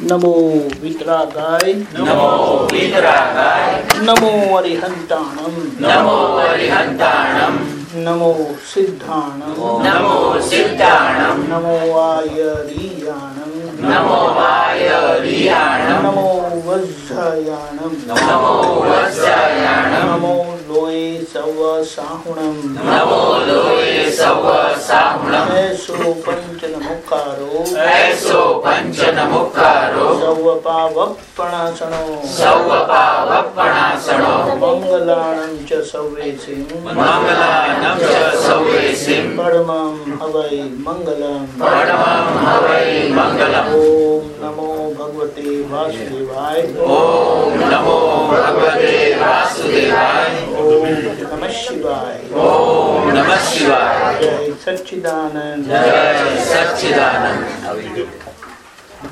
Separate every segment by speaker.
Speaker 1: નમો વિતરાગાય
Speaker 2: નમો વિતરાગાય
Speaker 1: નમો અરિહંતાણમ
Speaker 2: નમો અરિહંતાણમ
Speaker 1: નમો સિદ્ધાણમ
Speaker 2: નમો સિદ્ધાણમ
Speaker 1: નમો આયરિયાણમ
Speaker 2: નમો વાયરિયાણમ
Speaker 1: નમો વજ્રયાણમ
Speaker 2: નમો વજ્રયાણમ
Speaker 1: નમો લોય સવ સાહુણમ
Speaker 2: નમો લોય સવ સાહુણમ
Speaker 1: એસો પંચ નમુકારો
Speaker 2: એસો પંચ નમુકારો
Speaker 1: સવ પાવપણાસણો
Speaker 2: સવ પાવપણાસણો
Speaker 1: મંગલાણં ચ સવેસિં
Speaker 2: મંગલાણં ચ સવેસિં
Speaker 1: પરમં હવૈ મંગલમ
Speaker 2: પરમં હવૈ મંગલમ
Speaker 1: ઓમ નમો ભગવતે વાસુદેવાય
Speaker 2: ઓમ નમો ભગવતે વાસુદેવાય
Speaker 1: ઓમ નમઃ શિવાય
Speaker 2: ઓમ નમઃ શિવાય
Speaker 1: જય સચ્ચિદાનંદ
Speaker 2: જય સચ્ચિદાનંદ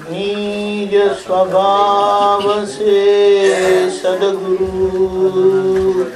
Speaker 1: નિજ સ્વભાવ સે સદગુરુ ગુરુ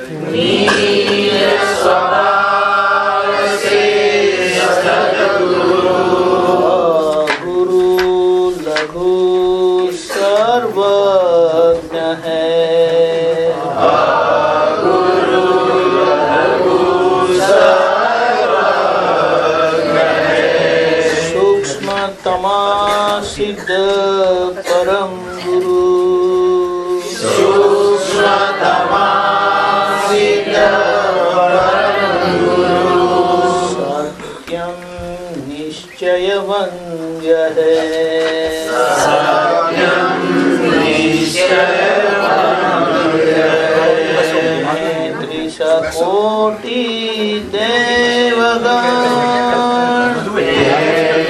Speaker 3: કોટી દેવગણ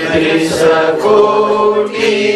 Speaker 3: ત્રિશ કોટી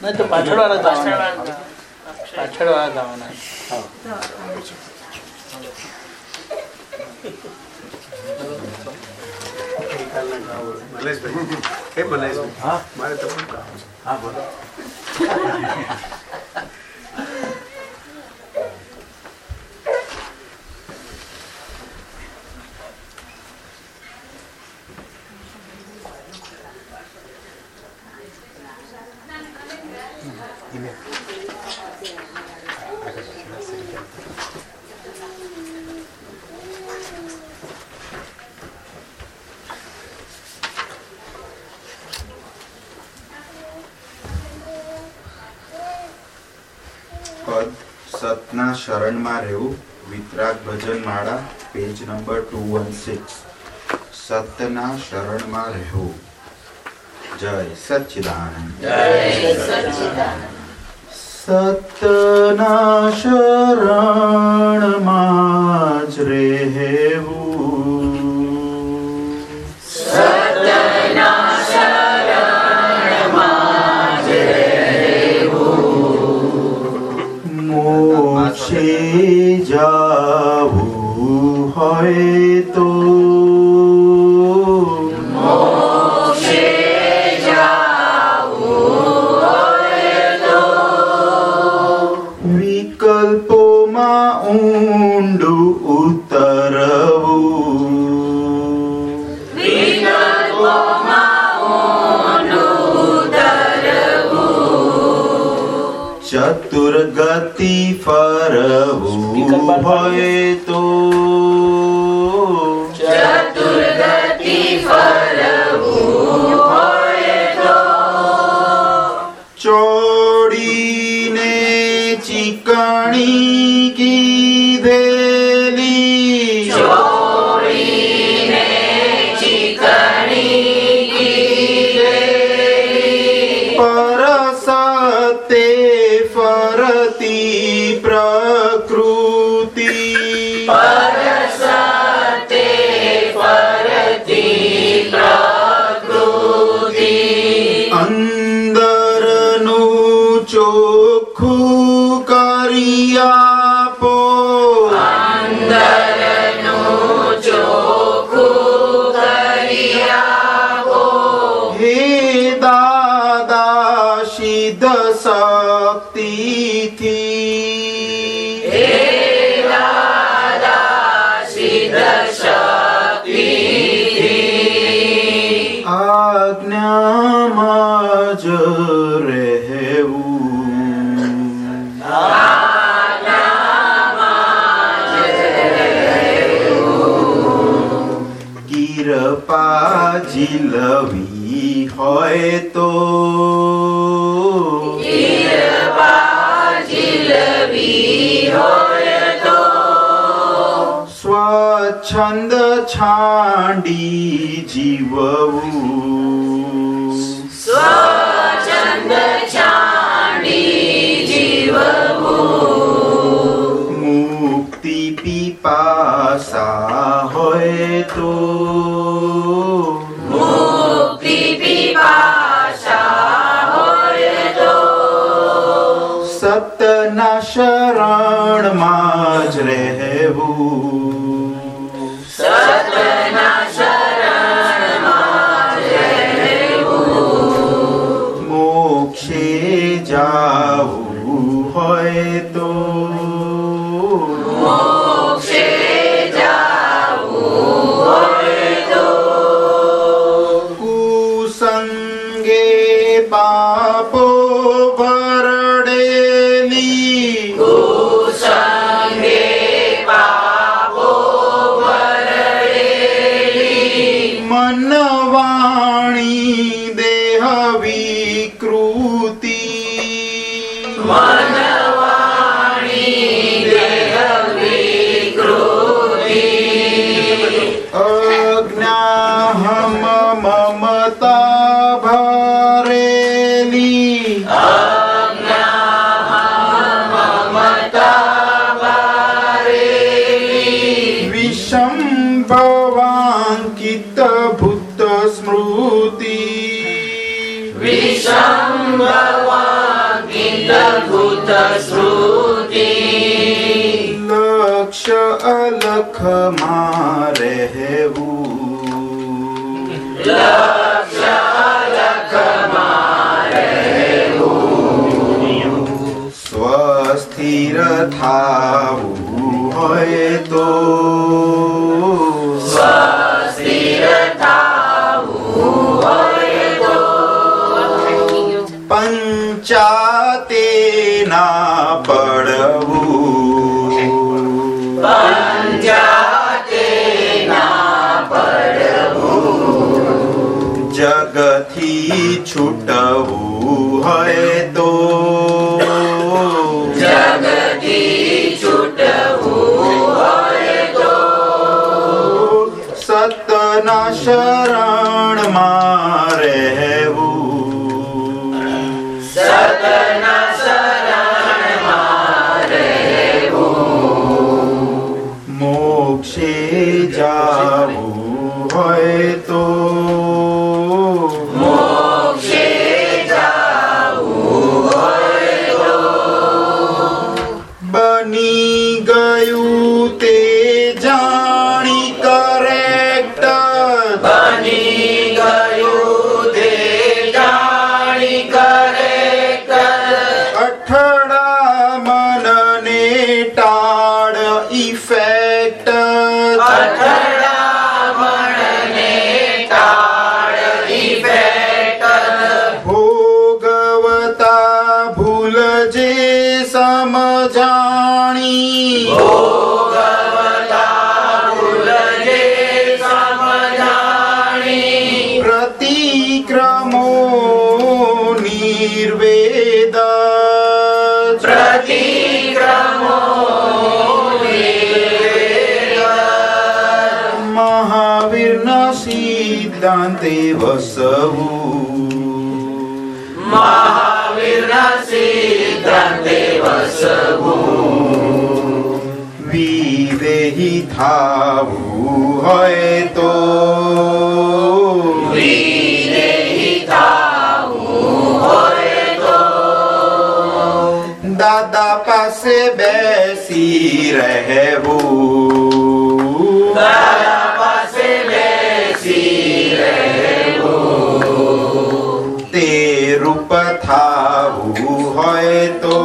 Speaker 1: નહીં તો પાછળ વાળા ગાવાના પાછળ વાળા ગાવાના
Speaker 3: ગઈકાલના ગાવો મલેશભાઈ એ મલેશભાઈ મારે તો પણ ગાવું છે. હા બોલો પદ સતના રહેવું વિતરાગ ભજન માળા page number two one six સતના શરણમાં રહેવું. જય સચ્ચિદાનંદ. સતના શરણમાં જાવું હોય તો વિકલ્પોમાં ઊંડું ઉતરવું ચતુર્ગતિ ફરવું હોય ઝીલવી હોય તો સ્વચ્છંદ છાંડી જીવવું મુક્તિ પીપાસા હોય તો લક્ષ્ય અલખમાં રહેવું સ્વસ્થિર થાવું હોય તો પંચાતે ના પડવું જગથી છૂટવું સિદ્ધાંતે વસવું
Speaker 4: મહાવીરના સિદ્ધાંતે વસવું
Speaker 3: વિદેહી થાવું હોય તો દાદા પાસે બેસી રહેવું હોય તો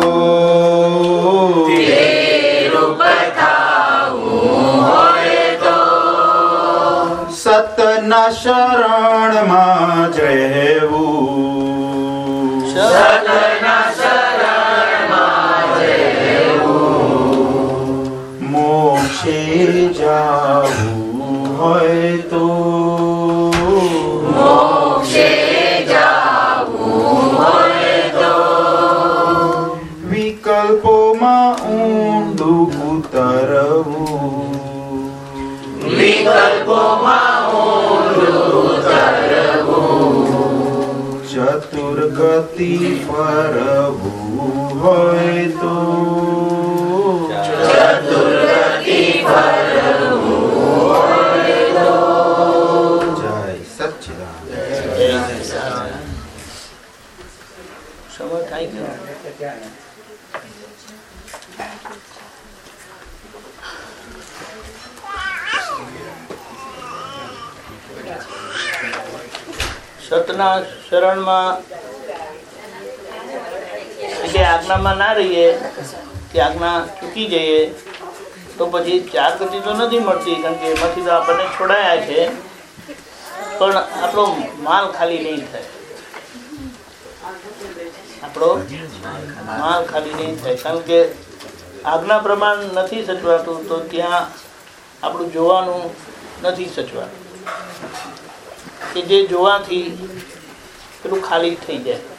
Speaker 3: સતના શરણમાં જહેવું
Speaker 4: સતના શરણમાં
Speaker 3: મોક્ષે જાવું હોય તો ચતુર ગતિ ફરવું હોય તો.
Speaker 1: સતના શરણમાં એટલે આજ્ઞામાં ના રહીએ, કે આજ્ઞા ચૂકી જઈએ, તો પછી ચાર ગતિ તો નથી મળતી, કારણ કે એમાંથી તો આપણને છોડાયા છે. પણ આપણો માલ ખાલી નહીં થાય. આપણો માલ ખાલી નહીં થાય. કારણ કે આજ્ઞા પ્રમાણ નથી સચવાતું, તો ત્યાં આપણું જોવાનું નથી સચવાતું. કે જે જોવાથી પેલું ખાલી થઈ જાય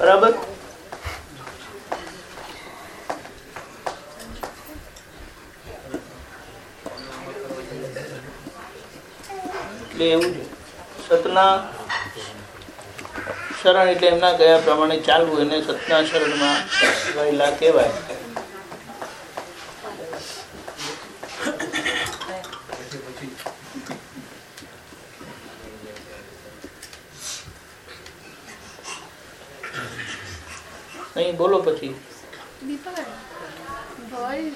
Speaker 1: બરાબર એટલે એવું છે સતના શરણ એટલે એમના ગયા પ્રમાણે ચાલવું એને સતના શરણમાં રહેલા કહેવાય. અહીં બોલો પછી.
Speaker 5: Deepak, world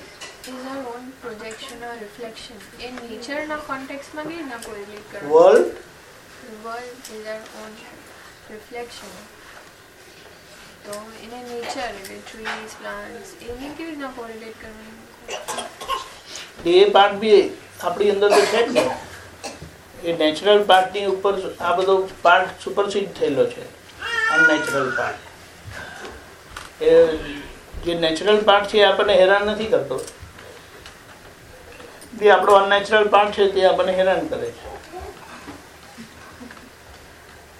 Speaker 5: is our own projection or reflection. એ નેચરના કોન્ટેક્સમાં કેવી રીતના કોઈ કરવું
Speaker 1: world
Speaker 5: world is our own reflection. તો એને નેચર એટલે ટ્રીઝ પ્લાન્ટ્સ એને કેવી રીતના કોરિલેટ કરવાનું
Speaker 1: એ પાર્ટ બી આપણી અંદર તો છે જ ને એ નેચરલ પાર્ટની ઉપર આ બધો પાર્ટ સુપરસીડ થયેલો છે અનનેચરલ પાર્ટ એ જે નેચરલ પાર્ટ છે એ આપણને હેરાન નથી કરતો જે આપણો અનનેચરલ પાર્ટ છે તે આપણને હેરાન કરે છે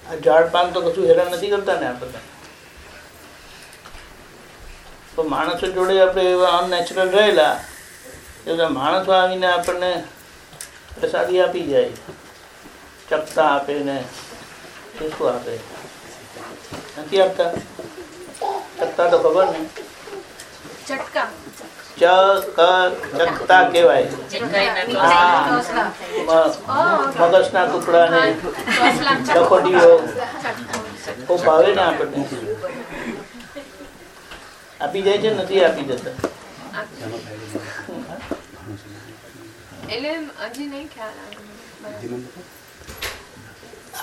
Speaker 1: આ ઝાડ પાન તો કશું હેરાન નથી કરતા ને આપણને તો માણસો જોડે આપણે એવા અનનેચરલ રહેલા એટલે માણસો આવીને આપણને પ્રસાદી આપી જાય. ચપતા આપે ને શું આપે. નથી આપતા? ચકતા તો ખબર ને?
Speaker 6: ચટકા.
Speaker 1: ચ ક ચકતા કહેવાય. મગજના ટુકડા ને લખોટીઓ. બહુ ભાવે ને આપણને. આપી જાય છે નથી આપી જતા.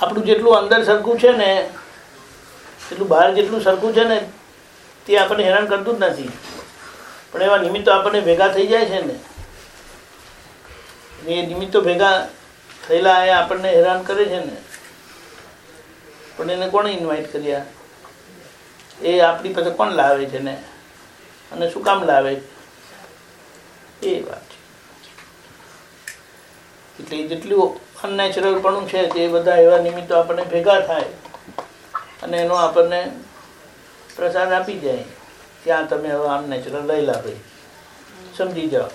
Speaker 1: આપણું જેટલું અંદર સરખું છે ને એટલું બહાર જેટલું સરખું છે ને તે આપણને હેરાન કરતું જ નથી. પણ એવા નિમિત્તો આપણને ભેગા થઈ જાય છે ને, એ નિમિત્તો ભેગા થયેલા એ આપણને હેરાન કરે છે ને. પણ એને કોણે ઇન્વાઇટ કર્યા? એ આપણી પાસે કોણ લાવે છે ને? અને શું કામ લાવે? એ વાત છે. એટલે જેટલું અનનેચરલ પણ છે તે બધા એવા નિમિત્તો આપણને ભેગા થાય, અને એનો આપણને પ્રસાદ આપી જાય. ત્યાં તમે હવે આમ નેચરલ લઈલા ભાઈ. સમજી જાઓ.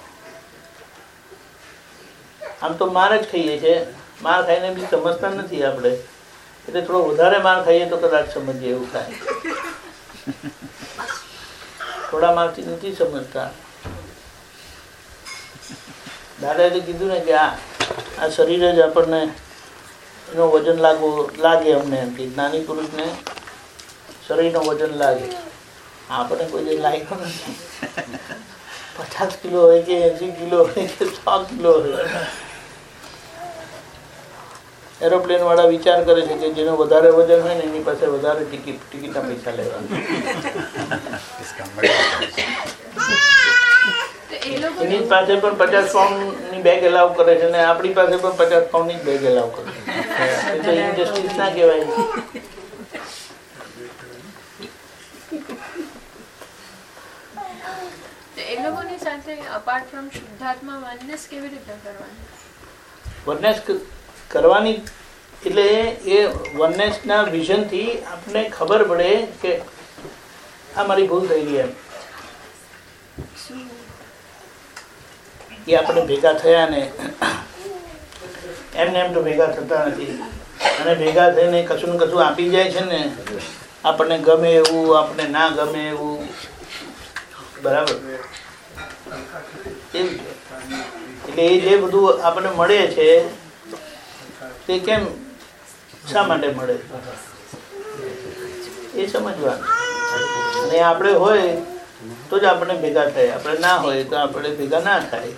Speaker 1: આમ તો માર જ ખાઈએ છે. માર ખાઈને બી સમજતા નથી આપણે. એટલે થોડો વધારે માર ખાઈએ તો કદાચ સમજીએ એવું થાય. થોડા મારથી નથી સમજતા. દાદાએ કીધું ને કે આ આ શરીર જ આપણને એનું વજન લાગવું, લાગે અમને. એમ કે જ્ઞાની પુરુષને શરીરનું વજન લાગે. આપણે કોઈ લાગ્યો નથી. પચાસ કિલો હોય કે એસી કિલો હોય કે સો કિલો હોય. એરોપ્લેન વાળા વિચાર કરે છે કે જેનો વધારે વજન હોય ને એની પાસે વધારે ટિકિટ ટિકિટના પૈસા લેવા
Speaker 6: તો એ લોકો
Speaker 1: એની પાસે પણ પચાસ પાઉન્ડની બેગ એલાવ કરે છે ને આપણી પાસે પણ પચાસ પાઉન્ડની જ બેગ એલાવ કરે છે. ઇન્ડસ્ટ્રીઝ ના કહેવાય.
Speaker 6: એ લોકોની સાથે અપાર્ટ ફ્રોમ શુદ્ધાત્મા વનનેસ કેવી રીતે કરવાની?
Speaker 1: વનનેસ કરવાની એટલે એ વનનેસના વિઝનથી આપણને ખબર પડે કે આ મારી ભૂલ થઈ ગઈ એમ. એ આપણે ભેગા થયા ને એમને એમ તો ભેગા થતા નથી. અને ભેગા થઈને કશું ને કશું આપી જાય છે ને. આપણને ગમે એવું આપણને ના ગમે એવું. બરાબર. એટલે એ જે બધું આપણને મળે છે, તે કેમ શા માટે મળે? એ સમજવાનું. અને આપણે હોય તો જ આપણે ભેગા થાય. આપણે ના હોય તો આપણે ભેગા ના થાય.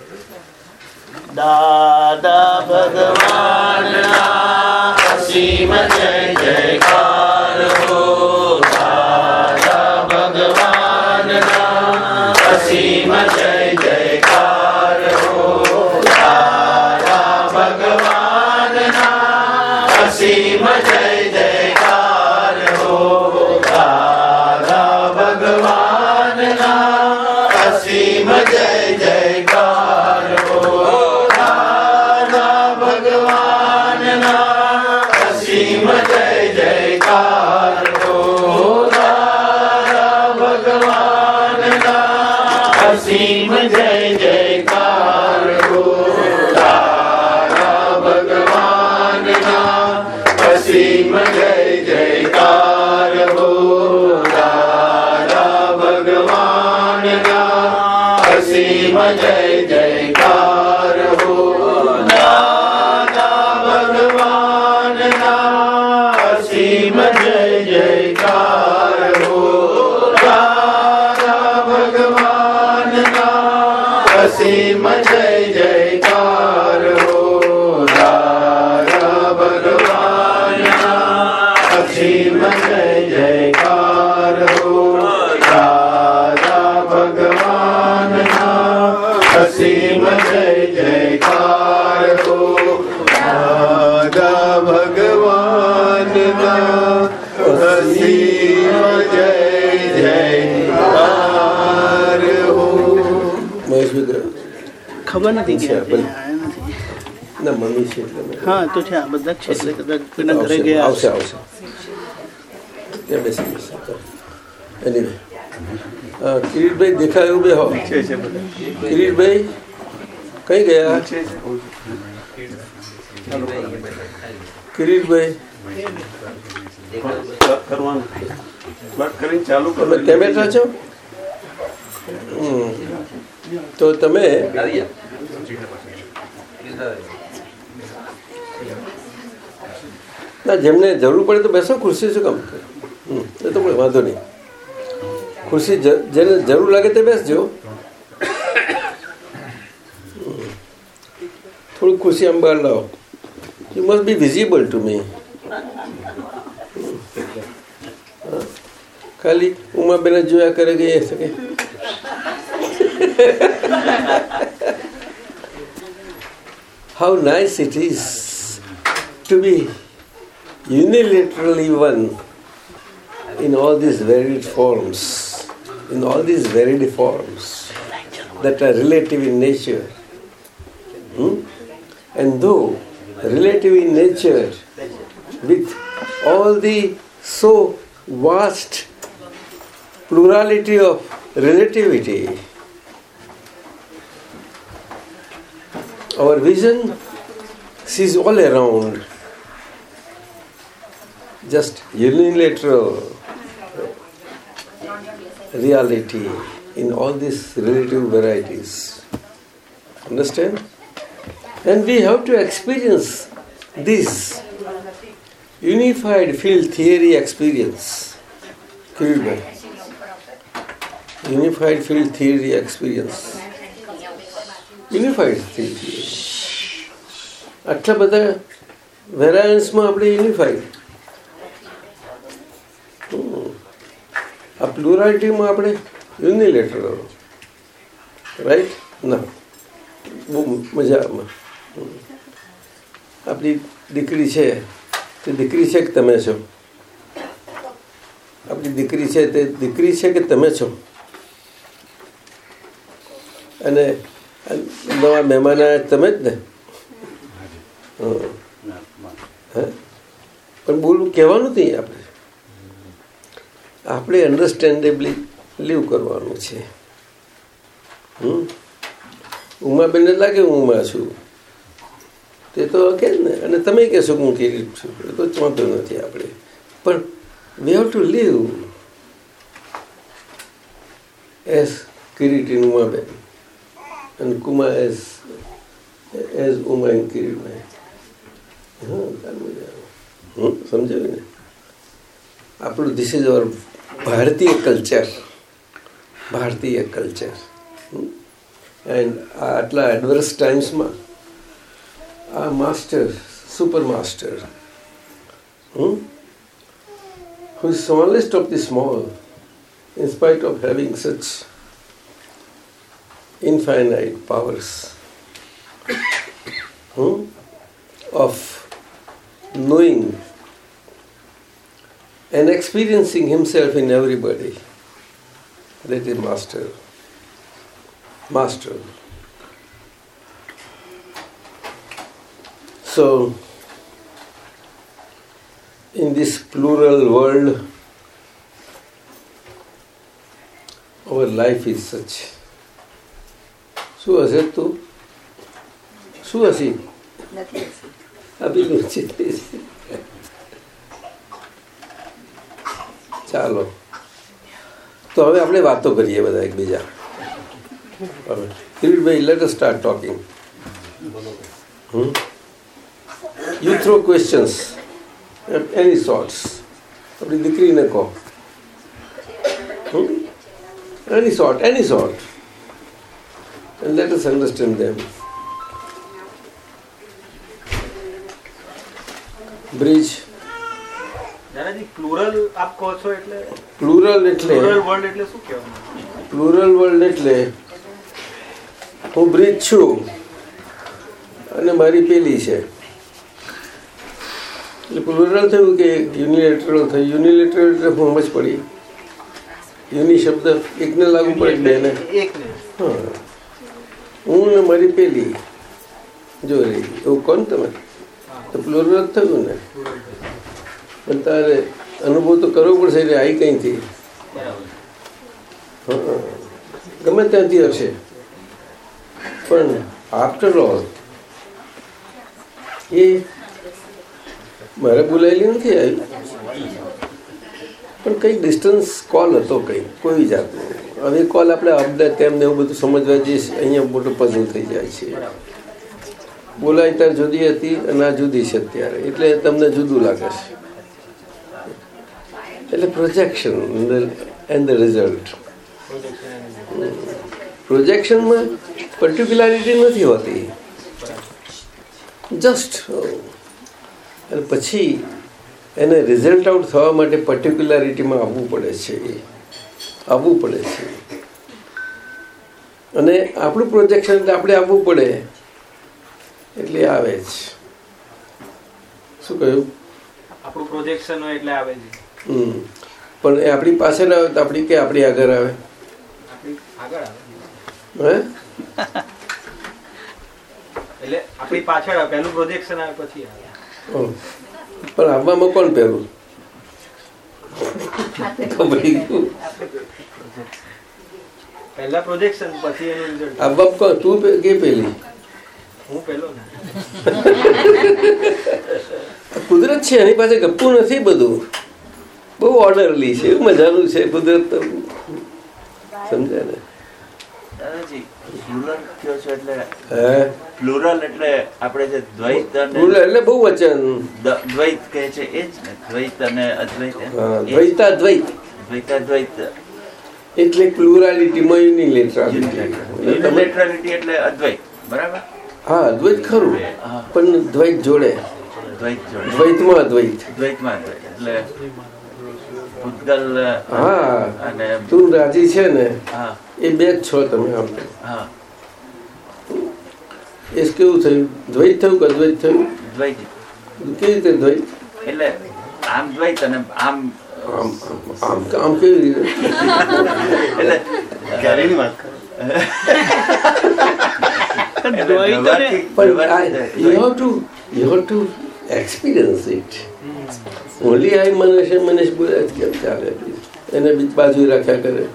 Speaker 1: દાદા ભગવાન
Speaker 3: અસીમ જય જયકાર.
Speaker 1: ખબર નથી.
Speaker 7: ના મમ્મી છે
Speaker 1: હા તો છે આ બધા છે કદાચ કોઈના ઘરે
Speaker 7: આવશે
Speaker 1: ગયા
Speaker 7: આવશે આવશે. એની કિરીટભાઈ દેખાય એવું બે હો.
Speaker 8: છે છે
Speaker 7: કિરીટભાઈ કઈ ગયા? કિરીટભાઈ.
Speaker 8: કરવાનું. વાત કરીને ચાલુ કરો.
Speaker 7: તમે બેઠા છો. તો તમે ના, જેમને જરૂર પડે તો બેસો, ખુરશી શું કામ? એ તો વાંધો નહીં. ખુરશી જેને જરૂર લાગે તે બેસજો. થોડું ખુરશી આમ બહાર લાવો. You must be visible to me ખાલી ઉમાબેન જોયા કરે કે એ શકે? How nice it is to be unilaterally one in all these varied forms, in all these varied forms that are relative in nature. Hmm? And though relative in nature, with all the so vast plurality of relativity, our vision sees all around just unilateral reality in all these relative varieties. Understand? And we have to experience this unified field theory experience. Unified field theory experience. Unified થઈ જઈએ આટલા બધા વેરાયન્સમાં આપણે unified આ પ્લુરાલિટીમાં આપણે unilateral right ના. બહુ મજામાં. આપણી દીકરી છે. તે દીકરી છે કે તમે છો? આપણી દીકરી છે તે દીકરી છે કે તમે છો? અને નવા મહેમાન તમે જ ને? પણ બોલવું કહેવાનું નહીં આપણે આપણે અન્ડરસ્ટેન્ડેબલી લીવ કરવાનું છે હમ ઉમાબેનને લાગે હું ઉમા છું તે તો કે ને અને તમે કહેશો કે હું કેરી છું તો ચોંતો નથી આપણે પણ we have to leave as કિરીટીન Umaben and Kuma as as Uma and. હા મજા સમજાયું ને? આપણું this is our Bharatiya culture Bharatiya culture and આટલા એડવર્સ ટાઈમ્સમાં આ master super master hmm. Who is of the small spite of having such infinite powers hmm, of knowing and experiencing himself in everybody. That is master. Master. So, in this plural world, our life is such. શું હશે તું? શું હશે? અભિરુચિ છે ચાલો. તો હવે આપણે વાતો કરીએ બધા એકબીજા. Kiritbhai let us start talking you throw questions any sorts આપણી દીકરીને કહો. Any sort any sort and let us understand them.
Speaker 9: Bridge plural આપ કહો છો એટલે
Speaker 7: પ્લુરલ એટલે
Speaker 9: પ્લુરલ વર્લ્ડ એટલે શું કહેવાનું
Speaker 7: પ્લુરલ વર્લ્ડ એટલે હું બ્રિજ છું અને મારી પેલી છે. એટલે પ્લુરલ થયું કે યુનિલેટરલ થયું? યુનિલેટરલ એટલે હું સમજ પડી. યુનિ શબ્દ એકને લાગુ પડે બેને? હા. હું ને મારી પેલી. જો રહી એવું કોણ તમે? તો થયું ને. પણ તારે અનુભવ તો કરવો પડશે, એટલે આવી કંઈથી? ગમે ત્યાંથી હશે. પણ આફ્ટર ઓલ એ મારે બોલાયેલી નથી આવી પણ કંઈક ડિસ્ટન્સ કોલ હતો કંઈક, કોઈ જાતનો. હવે કોલ આપણે અપડે તેમને એવું બધું સમજવા જઈએ અહીંયા મોટું પઝલ થઈ જાય છે. બોલાય ત્યારે જુદી હતી અને આ જુદી છે અત્યારે. એટલે તમને જુદું લાગે છે. એટલે પ્રોજેક્શન એન્ડ ધ રિઝલ્ટ પ્રોજેક્શનમાં પર્ટિક્યુલારિટી નથી હોતી. જસ્ટ અને પછી એને રિઝલ્ટ આઉટ થવા માટે પર્ટિક્યુલારિટીમાં આવવું પડે છે. આવવું પડે છે. અને આપણું પ્રોજેક્શન આપણે આવવું પડે. એટલે આવે જ. શું કહ્યું?
Speaker 9: આપણું પ્રોજેક્શન હોય એટલે આવે છે
Speaker 7: હમ. પણ એ આપણી પાછળ આવે તો આપણી કે આપણી આગળ આવે?
Speaker 9: આગળ આવે.
Speaker 7: હે?
Speaker 9: એટલે આપણી પાછળ આવે પહેલું પ્રોજેક્શન આવે પછી આવે.
Speaker 7: પણ આવવામાં કોણ પહેલું.
Speaker 9: પહેલા પ્રોજેક્શન પછી એનું રિઝલ્ટ
Speaker 7: તું કે
Speaker 9: હું પહેલો
Speaker 7: કુદરત છે એની પાસે ગપ્પું નથી બધું. બહુ ઓર્ડરલી છે એવું મજાનું છે કુદરત સમજાય ને
Speaker 2: દાદાજી પ્લુરલ કયો છો એટલે?
Speaker 7: હે?
Speaker 2: પ્લુરલ એટલે આપણે જે દ્વૈત અને
Speaker 7: એટલે બહુ વચન.
Speaker 2: દ્વૈત કહે છે એ જ ને? દ્વૈત અને અદ્વૈત જ?
Speaker 7: દ્વૈતા દ્વૈત
Speaker 2: દ્વૈતાદ્વૈત.
Speaker 7: એટલે પ્લુરાલિટીમાં યુનિલેટરાલિટી
Speaker 2: યુનિલેટરાલિટી એટલે અદ્વૈત. બરાબર?
Speaker 7: હા અદ્વૈત ખરું. પણ દ્વૈત જોડે.
Speaker 2: દ્વૈત જોડે.
Speaker 7: દ્વૈતમાં અદ્વૈત.
Speaker 2: દ્વૈતમાં અદ્વૈત. એટલે
Speaker 7: હા.
Speaker 2: અને
Speaker 7: તું રાજી છે ને
Speaker 2: હા.
Speaker 7: એ બે જ છો તમે આમ
Speaker 2: હા.
Speaker 7: એ કેવું થયું? દ્વૈત થયું કે અદ્વૈત થયું?
Speaker 2: દ્વૈત.
Speaker 7: કેવી રીતે દ્વૈત?
Speaker 2: એટલે આમ દ્વૈત અને આમ
Speaker 7: આમ આમ કેવી રીતે?
Speaker 2: એટલે
Speaker 8: ક્યારેની વાત કરે.
Speaker 7: ટુ યુ ઓનલી આઈ મને એ મનીષ બોલે કેમ ચાલે એને બીજ બાજુ રાખ્યા કરે.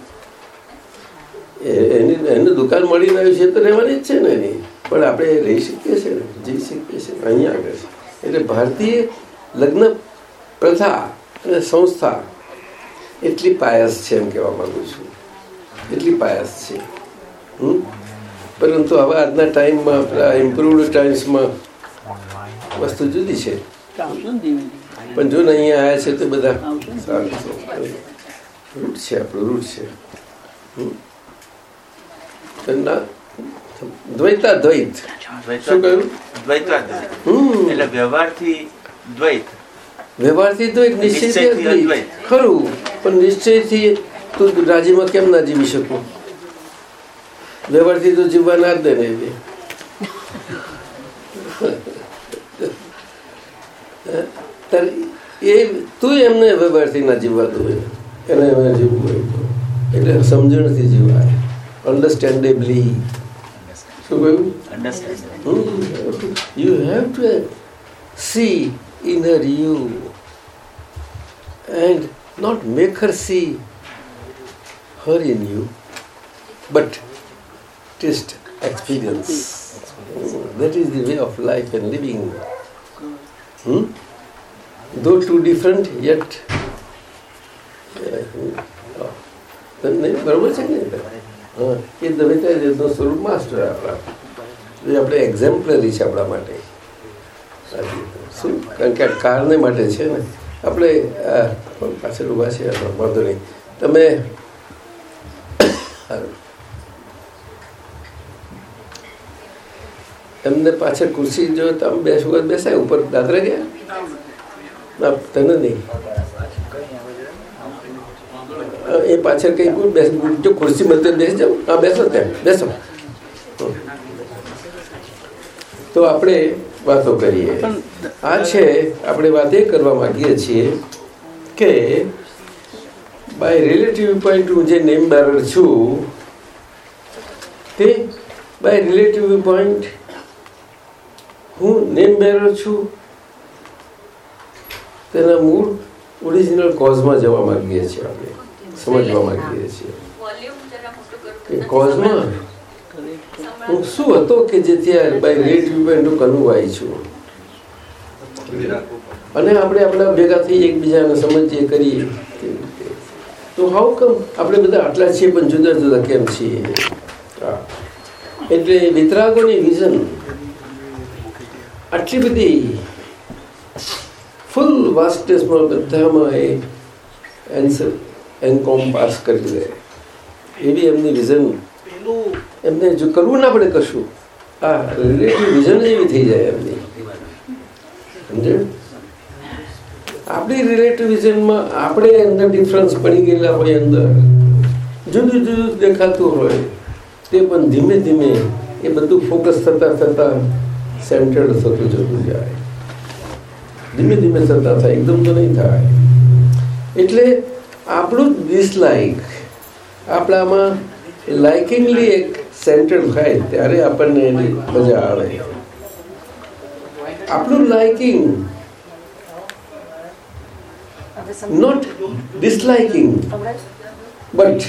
Speaker 7: એની, એને દુકાન મળીને આવ્યું છે તો રહેવાની જ છે ને એની. પણ આપણે રહી શકીએ છીએ ને, જઈ શકીએ છીએ અહીંયા આગળ એટલે ભારતીય લગ્ન પ્રથા અને સંસ્થા એટલી પાયસ છે એમ કહેવા માંગુ છું. એટલી પાયસ છે. હમ? પરંતુ હવે આજના ટાઈમમાં, આપણા ઇમ્પ્રુવડ ટાઈમ્સમાં વસ્તુ જુદી છે. પણ જો અહીંયા આવ્યા છે તો બધા સારું રૂટ છે આપણું રૂટ છે. દ્વૈતા દ્વૈત. શું કહ્યું? હમ.
Speaker 2: એટલે વ્યવહારથી દ્વૈત.
Speaker 7: વ્યવહારથી દ્વૈત નિશ્ચયથી. ખરું પણ નિશ્ચયથી તું રાજીમાં કેમ ના જીવી શકું? વ્યવહારથી તો જીવવા ના જ દે ને એ તું એમને વ્યવહારથી ના જીવવા દો એને હવે જીવવું હોય તો એટલે સમજણથી જીવાય અન્ડરસ્ટેન્ડેબલી શું કહ્યું you have to see inner you and not make her see her in you, but taste experience. That is the way of life and living. Hmm? Though two different, yet. બરોબર છે ને હા એ તમે ત્યાં સ્વરૂપ master આપણા એ આપણે exemplary છે આપણા માટે. શું કારણ કે આ કારને માટે છે ને આપણે પાછળ ઊભા છે વાંધો નહીં તમે. એમને પાછળ ખુરશી જો તમે બેસ વખત બેસાય ઉપર દાદરા ગયા ના તને એ પાછળ કઈ બેસ? જો ખુરશી બધે બેસી જાઓ. હા બેસો ત્યાં. બેસો. તો આપણે વાતો કરીએ. આ છે આપણે વાત એ કરવા માંગીએ છીએ કે બાય રિલેટિવ પોઈન્ટ હું જે નેમ બેરર છું તે બાય રિલેટિવ પોઈન્ટ હું નેમ બેરર છું? તેના મૂળ ઓરિજિનલ કોઝમાં જવા માંગીએ છીએ આપણે. સમજવા માંગીએ છીએ. કે કોઝમાં હું શું હતો કે જેથી આ બાય લેટ હું કનુવાઈ છું. અને આપણે આપણા ભેગા થઈ એકબીજાને સમજીએ કરીએ. તો હાઉ કમ આપણે બધા આટલા છીએ પણ જુદા જુદા કેમ છીએ? એટલે વિતરાગોની વિઝન આટલી બધી ફૂલ વાસ્ટેસમાં બધામાં એ એન્સર એન્કોમ પાસ કરી દે એવી એમની વિઝન એમને જો કરવું ના પડે કશું આ રિલેટિવ વિઝન એવી થઈ જાય એમની સમજે આપણી રિલેટિવ વિઝનમાં આપણે અંદર ડિફરન્સ પડી ગયેલા હોય અંદર જુદું જુદું દેખાતું હોય તે પણ ધીમે ધીમે એ બધું ફોકસ થતાં થતાં સેન્ટર્ડ થતું જતું જાય ધીમે ધીમે થતાં થાય એકદમ તો નહીં થાય. એટલે આપણું ડિસલાઇક આપણામાં લાઇકિંગલી એક સેન્ટર થાય ત્યારે આપણને એની મજા આવે. આપણું લાઇકિંગ નોટ ડિસલાઇકિંગ બટ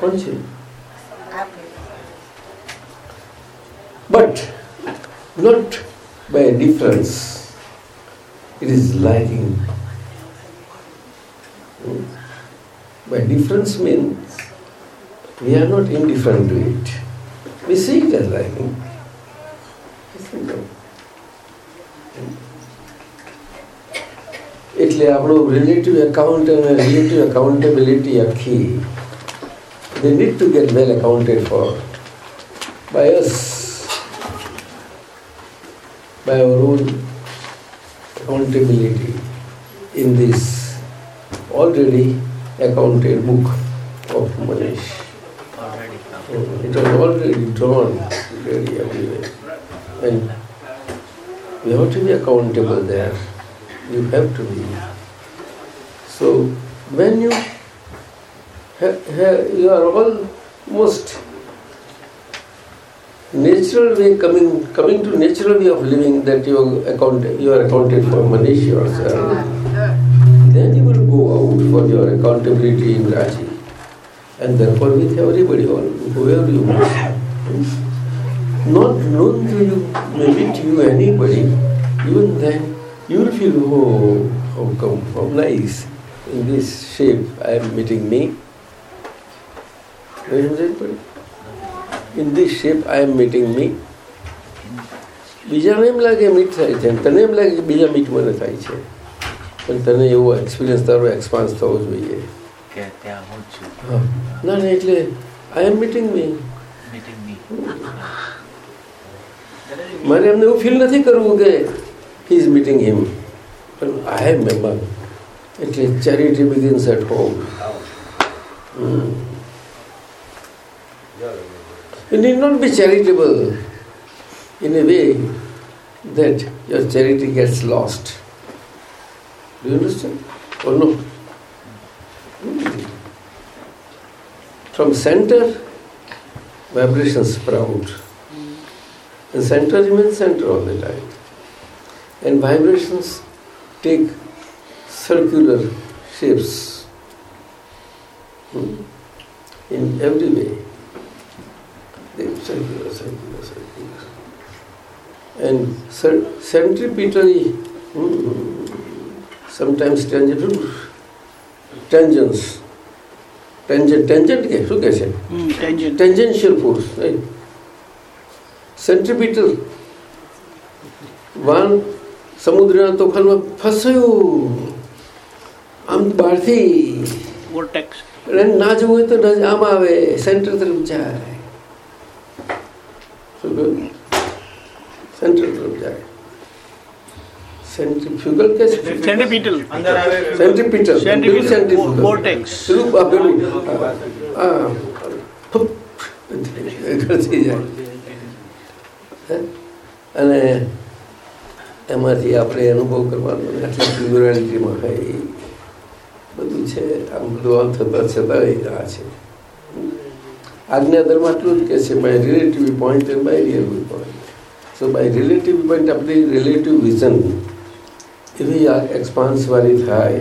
Speaker 7: કોણ છે? not by a difference. It is liking. Hmm. By difference means we are not indifferent to it. We see it as liking. એટલે આપણું રિલેટિવ એકાઉન્ટ અને રિલેટિવ એકાઉન્ટેબિલિટી આખી they need to get well accounted for by us, by our own accountability in this already accounted book of Manish. It was already drawn really everywhere. And we have to be accountable there. You have to be. So when you ha- ha- you are almost natural way coming coming to natural way of living that you are account you are accounted for Manish yourself. Then you will go out for your accountability in Raji. And therefore with everybody, all whoever you meet. Not known to you, maybe to you anybody, even then you will feel, oh, how come, how nice. In this shape I am meeting me. Where is anybody? In this shape I am meeting me બીજાને એમ લાગે meet થાય છે. તને એમ લાગે કે બીજા meet મને થાય છે. પણ તને એવો એક્સપિરિયન્સ તારો એક્સપાન્સ થવો જોઈએ. ના ના એટલે આઈ એમ મીટિંગ મી
Speaker 2: મીટિંગની
Speaker 7: મારે એમને એવું ફીલ નથી કરવું કે હી ઇઝ મીટિંગ હિમ પણ આઈ એમ મેમ્બર એટલે charity begins at home. You need not be charitable in a way that your charity gets lost. Do you understand? Or no? Hmm. From center, vibrations sprout. And center remains center all the time. And vibrations take circular shapes hmm, in every way. They circular, circular, circular. And centripetally, hmm, sometimes tangent, tangents. Tangent, tangent કે શું કહે છે ટેન્જન્શિયલ force સેન્ટ્રીપિટલ van સમુદ્રના તોફાનમાં ફસાયું આમ બહારથી ના જવું હોય તો આમ આવે સેન્ટર તરફ જાય તરફ જાય સેન્ટ્રીફ્યુગલ કે
Speaker 1: સેન્ટ્રીપિટલ અંદર આવે
Speaker 7: સેન્ટ્રીપિટલ ઘરથી જાય અને એમાંથી આપણે અનુભવ કરવાનો આટલી પ્યુરાલિટીમાં હોય બધું છે. આમ બધું આમ થતાં છતાં આ છે. આજ્ઞાધર્મ આટલું જ કે છે by relative point and by real point so by relative point આપણી રિલેટિવ વિઝન એવી આ એક્સપાન્સવાળી થાય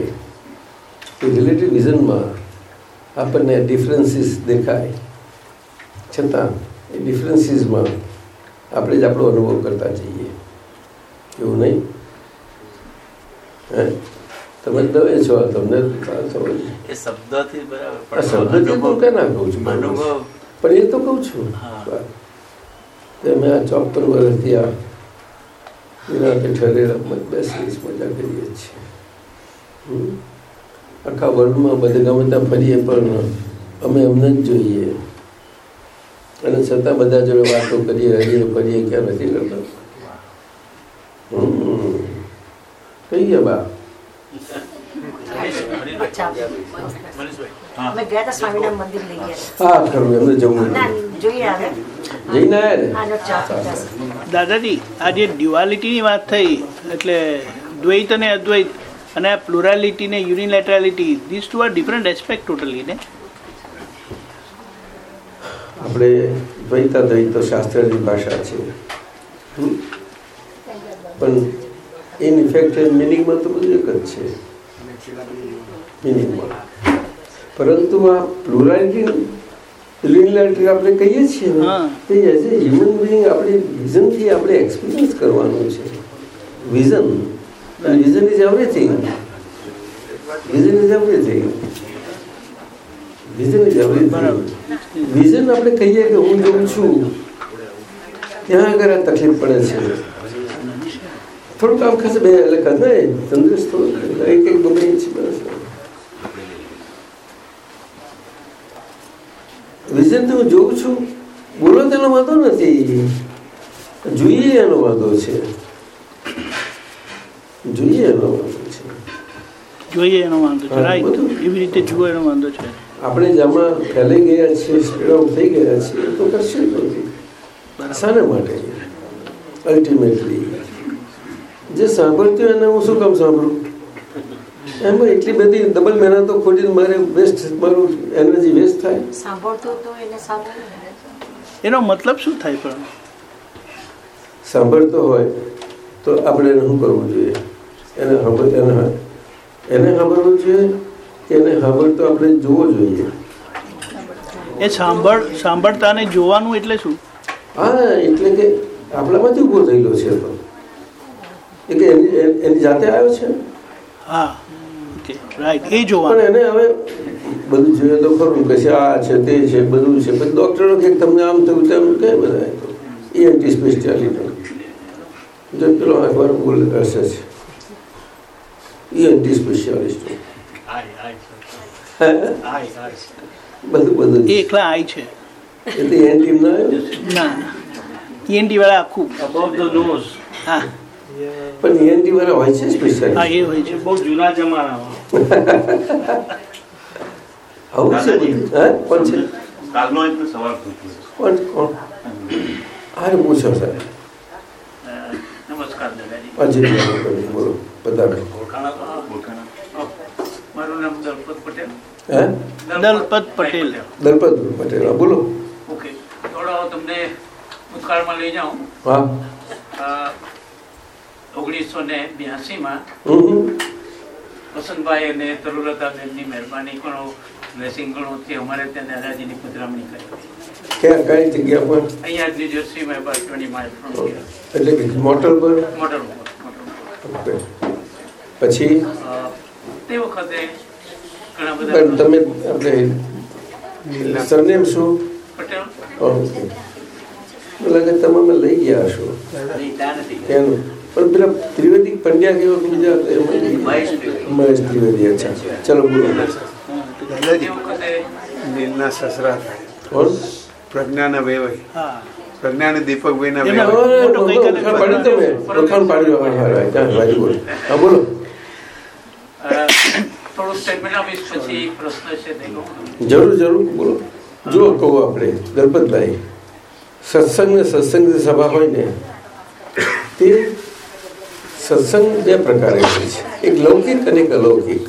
Speaker 7: એ રિલેટિવ વિઝનમાં આપણને ડિફરન્સીસ દેખાય. છતાં એ ડિફરન્સીસમાં આપણે જ આપણો અનુભવ કરતા જઈએ. એવું નહીં? તમે દવે છો તમને
Speaker 2: શબ્દથી બરાબર
Speaker 7: શબ્દ હું કે ના કહું છું?
Speaker 2: અનુભવ
Speaker 7: પણ એ તો કહું છું. તે આ ચોપન વર્ષથી આ વિરાટે ઠરે રમત બેસી મજા કરીએ છીએ. હમ? આખા વર્લ્ડમાં બધે ગમે ત્યાં ફરીએ પણ અમે અમને જ જોઈએ. અને છતાં બધા જોડે વાતો કરીએ હરીએ ફરીએ ક્યાં નથી કરતા. હમ. કઈ ગયા બા?
Speaker 10: અમે ગયા હતા સ્વામિનારાયણ મંદિર લઈ ગયા
Speaker 7: હા ખરું એમને જવું
Speaker 10: ના જોઈ આવે
Speaker 7: જઈને
Speaker 1: દાદાજી આ જે ડ્યુઆલિટીની વાત થઈ એટલે દ્વૈત અને અદ્વૈત અને આ પ્લુરાલિટી ને unilaterality this two are different aspect totally ને?
Speaker 7: આપણે દ્વૈતાદ્વૈત તો શાસ્ત્રની ભાષા છે. પણ ઇન ઇફેક્ટ મિનિંગમાં તો બધું એક જ છે. મિનિંગમાં પરંતુ આ પ્લુરાલિટી યુનિલારિટી આપણે કહીએ છીએ. તે એઝ એ હ્યુમન બિંગ આપણે વિઝનથી આપણે એક્સપિરિયન્સ કરવાનું છે. Vision vision is everything vision is everything vision is everything vision આપણે કહીએ કે હું જોઉં છું ત્યાં આગળ આ તકલીફ પડે છે. થોડુંક આમ ખાસ બે એટલે કદે તંદુરસ્ત એક એક બગડી છે બસ. વિઝન તો હું જોઉં છું બોલો તેનો વાંધો નથી. જોઈએ એનો વાંધો છે. જોઈએ એનો વાંધો છે.
Speaker 1: જોઈએ એનો વાંધો છે. રાઈટ એવી રીતે જુઓ એનો વાંધો છે.
Speaker 7: આપણે જેમાં ફેલાઈ ગયા છીએ સ્પીડ આઉટ થઈ ગયા છીએ તો કરશે જ નથી શાના માટે? અલ્ટિમેટલી જે સાંભળતું એને હું શું કામ સાંભળું? એમાં એટલી બધી ડબલ મહેનતો ખોટીને મારે વેસ્ટ મારું એનર્જી વેસ્ટ થાય?
Speaker 10: સાંભળતો તો એને
Speaker 1: એનો મતલબ શું થાય પણ?
Speaker 7: સાંભળતો હોય તો આપણે એને શું કરવું જોઈએ? એને સાંભળ એને એને સાંભળવું જોઈએ કે એને સાંભળતો આપણે જોવો જોઈએ.
Speaker 1: એ સાંભળ સાંભળતાને જોવાનું એટલે શું?
Speaker 7: હા એટલે કે આપણામાંથી ઊભો થયેલો છે તો. એ કે એની એની- એની જાતે આવ્યો છે?
Speaker 1: હા. રાઈટ એ જોવાનું.
Speaker 7: એને હવે બધું જોઈએ તો ખરું કે છે આ છે તે છે બધું છે. ડૉક્ટરો કે તમને આમ થયું તેમ કે બધા એ એન્ટી સ્પેશિયાલિટી જો પેલો એકવાર બોલ હશે છે એ એન્ટી સ્પેશિયાલિસ્ટ બધું બધું.
Speaker 1: એ એકલા આય છે.
Speaker 7: એ તો એન્ટી ના
Speaker 1: ના વાળા આખું. હા.
Speaker 7: પણ એન્ટી વાળા હોય છે
Speaker 1: હા એ હોય છે.
Speaker 9: બહુ જૂના જમાનામાં.
Speaker 7: આવું છે બધું? હા? કોણ છે?
Speaker 11: કાલનો એક સવાલ પૂછ્યો
Speaker 7: કોણ કોણ? હારે પૂછો સાહેબ.
Speaker 11: નમસ્કાર દાદાજી.
Speaker 7: બોલો પધારો
Speaker 11: મારું નામ દલપત પટેલ.
Speaker 7: હે?
Speaker 1: દલપત પટેલ.
Speaker 7: દલપત પટેલ બોલો.
Speaker 11: ઓકે થોડો તમને ભૂતકાળમાં લઈ જાઉં.
Speaker 7: હા.
Speaker 11: ઓગણીસો ને બ્યાસીમાં
Speaker 7: હમ. હમ.
Speaker 11: વસંતભાઈ અને તરુલતાબેનની મહેરબાની ગણો બ્લેસિંગ ગણોથી અમારે ત્યાં દાદાજીની પધરામણી કરી.
Speaker 7: ક્યાં કઈ જગ્યા પર?
Speaker 11: અહીંયા જ ન્યૂ જર્સીમાં about 20 માઇલ ફ્રોમ હિયર
Speaker 7: એટલે મોટર પર?
Speaker 11: મોટર.
Speaker 7: પછી?
Speaker 11: તે વખતે ઘણા બધા
Speaker 7: તમે આપણે સરનેમ શું?
Speaker 11: પટેલ.
Speaker 7: ઓકે. એટલે તમે લઈ ગયા છો
Speaker 11: નહીં, ત્યાં નથી
Speaker 7: એનું? પણ પેલા ત્રિવેદી પંડ્યા કેવો બીજા
Speaker 11: મહેશ ત્રિવેદી.
Speaker 7: અચ્છા. ચલો બોલો.
Speaker 8: દાદાજી નીલના સસરા
Speaker 7: કોણ?
Speaker 8: પ્રજ્ઞાના વેવાઈ.
Speaker 1: હા.
Speaker 8: પ્રજ્ઞાના દીપકભાઈના
Speaker 7: પાડ્યું તમે. ઓળખાણ વાજી બોલો. હા બોલો. જરૂર જરૂર બોલો. જો કહું આપણે ગણપતભાઈ. સત્સંગ ને સત્સંગ સભા હોય ને તે સત્સંગ બે પ્રકારે હોય છે. એક લૌકિક અને એક અલૌકિક.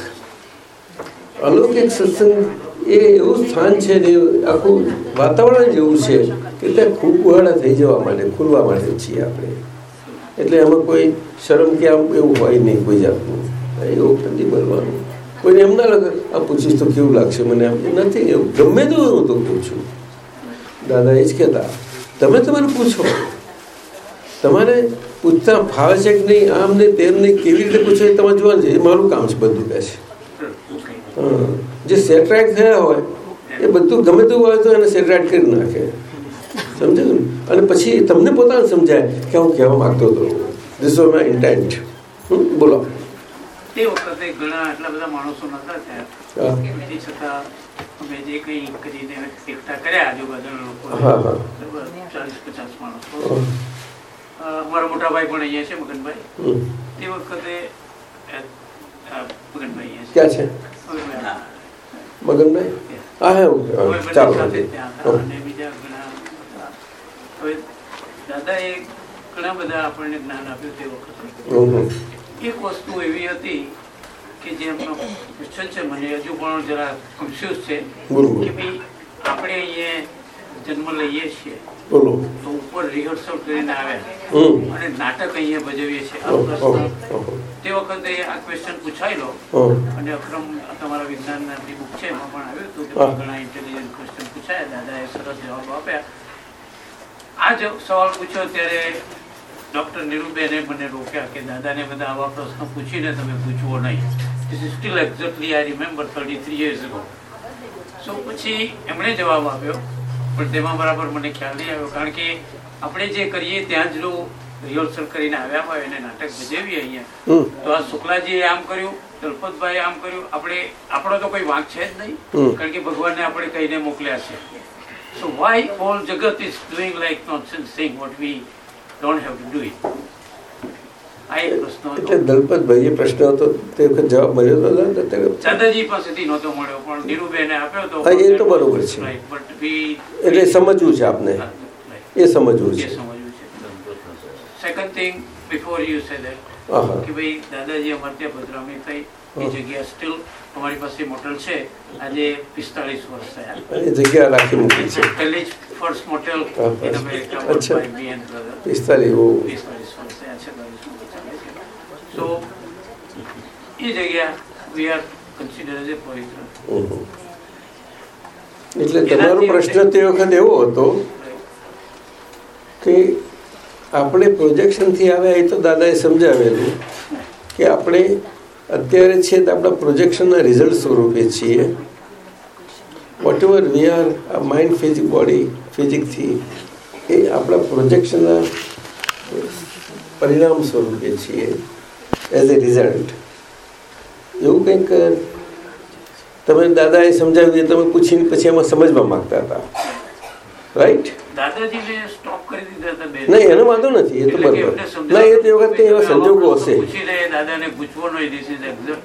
Speaker 7: અલૌકિક સત્સંગ એ એવું સ્થાન છે ને આખું વાતાવરણ જેવું છે કે ત્યાં ખૂબવાળા થઈ જવા માટે ખુલવા માટે છીએ આપણે. એટલે એમાં કોઈ શરમ કે આમ એવું હોય નહીં કોઈ જાતનું. એવું નથી બોલવાનું. કોઈને એમ ના લાગે, આ પૂછીશ તો કેવું લાગશે મને? આમ નથી, એવું ગમે તો હું તો પૂછું. દાદા એ જ કહેતા, તમે તમારે પૂછો. તમારે પૂછતા ફાવે છે કે નહીં? આમ ને તેમ ને કેવી રીતે પૂછે એ તમારે જોવાનું છે. એ મારું કામ છે બધું કહે છે. જે સેટરાઇટ થયા હોય એ બધું ગમે તેવું હોય તો એને સેટરાઇટ કરી નાખે. સમજાયું ને? અને પછી તમને પોતાને સમજાય કે હું કહેવા માંગતો હતો. ધીસ વોઝ માય ઇન્ટેન્ટ બોલો.
Speaker 11: તે વખતે ઘણા આટલા બધા માણસો નતા થયા. છતાં અમે જે કંઈ કરીને એકઠા કર્યા આજુબાજુના લોકો.
Speaker 7: હા, હા.
Speaker 11: ચાલીસ પચાસ માણસો. અ, મોટા ભાઈ પણ અહીંયા છે મગનભાઈ. તે વખતે મગનભાઈ
Speaker 7: ક્યાં છે.
Speaker 11: મગનભાઈ.
Speaker 7: હા. હા ચાલો
Speaker 11: બીજા ઘણા હવે હવે દાદાએ ઘણા બધા આપણને જ્ઞાન આપ્યું તે વખતે. એક વસ્તુ એવી હતી કે જે એમનો ક્વેશ્ચન છે મને હજુ પણ જરા કન્ફ્યુઝ છે. કે ભાઈ આપણે અહીંયા જન્મ લઈએ છીએ
Speaker 7: બોલો.
Speaker 11: તો ઉપર રિહર્સલ કરીને આવ્યા અને નાટક અહીંયા ભજવીએ છીએ. આ
Speaker 7: ઓહો,
Speaker 11: પ્રશ્ન
Speaker 7: ઓહો.
Speaker 11: તે વખતે આ ક્વેશ્ચન પૂછાયેલો. અને અક્રમ તમારા વિજ્ઞાનના જે બુક છે એમાં પણ આવ્યું હતું કે ઘણા ઇન્ટેલિજન્ટ ક્વેશ્ચન પૂછાયા. દાદાએ સરસ જવાબ આપ્યા. આ જ સવાલ પૂછ્યો ત્યારે ડોક્ટર નીરુબેને મને રોક્યા કે દાદાને બધા આવા પ્રશ્નો પૂછીને તમે પૂછવો નહીં. Is still exactly I remember thirty three years ago so પછી એમણે જવાબ આપ્યો પણ તેમાં બરાબર મને ખ્યાલ નહીં આવ્યો. કારણ કે આપણે જે કરીએ ત્યાં જ જો રિહર્સલ કરીને આવ્યા હોય અને નાટક ભજવીએ અહીંયા તો આ શુક્લાજીએ આમ કર્યું દલપતભાઈ આમ કર્યું. આપણે આપણો તો કોઈ વાંક છે જ નહીં કારણ કે ભગવાનને આપણે કહીને મોકલ્યા છે. સો વાય ઓલ જગત is doing like nonsense sing what we don't have to do it
Speaker 7: એટલે દલપતભાઈએ પ્રશ્ન હતો તે વખત જવાબ મળ્યો હતો
Speaker 11: દાદાજી પાસેથી નહોતો મળ્યો પણ નીરુબેને આપ્યો તો
Speaker 7: એ તો બરોબર છે. એટલે સમજવું છે આપને. એ સમજવું છે.
Speaker 11: સેકન્ડ થિંગ બિફોર યુ સે
Speaker 7: હા.
Speaker 11: કે ભાઈ દાદાજી અમારે ત્યાં પધરામણી થઈ એ જગ્યા સ્ટીલ અમારી પાસે મોટલ છે. આજે પિસ્તાળીસ વર્ષ થયા.
Speaker 7: એ જગ્યા રાખી મૂકી છે.
Speaker 11: પહેલી જ ફર્સ્ટ મોટેલ
Speaker 7: પિસ્તાલીસ
Speaker 11: પિસ્તાળીસ વર્ષ થયા છે સો એ જગ્યા we are consider as a પવિત્ર
Speaker 7: એટલે તમારો પ્રશ્ન તે વખત એવો હતો કે આપણે પ્રોજેક્શનથી આવ્યા એ તો દાદાએ સમજાવેલું કે આપણે અત્યારે છે તો આપણા પ્રોજેક્શનના રિઝલ્ટ સ્વરૂપે છીએ. વોટ એવર વી આર આ માઇન્ડ ફિઝિક બોડી ફિઝિકથી એ આપણા પ્રોજેક્શનના પરિણામ સ્વરૂપે છીએ. એઝ એ રિઝલ્ટ એવું કંઈક તમે દાદાએ સમજાવ્યું તમે પૂછીને પછી એમાં સમજવા માંગતા હતા. રાઈટ
Speaker 11: દાદાજીને સ્ટોપ કરી દીધા હતા બે
Speaker 7: નહીં એનો વાંધો નથી એ તો
Speaker 11: એટલે કે
Speaker 7: બરોબર.
Speaker 11: એમને સમજાવ્યું
Speaker 7: ના એ તે વખતે એવા સંજોગો હશે.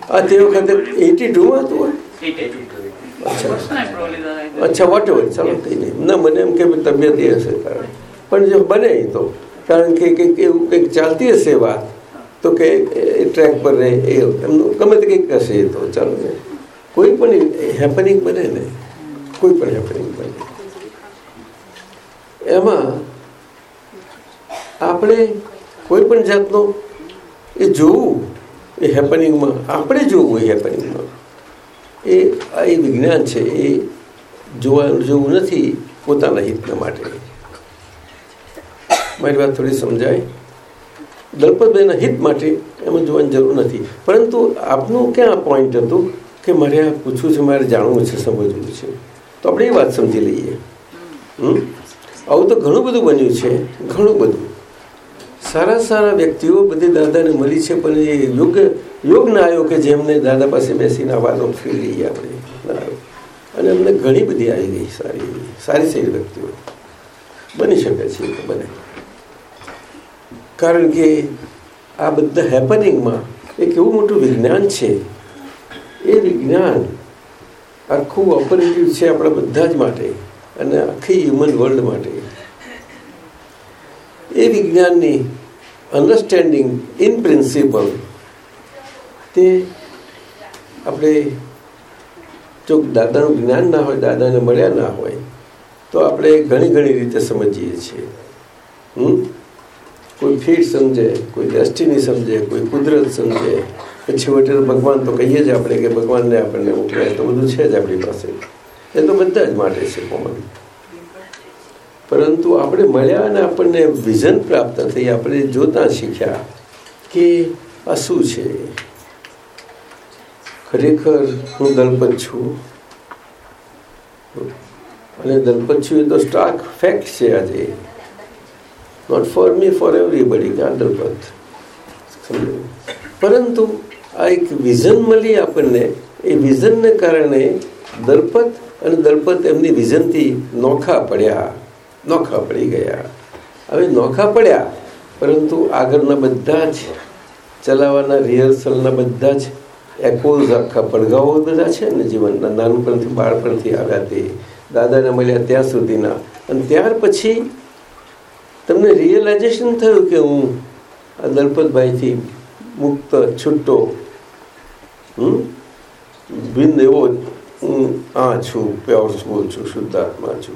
Speaker 7: આ તે વખતે એટી ટુમાં હતું અચ્છા. વોટ એવર ચાલો થઈ નહીં ના મને એમ કે તબિયત એ હશે કારણ. પણ જો બને તો. કારણ કે કંઈક એવું કંઈક ચાલતી હશે વાત. તો કે, એ ટ્રેક પર રહે, એ એમનું ગમે તે કંઈક હશે તો, ચાલો ને. કોઈ પણ હેપનિંગ બને ને, કોઈ પણ હેપનિંગ બને. એમાં આપણે કોઈ પણ જાતનો એ જોવું, એ હેપનિંગમાં આપણે જોવું એ હેપનિંગમાં એ, આ એ વિજ્ઞાન છે, એ જોવા જોવું નથી પોતાના હિતના માટે. મારી વાત થોડી સમજાય? દલપતભાઈના હિત માટે એમાં જોવાની જરૂર નથી. પરંતુ આપનું ક્યાં પોઈન્ટ હતું કે મારે આ પૂછવું છે, મારે જાણવું છે, સમજવું છે? તો આપણે એ વાત સમજી લઈએ? આવું તો ઘણું બધું બન્યું છે, ઘણું બધું. સારા સારા વ્યક્તિઓ બધી દાદાને મળી છે, પણ એ યોગ યોગ ના આવ્યો કે જેમને દાદા પાસે બેસીને વાતો ફરી લઈએ આપણે. ના અને અમને ઘણી બધી આવી ગઈ સારી સારી સારી વ્યક્તિઓ. બની શકે છે બને. કારણ કે આ બધા હેપનિંગમાં એક એવું મોટું વિજ્ઞાન છે. એ વિજ્ઞાન આખું ઓપરેટિવ છે આપણા બધા જ માટે અને આખી હ્યુમન વર્લ્ડ માટે. એ વિજ્ઞાનની અન્ડરસ્ટેન્ડિંગ ઇન પ્રિન્સિપલ તે આપણે જો દાદાનું જ્ઞાન ના હોય, દાદાને મળ્યા ના હોય, તો આપણે ઘણી ઘણી રીતે સમજીએ છીએ. હમ? કોઈ ફીટ સમજે, કોઈ દ્રષ્ટિની સમજે, કોઈ કુદરત સમજે. પછી વટે ભગવાન તો કહીએ જ આપણે કે ભગવાનને આપણને મોકલાય તો બધું છે જ આપણી પાસે. એ તો બધા જ માટે છે કોમન. પરંતુ આપણે મળ્યા અને આપણને વિઝન પ્રાપ્ત થઈ, આપણે જોતા શીખ્યા કે આ શું છે? ખરેખર હું દલપત છું. અને દલપત છું એ તો સ્ટાર્ક ફેક્ટ છે આજે. Not for me for everybody કે આ દલપત પરંતુ આ એક વિઝન મળી આપણને એ વિઝનને કારણે દલપત અને દલપત એમની વિઝનથી નોખા પડ્યા નોખા પડી ગયા હવે નોખા પડ્યા પરંતુ આગળના બધા જ ચલાવવાના રિહર્સલના બધા જ એકોઝ આખા પડઘાઓ બધા છે ને જીવનના નાનપણથી બાળપણથી આવ્યા તે દાદાને મળ્યા ત્યાં સુધીના અને ત્યાર પછી તમને રિયલાઇઝેશન થયું કે હું આ દલપતભાઈથી મુક્ત, છૂટો? હમ? બિન એવો હું આ છું, પ્યોર સ્કૂલ છું શુદ્ધાત્મા છું.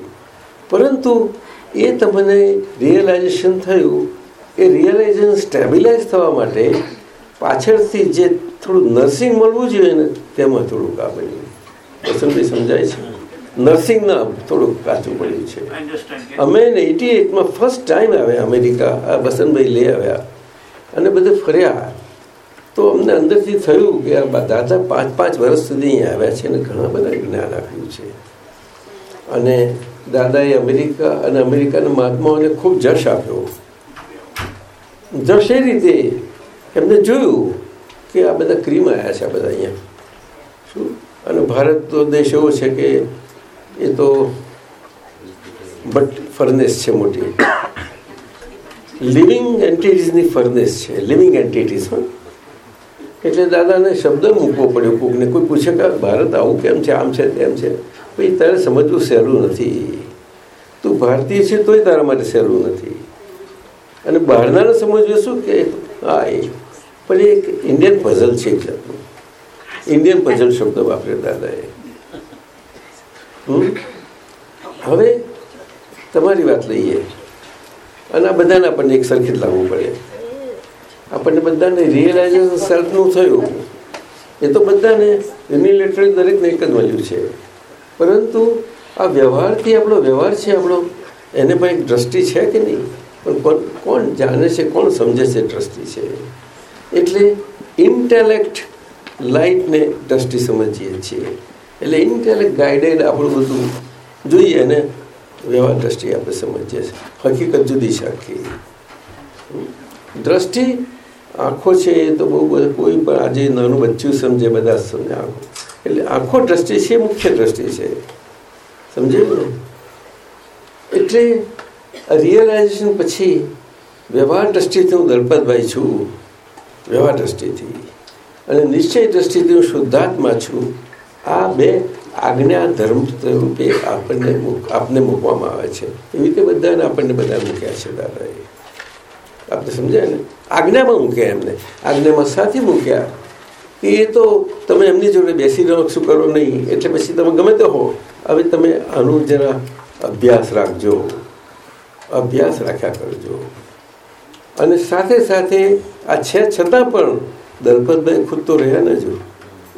Speaker 7: પરંતુ એ તમને રિયલાઇઝેશન થયું, એ રિયલાઇઝેશન સ્ટેબિલાઇઝ થવા માટે પાછળથી જે થોડું નર્સિંગ મળવું જોઈએ ને, તેમાં થોડુંક આ બન્યું સમજાય છે? નર્સિંગના થોડુંક કાચું પડ્યું છે. અમે એટી એટમાં ફર્સ્ટ ટાઈમ આવ્યા અમેરિકા આ વસંતભાઈ લઈ આવ્યા. અને બધે ફર્યા. તો અમને અંદરથી થયું કે આ દાદા પાંચ પાંચ વર્ષ સુધી અહીંયા આવ્યા છે અને ઘણા બધા જ્ઞાન આપ્યું છે. અને દાદાએ અમેરિકા અને અમેરિકાના મહાત્માઓને ખૂબ જશ આપ્યો. જશ એ રીતે એમને જોયું કે આ બધા ક્રીમ આવ્યા છે આ બધા અહીંયા. શું? અને ભારત તો દેશ એવો છે કે એ તો બટ ફર્નેસ છે મોટી. લિવિંગ એન્ટિટીઝની ફર્નેસ છે. લિવિંગ એન્ટિટીઝ એટલે દાદાને શબ્દ મૂકવો પડ્યો કોકને. કોઈ પૂછે કે, ભારત આવું કેમ છે? આમ છે, તેમ છે? ભાઈ, તારે સમજવું સહેલું નથી. તું ભારતીય છે તોય તારા માટે સહેલું નથી. અને બહારનાને સમજવું શું કે, હા, એ. પણ એક ઇન્ડિયન પઝલ છે એક ઇન્ડિયન પઝલ શબ્દ વાપર્યો દાદાએ. હવે તમારી વાત લઈએ. અને આ બધાને આપણને એક સરખી જ લાવવું પડે. આપણને બધાને રિયલાઇઝેશન સેલ્ફનું થયું. એ તો બધાને યુનિલેટરલી દરેકને એક જ મળ્યું છે. પરંતુ આ વ્યવહારથી આપણો વ્યવહાર છે આપણો, એને પણ એક દ્રષ્ટિ છે કે નહીં? પણ કોણ કોણ જાણે છે, કોણ સમજે છે દ્રષ્ટિ છે? એટલે ઇન્ટેલેક્ટ લાઇટને દ્રષ્ટિ સમજીએ છીએ. એટલે ઇન્ટેલેક્ટ ગાઈડેડ આપણું બધું જોઈએ અને વ્યવહાર દ્રષ્ટિ આપણે સમજીએ છીએ. હકીકત જુદી છે આખી. દ્રષ્ટિ આંખો છે એ તો બહુ બધું, કોઈ પણ આજે નાનું બચ્ચું સમજે, બધા સમજે આંખો. એટલે આંખો દ્રષ્ટિ છે, મુખ્ય દ્રષ્ટિ છે. સમજે ને? એટલે રિયલાઇઝેશન પછી વ્યવહાર દ્રષ્ટિથી હું દલપતભાઈ છું. વ્યવહાર દ્રષ્ટિથી. અને નિશ્ચય દ્રષ્ટિથી હું શુદ્ધાત્મા છું. આ બે આજ્ઞા, ધર્મ રૂપે આપણને આપને મૂકવામાં આવે છે. એવી રીતે બધાને આપણને બધા મૂક્યા છે, દાદાએ. આપણે સમજાય ને? આજ્ઞામાં મૂક્યા એમને. આજ્ઞામાં સાથે મૂક્યા. એ તો તમે એમની જોડે બેસી રહો, શું કરો નહીં, એટલે પછી તમે ગમે તે હો. હવે તમે આનું જરા અભ્યાસ રાખજો. અભ્યાસ રાખ્યા કરજો. અને સાથે સાથે આ છે, છતાં પણ દલપતભાઈ ખુદ તો રહ્યા ને જો.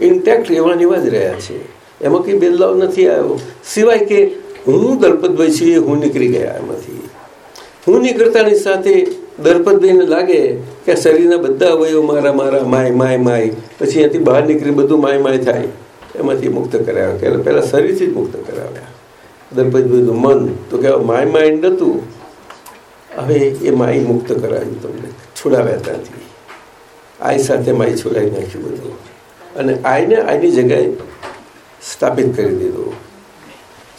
Speaker 7: ઇન્ટેક્ટ રહેવાની એવા જ રહ્યા છે. એમાં કંઈ બદલાવ નથી આવ્યો. સિવાય કે હું દલપતભાઈ છીએ હું નીકળી ગયા એમાંથી. હું નીકળતાની સાથે દલપતભાઈને લાગે કે શરીરના બધા અવયવો મારા મારા, માય માય માય, પછી અહીંયાથી બહાર નીકળી બધું માય માય થાય. એમાંથી મુક્ત કરાવ્યા કે પહેલાં શરીરથી જ મુક્ત કરાવ્યા. દલપતભાઈનું મન તો કહેવાય માય માઇન્ડ નહોતું હવે એ માય મુક્ત કરાવ્યું તમને. છોડાવ્યા ત્યાંથી. આઈ સાથે માય છોડાવી નાખ્યું બધું. અને આઈને આઈની જગ્યાએ સ્થાપિત કરી દીધું.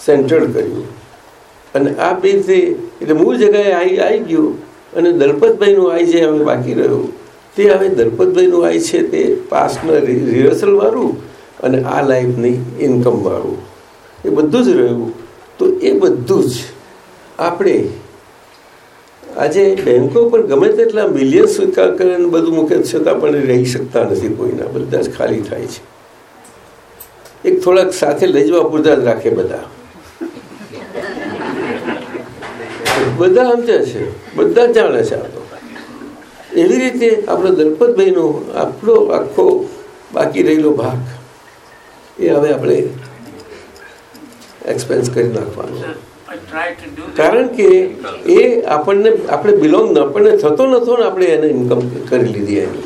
Speaker 7: સેન્ટર કર્યું. અને આ બે રીતે એટલે મૂળ જગ્યાએ આઈ આવી ગયું અને દલપતભાઈનું આઈ જે હવે બાકી રહ્યું, તે હવે દલપતભાઈનું આઈ છે તે પાસ્ટના રિહર્સલ વાળું અને આ લાઈફની ઇન્કમ વાળું. એ બધું જ રહ્યું. તો એ બધું જ આપણે આજે બેંકો પર ગમે તેટલા મિલિયન સ્વીકાર કરે ને બધું મૂકે છતાં પણ રહી શકતા નથી કોઈના. બધા જ ખાલી થાય છે. એક થોડાક સાથે લઈ જવા પૂરતા જ રાખે બધા. બધા સમજે છે. બધા જાણે છે આ તો. એવી રીતે આપણો દલપતભાઈનો આપણો આખો બાકી રહેલો ભાગ એ હવે આપણે એક્સપેન્સ કરી નાખવાનો. કારણ કે એ આપણને, આપણે બિલોંગ આપણને થતો નતો ને આપણે એને ઇન્કમ કરી લીધી એની.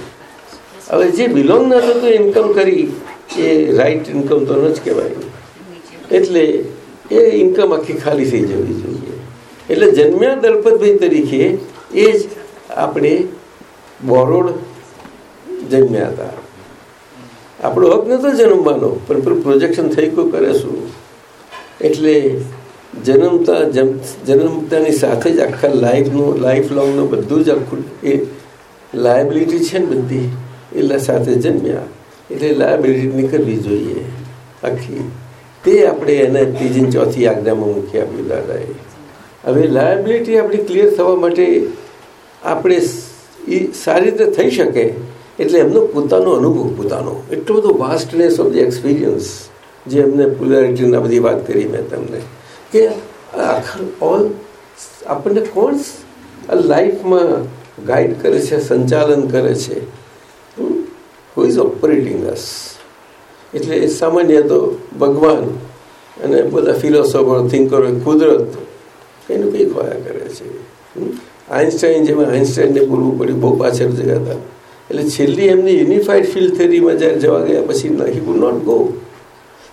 Speaker 7: હવે જે બિલોંગ ન થતું ઇન્કમ કરી, એ રાઈટ ઇન્કમ તો ન જ કહેવાય. એટલે એ ઇન્કમ આખી ખાલી થઈ જવી જોઈએ. એટલે જન્મ્યા દલપતભાઈ તરીકે એ જ આપણે બોરોડ જન્મ્યા હતા. આપણો હક નતો જન્મવાનો, પણ પ્રોજેક્શન થઈ કોઈ કરે શું? એટલે જન્મતા જન્મતાની સાથે જ આખા લાઈફનું લાઈફ લોંગનું બધું જ આખું એ લાયબિલિટી છે ને બધી એટલે સાથે જન્મ્યા. એટલે લાયબિલિટી કરવી જોઈએ. આખી. તે આપણે એને ત્રીજી ચોથી આજ્ઞામાં મૂકી આપ્યું દાદાએ. હવે લાયબિલિટી આપણી ક્લિયર થવા માટે આપણે એ સારી રીતે થઈ શકે એટલે એમનો પોતાનો અનુભવ, પોતાનો. એટલો બધો વાસ્ટનેસ ઓફ ધી એક્સપિરિયન્સ જે એમને પોલારિટીના બધી વાત કરી મેં તમને. કે આખર ઓલ આપણને કોણ લાઈફમાં ગાઈડ કરે છે, સંચાલન કરે છે? હુ ઇઝ ઓપરેટિંગ અસ એટલે સામાન્ય તો ભગવાન અને બધા ફિલોસોફર થિંકરો કુદરત એનું કંઈક વાયા કરે છે? આઇન્સ્ટાઈન જેમાં આઇન્સ્ટાઈનને બોલવું પડ્યું, બહુ પાછળ જગ્યા હતા. એટલે છેલ્લી એમની યુનિફાઈડ ફિલ્ડ થેરીમાં જ્યારે જવા ગયા, પછી હી વુડ નોટ ગો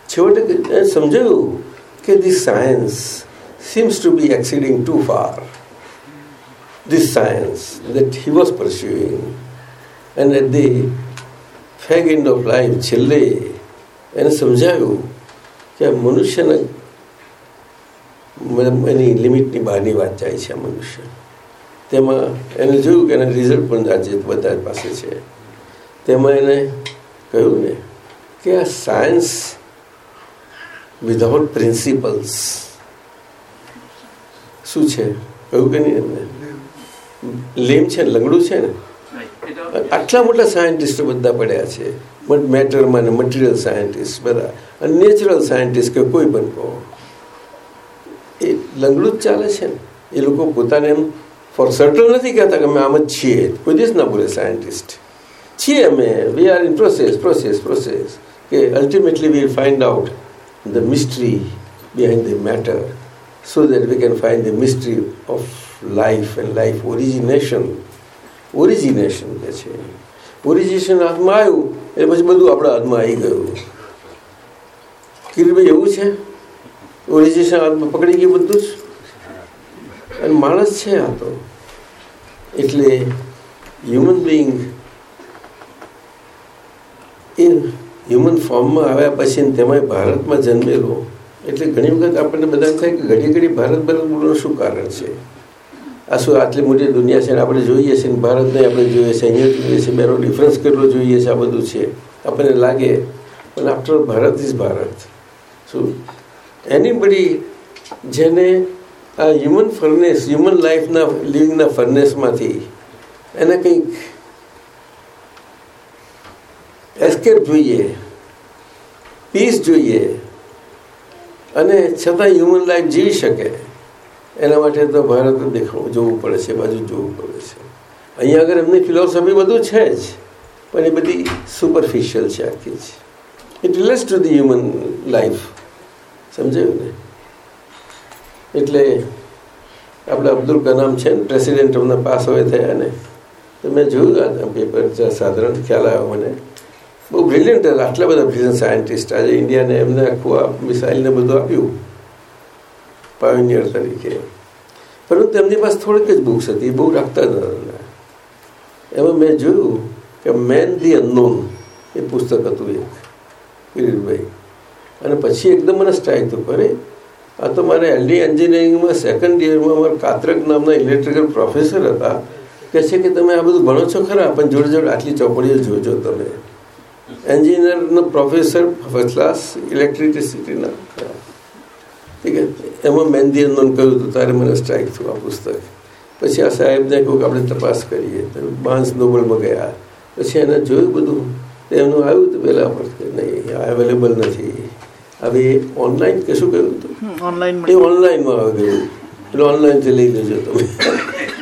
Speaker 7: છેવટે સમજાયું? કે this science seems to be exceeding too far. This science that he was pursuing, and at the fag end of life, છેલ્લે એને સમજાયું કે મનુષ્યને એની લિમિટની બહારની વાત જાય છે મનુષ્ય તેમાં એને જોયું કે એના રિઝલ્ટ પણ આજે બધા પાસે છે તેમાં એને કહ્યું ને કે આ સાયન્સ વિધાઉટ પ્રિન્સિપલ્સ શું છે? કહ્યું કે નહીં લેમ છે લંગડું છે ને? આટલા મોટા સાયન્ટિસ્ટો બધા પડ્યા છે. મેટરમાં ને મટીરિયલ સાયન્ટિસ્ટ બધા. અને નેચરલ સાયન્ટિસ્ટ કે કોઈ પણ કહો. એ લંગડું જ ચાલે છે ને. એ લોકો પોતાને એમ ફોર સર્ટન નથી કહેતા કે અમે આમ જ છીએ. કોઈ દિવસ ના બોલે સાયન્ટિસ્ટ છીએ અમે. We are in process process process કે ultimately we find out the mystery behind the matter so that we can find the mystery of life and life origination. Origination કે છે? ઓરિજિનેશન હાથમાં આવ્યું એટલે પછી બધું આપણા હાથમાં આવી ગયું. કિરીટભાઈ, એવું છે? ઓરિજિનેશન હાથમાં પકડી ગયું બધું જ? અને માણસ છે આ તો. એટલે હ્યુમન બિંગ એ હ્યુમન ફોર્મમાં આવ્યા પછી ને તેમાંય ભારતમાં જન્મેલો. એટલે ઘણી વખત આપણને બધા થાય કે ઘડી ઘડી ભારત ભારત બોલવાનું શું કારણ છે? આ શું આટલી મોટી દુનિયા છે આપણે જોઈએ છીએ ભારતને આપણે જોઈએ છીએ અહીંયા જોઈએ છીએ બેનો ડિફરન્સ કેટલો જોઈએ છે, આ બધું છે. આપણને લાગે પણ આફ્ટર ભારત ઇઝ ભારત. શું એની બધી જેને આ હ્યુમન ફર્નેસ હ્યુમન લાઈફના લિવિંગના ફર્નેસમાંથી એને કંઈક એસ્કેપ જોઈએ. પીસ જોઈએ. અને છતાં હ્યુમન લાઈફ જીવી શકે. એના માટે તો ભારત દેખાવું, જોવું પડે છે બાજુ જોવું પડે છે. અહીંયા આગળ એમની ફિલોસોફી બધું છે જ, પણ એ બધી સુપરફિશિયલ છે આખી જ. It relates to the human life સમજાયું ને? એટલે આપણે અબ્દુલ કલામ છે ને પ્રેસિડેન્ટ અમને પાસ હવે થયા ને. તો મેં જોયું પેપર સાધારણ ખ્યાલ આવ્યો મને. બહુ બ્રિલિયન્ટ હતા. આટલા બધા બ્રિલિયન્ટ સાયન્ટિસ્ટ આજે ઇન્ડિયાને એમને આખું આ મિસાઇલને બધું આપ્યું. પાયોનિયર તરીકે. પરંતુ એમની પાસે થોડીક જ બુક્સ હતી. બહુ રાખતા જ હતા એમાં મેં જોયું કે મેન ધી અનનોન એ પુસ્તક હતું એક કિરીટભાઈ અને પછી એકદમ મને સ્ટ્રાઇક થયું. કરે આ તો મારે એલડી એન્જિનિયરિંગમાં સેકન્ડ યરમાં મારા કાતરક નામના ઇલેક્ટ્રિકલ પ્રોફેસર હતા. કે છે કે તમે આ બધું ભણો છો ખરા? પણ જોડે જોડે આટલી ચોપડીઓ જોજો તમે. એન્જિનિયરનો પ્રોફેસર ફર્સ્ટ ક્લાસ ઇલેક્ટ્રિસિટીના ઠીક છે. એમાં મહેંદી અનોન કહ્યું હતું તારે મને સ્ટ્રાઇક થયું આ પુસ્તક. પછી આ સાહેબને કહ્યું કે આપણે તપાસ કરીએ. બાંસ નોબલમાં ગયા. પછી એને જોયું બધું. એમનું આવ્યું હતું પહેલાં પર નહીં આ અવેલેબલ નથી. હવે ઓનલાઈન કે શું કહ્યું હતું?
Speaker 1: ઓનલાઈન
Speaker 7: એ ઓનલાઈનમાં આવી ગયું. એટલે ઓનલાઈનથી લઈ લેજો તમે.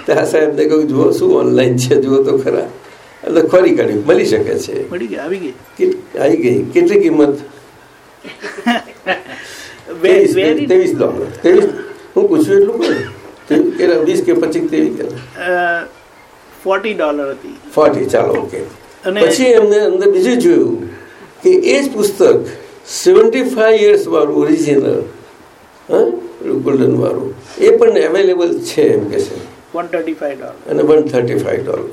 Speaker 7: ત્યાં સાહેબને કહ્યું જુઓ શું ઓનલાઈન છે? જુઓ તો ખરા. એટલે ખોરી કાઢ્યું મળી શકે છે.
Speaker 1: મળી ગઈ આવી ગઈ.
Speaker 7: આવી ગઈ. કેટલી કિંમત? ત્રેવીસ ડોલર ત્રેવીસ હું પૂછ્યું એટલું કહું કેટલા વીસ કે પચીસ ત્રેવીસ કેટલા
Speaker 1: ફોર્ટી ડોલર હતી.
Speaker 7: ફોર્ટી ચાલો ઓકે
Speaker 1: અને-
Speaker 7: પછી એમને અંદર બીજું જોયું કે એ જ પુસ્તક સેવન્ટી ફાઈવ યર્સ વાળું ઓરિજિનલ હા? ગોલ્ડન વાળું. એ પણ અવેલેબલ છે એમ કે છે.
Speaker 1: વન થર્ટી ફાઈવ ડોલર
Speaker 7: અને વન થર્ટી ફાઈવ ડોલર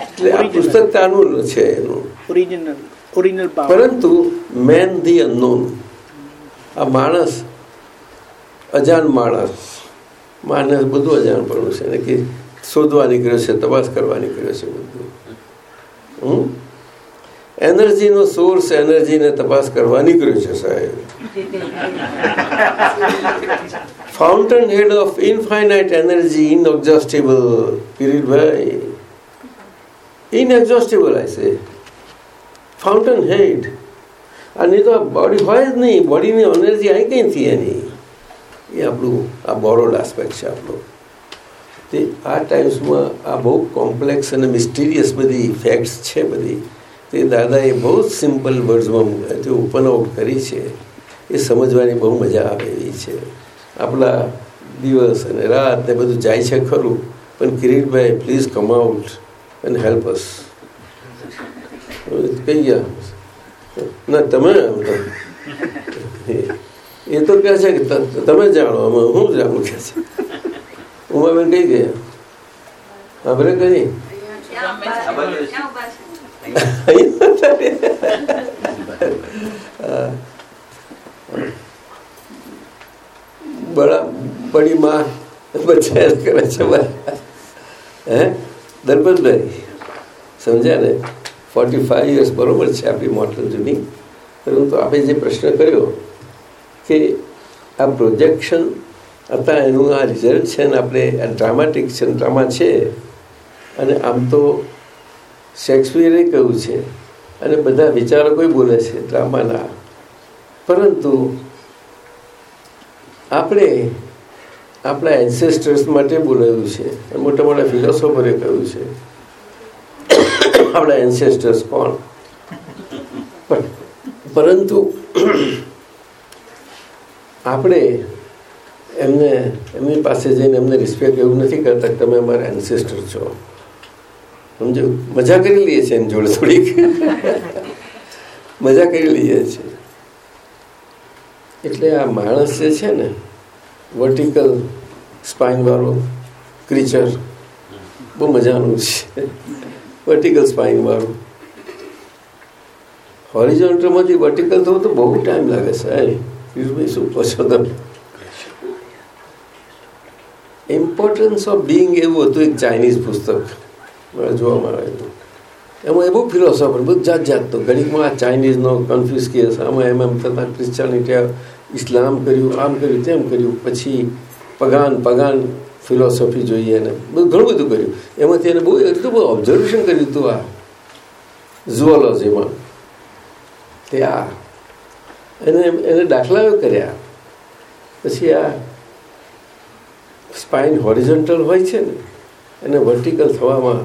Speaker 7: એટલે આ પુસ્તક તાનું છે એનું.
Speaker 1: ઓરિજિનલ ઓરિજિનલ
Speaker 7: પરંતુ મેન ધી અનનોન. આ માણસ અજાણ માણસ. માણસ બધું અજાણપણું છે. ને કે શોધવા નીકળ્યો છે તપાસ કરવા નીકળ્યો છે બધું. હમ? એનર્જીનો સોર્સ એનર્જીને તપાસ કરવા નીકળ્યો છે સાહેબ. Fountain head of infinite energy inexhaustible Kiritbhai inexhaustible I say fountain head અને તો બોડી હોય જ નહીં બોડીની એનર્જી આવી કંઈથી એની એ આપણું આ બોરોડ આસ્પેક્ટ છે આપણો તે આ ટાઈમ્સમાં આ બહુ કોમ્પ્લેક્સ અને મિસ્ટીરિયસ બધી ફેક્ટ્સ છે બધી તે દાદાએ બહુ જ સિમ્પલ વર્ડ્સમાં તે ઓપન આઉટ કરી છે એ સમજવાની બહુ મજા આવે એવી છે આપણા દિવસ અને રાત ને બધું જાય છે ખરું પણ Kiritbhai please come out and help us કહી ગયા? ના, તમે એ તો કહે છે કે તમે જાણો આમાં હું જાણું કે છે. ઉમાબેન કઈ ગયા? આપણે કઈ? બડા બડી માં બચ્ચા કરે છે બરાબર હે? દરબારભાઈ સમજ્યા ને ફોર્ટી ફાઈવ યર્સ બરોબર છે આપણી મોટલ જૂની પરંતુ આપણે જે પ્રશ્ન કર્યો કે આ પ્રોજેક્શન હતા, એનું આ રિઝલ્ટ છે ને આપણે આ ડ્રામાટિક છે ડ્રામા છે. અને આમ તો શેક્સપિયરે કહ્યું છે અને બધા વિચારકોએ બોલે છે ડ્રામાના પરંતુ આપણે આપણા એન્સેસ્ટર્સ માટે બોલાયું છે. મોટા મોટા ફિલોસોફરે કહ્યું છે. આપણા એન્સેસ્ટર્સ કોણ? પરંતુ આપણે એમને, એમની પાસે જઈને એમને રિસ્પેક્ટ એવું નથી કરતા તમે અમારા એન્સેસ્ટર છો. સમજો? મજા કરી લઈએ છીએ એની જોડે થોડીક. મજા કરી લઈએ છીએ. એટલે આ માણસ જે છે ને વર્ટિકલ સ્પાઇન વાળો ક્રીચર બહુ મજાનું છે. વર્ટિકલ સ્પાઇન વાળું. હોરિઝોન્ટલમાંથી વર્ટિકલ થવું તો બહુ ટાઈમ લાગે સાહેબ શું કહો છો તમે? ઇમ્પોર્ટન્સ ઓફ બિંગ એવું હતું એક ચાઇનીઝ પુસ્તક. જોવા આવેલું એમાં એ બહુ ફિલોસોફર બધું જાત જાતનું, ઘડીકમાં આ ચાઇનીઝનો કન્ફ્યુઝ કેસ આમાં એમ એમ થતાં ક્રિશ્ચિયાનિટી ઇસ્લામ કર્યું, આમ કર્યું, તેમ કર્યું, પછી પગાન પગાન ફિલોસોફી જોઈએ એને બધું ઘણું બધું કર્યું. એમાંથી એને બહુ એટલું બહુ ઓબ્ઝર્વેશન કર્યું હતું આ ઝુઓલોજીમાં તે આ, એને એને દાખલાઓ કર્યા. પછી આ સ્પાઇન હોરિઝોન્ટલ હોય છે ને, એને વર્ટિકલ થવામાં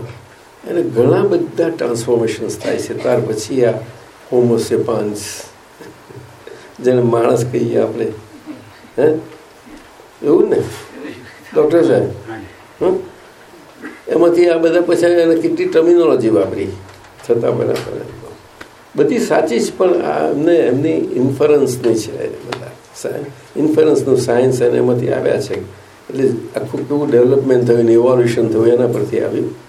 Speaker 7: એને ઘણા બધા ટ્રાન્સફોર્મેશન્સ થાય છે. ત્યાર પછી આ હોમોસેપાન્સ જેને માણસ કહીએ આપણે. હે? એવું ને? ડૉક્ટર સાહેબ? હં? એમાંથી આ બધા પછી એને કેટલી ટર્મિનોલોજી વાપરી? છતાં બરાબર. બધી સાચી જ, પણ આ એમને, એમની ઇન્ફરન્સની છે બધા. ઇન્ફરન્સનું સાયન્સ અને એમાંથી આવ્યા છે. એટલે આખું કેવું ડેવલપમેન્ટ થયું ઇવોલ્યુશન થયું એના પરથી આવ્યું.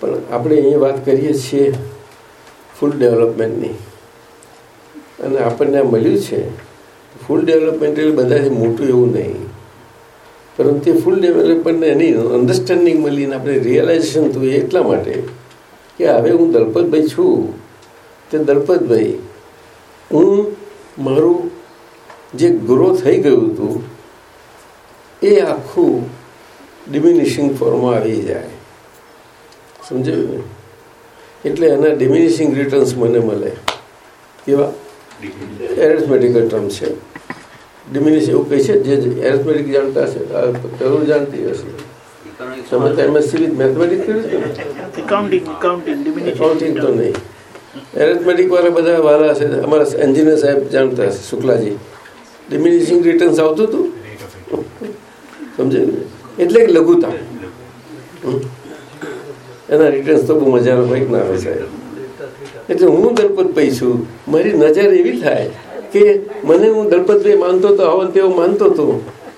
Speaker 7: પણ આપણે અહીંયા વાત કરીએ છીએ ફૂલ ડેવલપમેન્ટની અને આપણને મળ્યું છે ફૂલ ડેવલપમેન્ટ એટલે બધાથી મોટું એવું નહીં. પરંતુ ફૂલ ડેવલપમેન્ટને એની અન્ડરસ્ટેન્ડિંગ મળીને આપણે રિયલાઇઝેશન થયું એટલા માટે કે હવે હું દલપતભાઈ છું. તે દલપતભાઈ, હું મારું જે ગ્રો થઈ ગયું હતું, એ આખું ડિમિનિશિંગ ફોર્મમાં આવી જાય. સમજાયું ને? એટલે એના ડિમિનિશિંગ રિટર્ન્સ મને મળે. કેવા? એરેથમેટિકલ ટર્મ છે. ડિમિનિશ એવું કહે છે જે એરેથમેટિક જાણતા હશે જરૂર જાણતી હશે. તમે તો એમએસસી વિથ મેથમેટિક કર્યું છે ને?
Speaker 1: એકાઉન્ટિંગ એકાઉન્ટિંગ
Speaker 7: એકાઉન્ટિંગ તો નહીં. એરેથમેટિક વાળા બધા વાળા હશે અમારા એન્જિનિયર સાહેબ જાણતા હશે શુક્લાજી. ડિમિનિશિંગ રિટર્ન્સ આવતું હતું? સમજે? એટલે લઘુતા હમ. એના રિટર્ન્સ તો બહુ મજાનો કંઈક ના આવે સાહેબ એટલે હું દલપતભાઈ છું. મારી નજર એવી થાય કે મને હું દલપતભાઈ માનતો હતો આવો તેવો માનતો હતો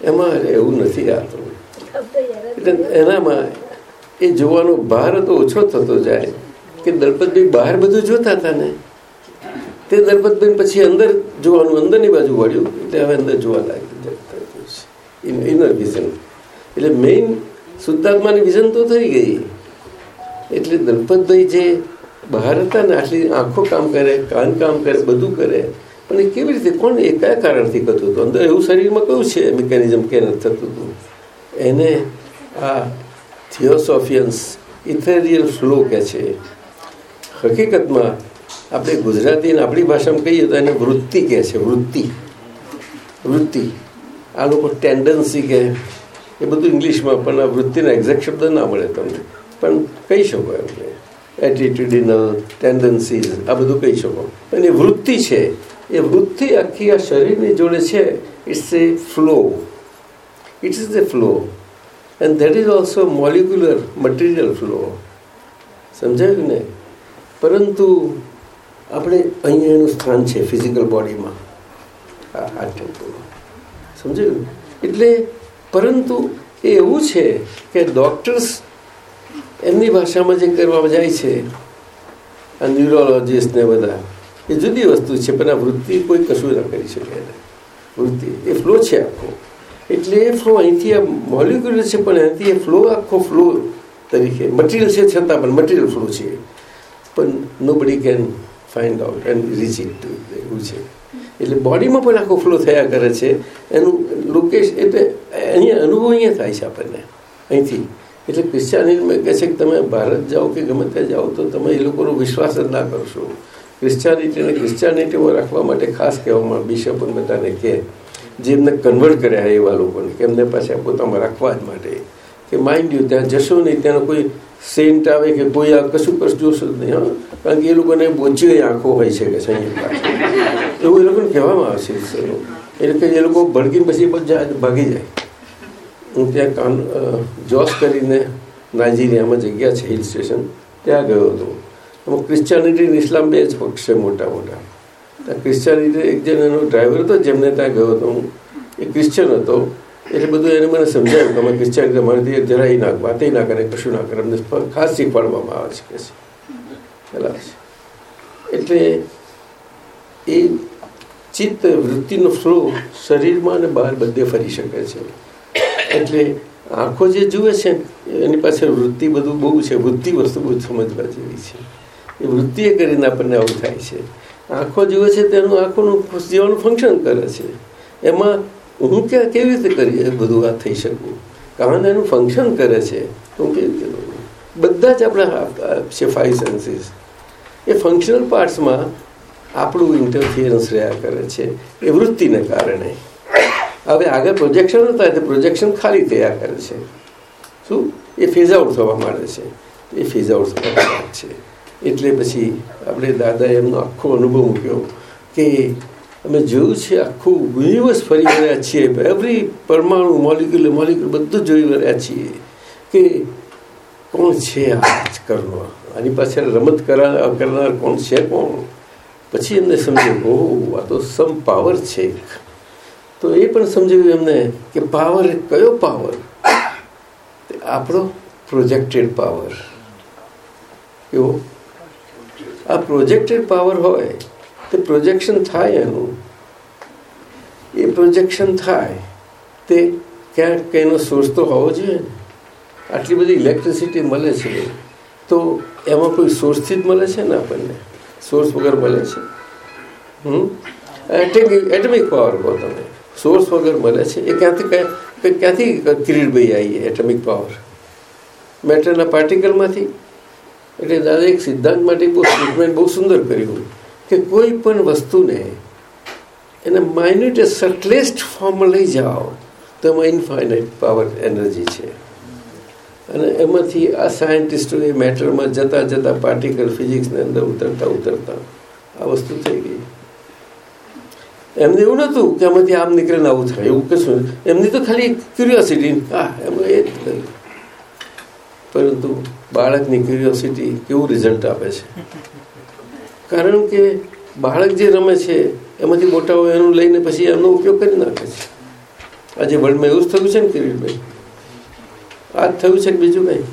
Speaker 7: એમાં એવું નથી આવતું. એટલે એનામાં એ જોવાનો ભાર તો ઓછો થતો જાય કે દલપતભાઈ બહાર બધું જોતા હતા ને. તે દલપતભાઈ પછી અંદર જોવાનું અંદરની બાજુ વળ્યું. એટલે હવે અંદર જોવા લાગ્યું. ઇનર વિઝન એટલે મેઇન શુદ્ધાત્માની વિઝન તો થઈ ગઈ. એટલે દલપતભાઈ જે બહાર હતા ને, આટલી આંખો કામ કરે, કાન કામ કરે, બધું કરે, પણ એ કેવી રીતે, કોણ એ કયા કારણથી કરતું હતું? અંદર એવું શરીરમાં કયું છે મિકેનિઝમ કે નથી થતું હતું? એને આ થિયોસોફિયન્સ ઇથેરિયલ ફ્લો કે છે. હકીકતમાં આપણે ગુજરાતી આપણી ભાષામાં કહીએ તો એને વૃત્તિ કહે છે, વૃત્તિ. વૃત્તિ. આ લોકો ટેન્ડન્સી કહે. એ બધું ઇંગ્લિશમાં, પણ આ વૃત્તિના એક્ઝેક્ટ શબ્દ ના મળે તમને. પણ કહી શકો એમને એટીટ્યુડિનલ ટેન્ડન્સીઝ આ બધું કહી શકો. અને એ વૃત્તિ છે, એ વૃત્તિ આખી આ શરીરની જોડે છે it's a flow it is a flow and that is also molecular material flow સમજાયું ને? પરંતુ આપણે અહીંયા એનું સ્થાન છે ફિઝિકલ બોડીમાં આ આ ટેમ્પો સમજાયું? એટલે પરંતુ એ એવું છે કે ડૉક્ટર્સ એમની ભાષામાં જે કરવા જાય છે, આ ન્યુરોલોજીસ્ટ ને બધા, એ જુદી વસ્તુ છે, પણ આ વૃત્તિ કોઈ કશું ના કરી શકે એને. વૃત્તિ, એ ફ્લો છે આખો. એટલે એ ફ્લો અહીંથી આ મોલિક્યુલર છે, પણ અહીંથી એ ફ્લો, આખો ફ્લો તરીકે, મટીરિયલ છે છતાં પણ મટીરિયલ ફ્લો છે. પણ nobody can find out and reach it એવું છે. એટલે બોડીમાં પણ આખો ફ્લો થયા કરે છે. એનું લોકેશ એટલે અહીંયા અનુભવ અહીંયા થાય છે આપણને. અહીંથી. એટલે ક્રિશ્ચિયાનિઝમ કહે છે કે તમે ભારત જાઓ કે ગમે ત્યાં જાઓ તો તમે એ લોકોનો વિશ્વાસ જ ના કરશો. ક્રિશ્ચિયાનિટીને ક્રિશ્ચિયાનિટીમાં રાખવા માટે ખાસ કહેવામાં બિશપ બધાને કહે. જેમને કન્વર્ટ કર્યા એવા લોકોને કે એમને પાછા પોતામાં રાખવા જ માટે. કે માઇન્ડ યુ ત્યાં જશો નહીં, ત્યાંનો કોઈ સેન્ટ આવે કે કોઈ આ કશું કશું જોશો જ નહીં, હા? કારણ કે એ લોકોને બોચી આંખો હોય છે કે સંયુક્ત એવું એ લોકોને કહેવામાં આવે છે એટલે કે એ લોકો ભડકીને પછી બધા ભાગી જાય. હું ત્યાં કાન જોસ કરીને નાઇજીરિયામાં જગ્યા છે, હિલ સ્ટેશન, ત્યાં ગયો હતો. એમાં ક્રિશ્ચિયાનિટી અને ઇસ્લામ બે જ પક્ષ છે મોટા મોટા. ત્યાં ક્રિશ્ચિયાનિટી એક જણ એનો ડ્રાઈવર હતો, જેમને ત્યાં ગયો હતો હું. એ ક્રિશ્ચિયન હતો. એટલે બધું એને મને સમજાયું કે અમે ક્રિશ્ચિયાનિટી અમારાથી જરાય ના વાતે ના કરે, કશું ના કરે, અમને ખાસ શીખવાડવામાં આવે છે કે એટલે એ ચિત્ત વૃત્તિનો ફ્લો શરીરમાં અને બહાર બધે ફરી શકે છે. એટલે આંખો જે જુએ છે એની પાસે વૃત્તિ બધું બહુ છે, વૃત્તિ વસ્તુ બહુ સમજવા જેવી છે. એ વૃત્તિએ કરીને આપણને આવું થાય છે. આંખો જુએ છે તેનું આંખોનું જીવન ફંક્શન કરે છે. એમાં હું ક્યાં કેવી રીતે કરી બધું આ થઈ શકું? કારણ એનું ફંક્શન કરે છે. હું કેવી રીતે બધા જ આપણા છે ફાઈવ સેન્સીસ એ ફંક્શનલ પાર્ટ્સમાં આપણું ઇન્ટરફિયરન્સ રહ્યા કરે છે. એ વૃત્તિને કારણે. હવે આગળ પ્રોજેક્શન થાય તો પ્રોજેક્શન ખાલી તૈયાર કરે છે. શું? એ ફેઝ આઉટ થવા માંડે છે. એ ફેઝ આઉટ થવા છે. એટલે પછી આપણે દાદાએ એમનો આખો અનુભવ મૂક્યો કે અમે જોયું છે આખું યુનિવર્સ ફરી રહ્યા છીએ. એવરી પરમાણુ મોલિક્યુલ મોલિક્યુલ બધું જોઈ રહ્યા છીએ કે કોણ છે આ કરવા આની પાછળ રમત કરા, કરનાર કોણ છે કોણ? પછી એમને સમજ્યું, ઓહ, આ તો સમ પાવર છે. તો એ પણ સમજાવ્યું એમને કે પાવર કયો પાવર આપણો પ્રોજેક્ટેડ પાવર એવો આ પ્રોજેક્ટેડ પાવર હોય, તો પ્રોજેક્શન થાય એનું. એ પ્રોજેક્શન થાય, તે ક્યાંક કંઈનો સોર્સ તો હોવો જોઈએ આટલી બધી ઇલેક્ટ્રિસિટી મળે છે, તો એમાં કોઈ સોર્સથી જ મળે છે ને આપણને? સોર્સ વગર મળે છે? હમ? એટમિક પાવર કહો તમે. સોર્સ વગર મળે છે. એ ક્યાંથી ક્યાંથી કિરીટભાઈ આવી એટમિક પાવર મેટરના પાર્ટિકલમાંથી એટલે દાદા, એક સિદ્ધાંત માટે બહુ સ્ટેટમેન્ટ બહુ સુંદર કર્યું કે કોઈ પણ વસ્તુને એને માઇન્યુટ સટલેસ્ટ ફોર્મમાં લઈ જાઓ તો એમાં ઇન્ફાઇનાઇટ પાવર એનર્જી છે. અને એમાંથી આ સાયન્ટિસ્ટોએ મેટરમાં જતા જતા પાર્ટિકલ ફિઝિક્સની અંદર ઉતરતા ઉતરતા આ વસ્તુ થઈ ગઈ. એમને એવું નહોતું કે આમાંથી આમ નીકળે ને આવું થાય, એવું કશું એમની તો ખાલી ક્યુરિયોસિટી હા એમ એ જ કર્યું પરંતુ બાળકની ક્યુરિયોસિટી કેવું રિઝલ્ટ આપે છે? કારણ કે બાળક જે રમે છે, એમાંથી મોટાઓ એનું લઈને પછી એનો ઉપયોગ કરી નાખે છે. આજે વર્લ્ડમાં એવું જ થયું છે ને કિરીટભાઈ? આ જ થયું છે ને બીજું કંઈ?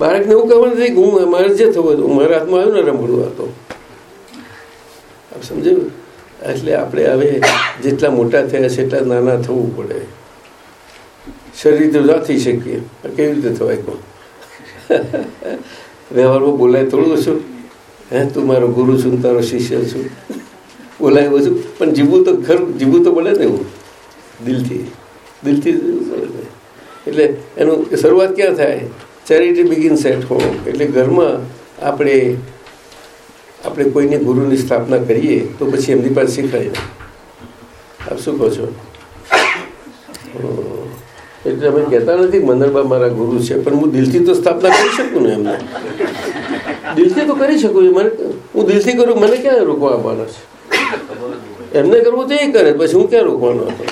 Speaker 7: બાળકને એવું ખબર નથી હું મારે જે થવું હતું મારા હાથમાં આવ્યું ને રમડું હતો આપ સમજાયું? એટલે આપણે હવે જેટલા મોટા થયા છે એટલા નાના થવું પડે. શરીર તો ના થઈ શકીએ. કેવી રીતે થવાય વ્યવહારમાં બોલાય થોડું છું. હે, તું મારો ગુરુ છું, તારો શિષ્ય છું. બોલાય છું પણ જીવવું તો ખરું જીવવું તો બોલે ને એવું. દિલથી. દિલથી એટલે એનું શરૂઆત ક્યાં થાય? ચેરિટી બિગિન્સ એટ હોમ એટલે ઘરમાં આપણે આપણે કોઈને ગુરુની સ્થાપના કરીએ તો પછી એમની પાસે શીખાય આપ શું કહો છો? એટલે અમે કહેતા નથી મંદરબા મારા ગુરુ છે પણ હું દિલથી તો સ્થાપના કરી શકું ને એમને. દિલથી તો કરી શકું મને હું દિલથી કરું મને ક્યાં રોકવા આવવાનો છે? એમને કરવું તો એ કરે પછી હું ક્યાં રોકવાનો હતો?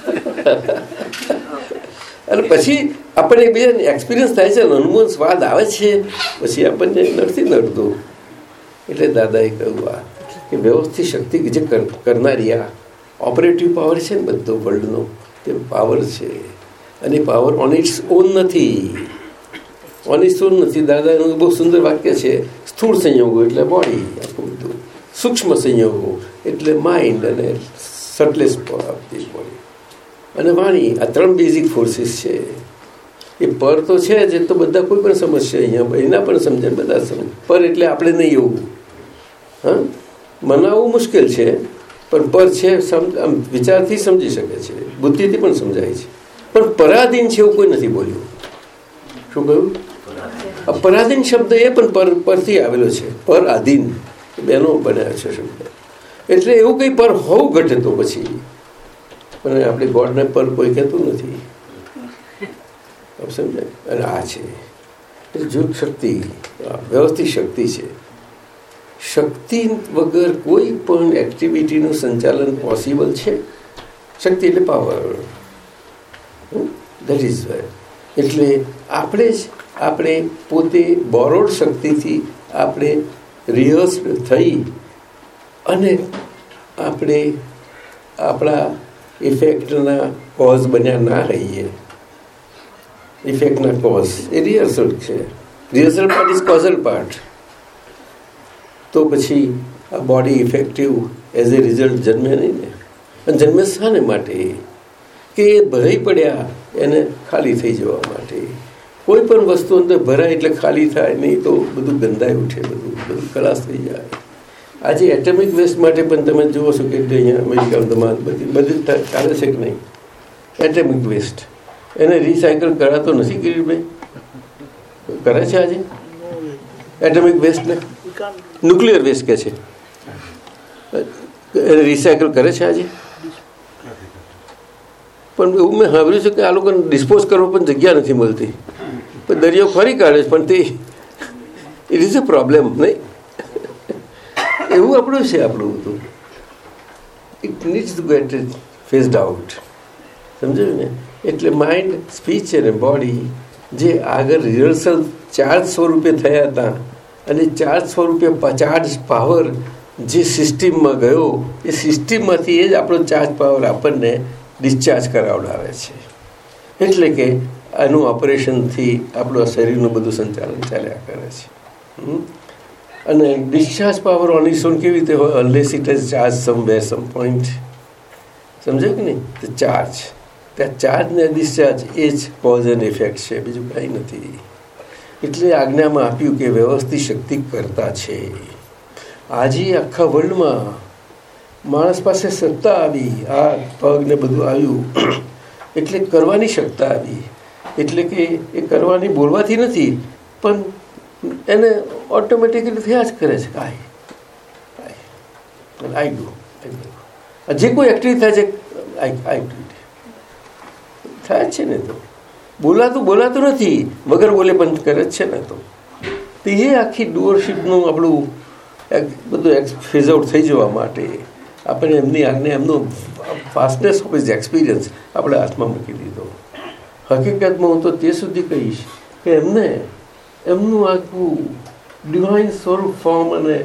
Speaker 7: અને પછી આપણને એકબીજાને એક્સપિરિયન્સ થાય છે અનુભવ સ્વાદ આવે છે, પછી આપણને નથી નડતું. એટલે દાદાએ કહ્યું આ, કે વ્યવસ્થિત શક્તિ જે કરનારી આ ઓપરેટિવ પાવર છે ને બધો વર્લ્ડનો તે પાવર છે. અને પાવર ઓન ઇટ્સ ઓન નથી. ઓન ઇટ્સ ઓન નથી. દાદાનું બહુ સુંદર વાક્ય છે, સ્થૂળ સંયોગો એટલે બોડી આખું બધું. સૂક્ષ્મ સંયોગો એટલે માઇન્ડ અને સટલેસ બોડી અને વાણી, આ ત્રણ બેઝિક ફોર્સીસ છે. એ પર તો છે જ તો બધા કોઈ પણ સમજશે અહીંયા. એના પણ સમજે બધા સમજ. પર એટલે આપણે નહીં એવું. હા? મનાવવું મુશ્કેલ છે, પણ પર છે આમ વિચારથી સમજી શકે છે. બુદ્ધિથી પણ સમજાય છે. પણ પરાધીન છે એવું કોઈ નથી બોલ્યું. શું કહ્યું? પરાધીન શબ્દ એ પણ પર, પરથી આવેલો છે. પર આધીન. બેનો બન્યા છે શબ્દ. એટલે એવું કંઈ પર હોવું ઘટે તો પછી. પણ આપણે ગોડને પર કોઈ કહેતું નથી. સમજાય. અને આ છે. એટલે જૂથ શક્તિ વ્યવસ્થિત શક્તિ છે. શક્તિ વગર કોઈ પણ એક્ટિવિટીનું સંચાલન પોસિબલ છે? શક્તિ એટલે પાવર દેટ ઇઝ એટલે આપણે જ, આપણે પોતે બોરોડ શક્તિથી આપણે રિહર્સ થઈ અને આપણે આપણા ઇફેક્ટના કોઝ બન્યા ના રહીએ ઇફેક્ટના કોઝ એ રિહર્સલ છે rehearsal part is causal part તો પછી આ body effective as a result જન્મે નહીં ને અને જન્મે શાને માટે કે એ ભરાઈ પડ્યા એને ખાલી થઈ જવા માટે કોઈ પણ વસ્તુ અંદર ભરાય એટલે ખાલી થાય નહીં તો બધું ગંધાઈ ઉઠે બધું બધું ખલાસ થઈ જાય આજે એટમિક વેસ્ટ માટે પણ તમે જુઓ છો કે અહીંયા અમેરિકા બધી બધી ચાલે છે કે નહીં? એટમિક વેસ્ટ એને રિસાયકલ કરાતો નથી કિરીટભાઈ કરે છે આજે? એટમિક વેસ્ટને ન્યુક્લિયર વેસ્ટ કે છે? એને રિસાયકલ કરે છે આજે? પણ એવું મેં સાંભળ્યું છે કે આ લોકોને ડિસ્પોઝ કરવા પણ જગ્યા નથી મળતી. પણ દરિયો ફરી કાઢે છે, પણ તે ઇટ ઇઝ અ પ્રોબ્લેમ નહીં? એવું આપણું છે આપણું બધું it needs to get phased out સમજાયું ને? એટલે માઇન્ડ સ્પીચ અને બોડી જે આગળ રિહર્સલ ચાર્જ સ્વરૂપે થયા હતા અને ચાર્જ સ્વરૂપે ચાર્જ પાવર જે સિસ્ટમમાં ગયો, એ સિસ્ટમમાંથી એ જ આપણો ચાર્જ પાવર આપણને ડિસ્ચાર્જ કરાવડાવે છે. એટલે કે આનું ઓપરેશનથી આપણું શરીરનું બધું સંચાલન ચાલ્યા કરે છે. અને ડિસ્ચાર્જ પાવર ઇસ ઓન કેવી રીતે હોય? It is charge somewhere some point સમજો કે નહીં? તો ચાર્જ ત્યાં ચાર્જ ને ડિસ્ચાર્જ એ જ કોઝ એન્ડ ઇફેક્ટ છે. બીજું કંઈ નથી. એટલે આજ્ઞામાં આપ્યું કે વ્યવસ્થિત શક્તિ કરતા છે. આજે આખા વર્લ્ડમાં માણસ પાસે સત્તા આવી, આ પગ ને બધું આવ્યું. એટલે કરવાની સત્તા આવી. એટલે કે એ કરવાની બોલવાથી નથી, પણ એને ઓટોમેટિકલી થયા જ કરે છે. કાંઈ કાંઈ. આઈ ડુ જે કોઈ એક્ટિવિટી થાય છે આઈ આઈ થાય છે ને તો. બોલાતું બોલાતું નથી. વગર બોલે પણ કરે છે ને તો. એ આખી ડુઅરશીપનું આપણું બધું ફેઝ આઉટ થઈ જવા માટે આપણે એમની આજ્ઞા એમનો ફાસ્ટનેસ ઓફ ઇઝ એક્સપિરિયન્સ આપણે હાથમાં મૂકી દીધો. હકીકતમાં હું તો તે સુધી કહીશ કે એમને, એમનું આખું ડિવાઇન સ્વરૂપ ફોર્મ અને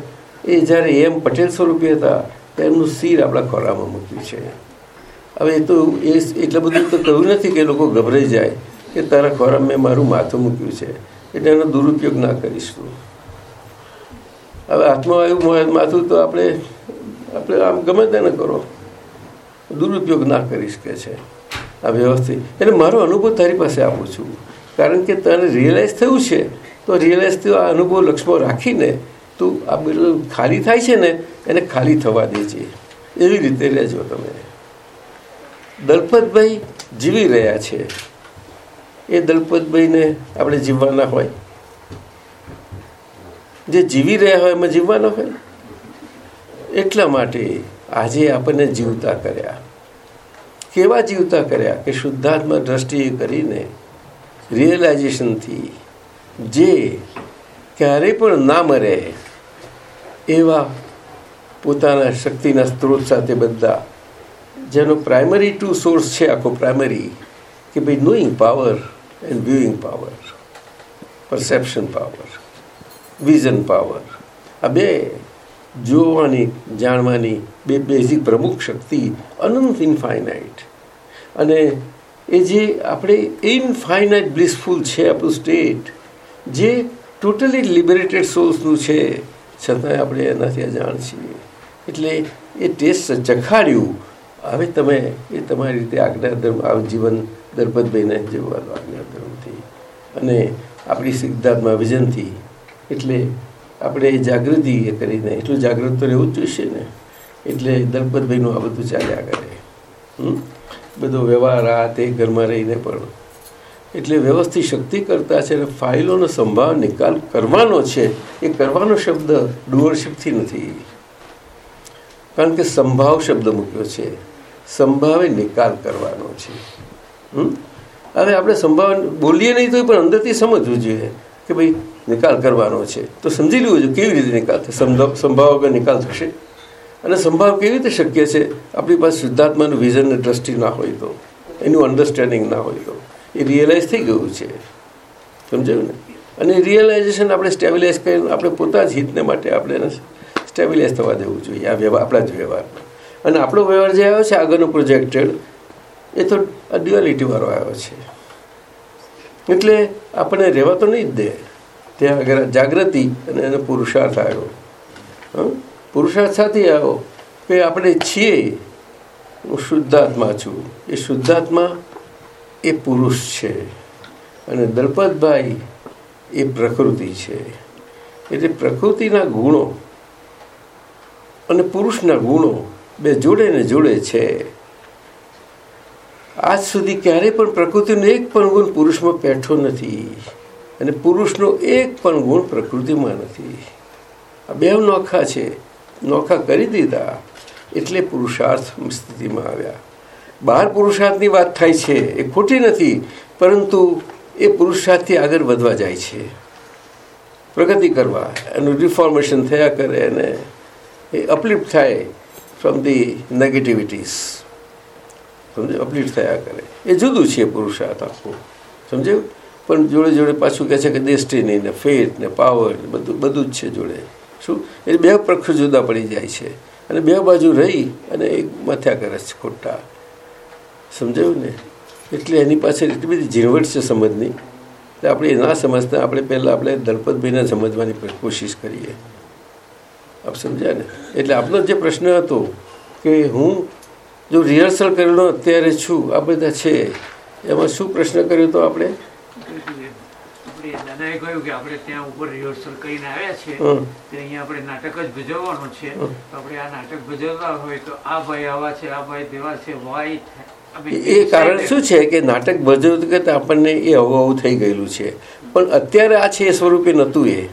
Speaker 7: એ જ્યારે એમ પટેલ સ્વરૂપે હતા એમનું શિર આપણા ખોરામાં મૂક્યું છે. હવે એ તો એ એટલું બધું તો કહ્યું નથી કે લોકો ગભરાઈ જાય, કે તારા ખોરાક મેં મારું માથું મૂક્યું છે, એટલે એનો દુરુપયોગ ના કરીશું. હવે હાથમાં માથું તો આપણે આપણે આમ ગમે તેને કરો. દુરુપયોગ ના કરી શકે છે, આ વ્યવસ્થિત. એટલે મારો અનુભવ તારી પાસે આપું છું. કારણ કે તને રિયલાઇઝ થયું છે તો રિયલાઇઝ થયું આ અનુભવ લક્ષ્યમાં રાખીને તું આ બિલ ખાલી થાય છે ને, એને ખાલી થવા દેજે એવી રીતે રહેજો તમે. દલપતભાઈ જીવી રહ્યા છે. એ દલપતભાઈને આપણે જીવવાના હોય. જે જીવી રહ્યા હોય એમાં જીવવાના હોય એટલા માટે આજે આપણને જીવતા કર્યા. કેવા જીવતા કર્યા? કે શુદ્ધાત્મા દ્રષ્ટિએ કરીને રિયલાઇઝેશનથી જે ક્યારે પણ ના મરે, એવા પોતાના શક્તિના સ્ત્રોત સાથે બધા, જેનો પ્રાઇમરી ટુ સોર્સ છે આખો પ્રાઇમરી કે ભાઈ knowing power and viewing power perception power vision power આ બે જોવાની, જાણવાની બે બેઝિક પ્રમુખ શક્તિ અનંત ઇનફાઇનાઇટ અને એ જે આપણે ઇનફાઇનાઇટ બ્લિસફુલ છે આપણું સ્ટેટ જે ટોટલી લિબરેટેડ સોલ્સનું છે, છતાંય આપણે એનાથી અજાણ છીએ. એટલે એ ટેસ્ટ ચખાડ્યું હવે તમે એ તમારી રીતે આજ્ઞાધર્મ આ જીવન દરપતભાઈને જીવવાનું આજ્ઞાધર્મથી અને આપણી સિદ્ધાર્થમાં વિઝનથી એટલે આપણે જાગૃતિ એ કરીને, એટલું જાગૃત તો રહેવું જ જોઈશે ને. એટલે દલપતભાઈનું આ બધું ચાલ્યા કરે. બધો વ્યવહાર આ તે ઘરમાં રહીને પણ એટલે વ્યવસ્થિત શક્તિ કરતા છે અને ફાઇલોનો સંભાવ નિકાલ કરવાનો છે. એ કરવાનો શબ્દ ડુઅરશીપથી નથી. કારણ કે સંભાવ શબ્દ મૂક્યો છે. સંભાવે નિકાલ કરવાનો છે. હવે આપણે સંભાવ બોલીએ નહીં તો પણ અંદરથી સમજવું જોઈએ કે ભાઈ નિકાલ કરવાનો છે. તો સમજી લેવું જોઈએ કેવી રીતે નિકાલ થશે સંભાવ વગર નિકાલ થશે. અને સંભાવ કેવી રીતે શક્ય છે? આપણી પાસે શુદ્ધાત્માનું વિઝન અને દ્રષ્ટિ ના હોય તો. એનું અન્ડરસ્ટેન્ડિંગ ના હોય તો. એ રિયલાઇઝ થઈ ગયું છે. સમજાયું ને? અને રિયલાઇઝેશન આપણે સ્ટેબિલાઇઝ કરીને આપણે પોતા જ હિતને માટે આપણે એને સ્ટેબિલાઇઝ થવા દેવું જોઈએ, આ વ્યવહાર આપણા જ વ્યવહારમાં. અને આપણો વ્યવહાર જે આવ્યો છે, આગળનો પ્રોજેક્ટેડ એ તો ડ્યુઅલિટીવાળો આવ્યો છે. એટલે આપણને રહેવા તો નહીં જ દે. ત્યાં આગળ જાગૃતિ અને એનો પુરુષાર્થ આવ્યો. પુરુષાર્થ સાથે આવ્યો કે આપણે છીએ. હું શુદ્ધાત્મા છું. એ શુદ્ધાત્મા એ પુરુષ છે. અને દલપતભાઈ એ પ્રકૃતિ છે. એટલે પ્રકૃતિના ગુણો અને પુરુષના ગુણો બે જોડે ને જોડે છે. આજ સુધી ક્યારેય પણ પ્રકૃતિનો એક પણ ગુણ પુરુષમાં બેઠો નથી અને પુરુષનો એક પણ ગુણ પ્રકૃતિમાં નથી. આ બે નોખા છે. નોખા કરી દીધા એટલે પુરુષાર્થ સ્થિતિમાં આવ્યા. બહાર પુરુષાર્થની વાત થાય છે, એ ખોટી નથી, પરંતુ એ પુરુષાર્થથી આગળ વધવા જાય છે. પ્રગતિ કરવા, એનું રિફોર્મેશન થયા કરે અને એ અપલિફ્ટ થાય ફ્રોમ ધી નેગેટિવિટીઝ સમજે અપલિફ્ટ થયા કરે. એ જુદું છે પુરુષાર્થ આખું. સમજ્યું? પણ જોડે જોડે પાછું કહે છે કે ડેસ્ટિની ને ફેટ ને પાવર બધું બધું જ છે જોડે. શું? એ બે પ્રક્ષ જુદા પડી જાય છે. અને બે બાજુ રહી અને એક મથ્યા કરે છે ખોટા. સમજાયું ને? એટલે એની પાસે એટલી બધી ઝીણવટ છે સમજની એટલે આપણે ના સમજતા આપણે પહેલાં આપણે દલપતભાઈને સમજવાની કોશિશ કરીએ. આપ સમજ્યા ને? એટલે આપનો જે પ્રશ્ન હતો કે હું જો રિહર્સલ કરેલો અત્યારે છું આ બધા છે એમાં શું પ્રશ્ન કર્યો તો આપણે?
Speaker 11: દાદાએ કહ્યું કે આપણે ત્યાં ઉપર રિહર્સલ કરીને આવ્યા છે તે અહીંયા આપણે નાટક જ ભજવવાનું છે. તો આપણે આ નાટક ભજવતા હોય તો આ ભાઈ આવા છે આ ભાઈ તેવા છે વાય
Speaker 7: એ કારણ શું છે કે નાટક ભજવતું કે આપણને એ આવું થઈ ગયેલું છે. પણ અત્યારે આ છે એ સ્વરૂપે નહોતું એ.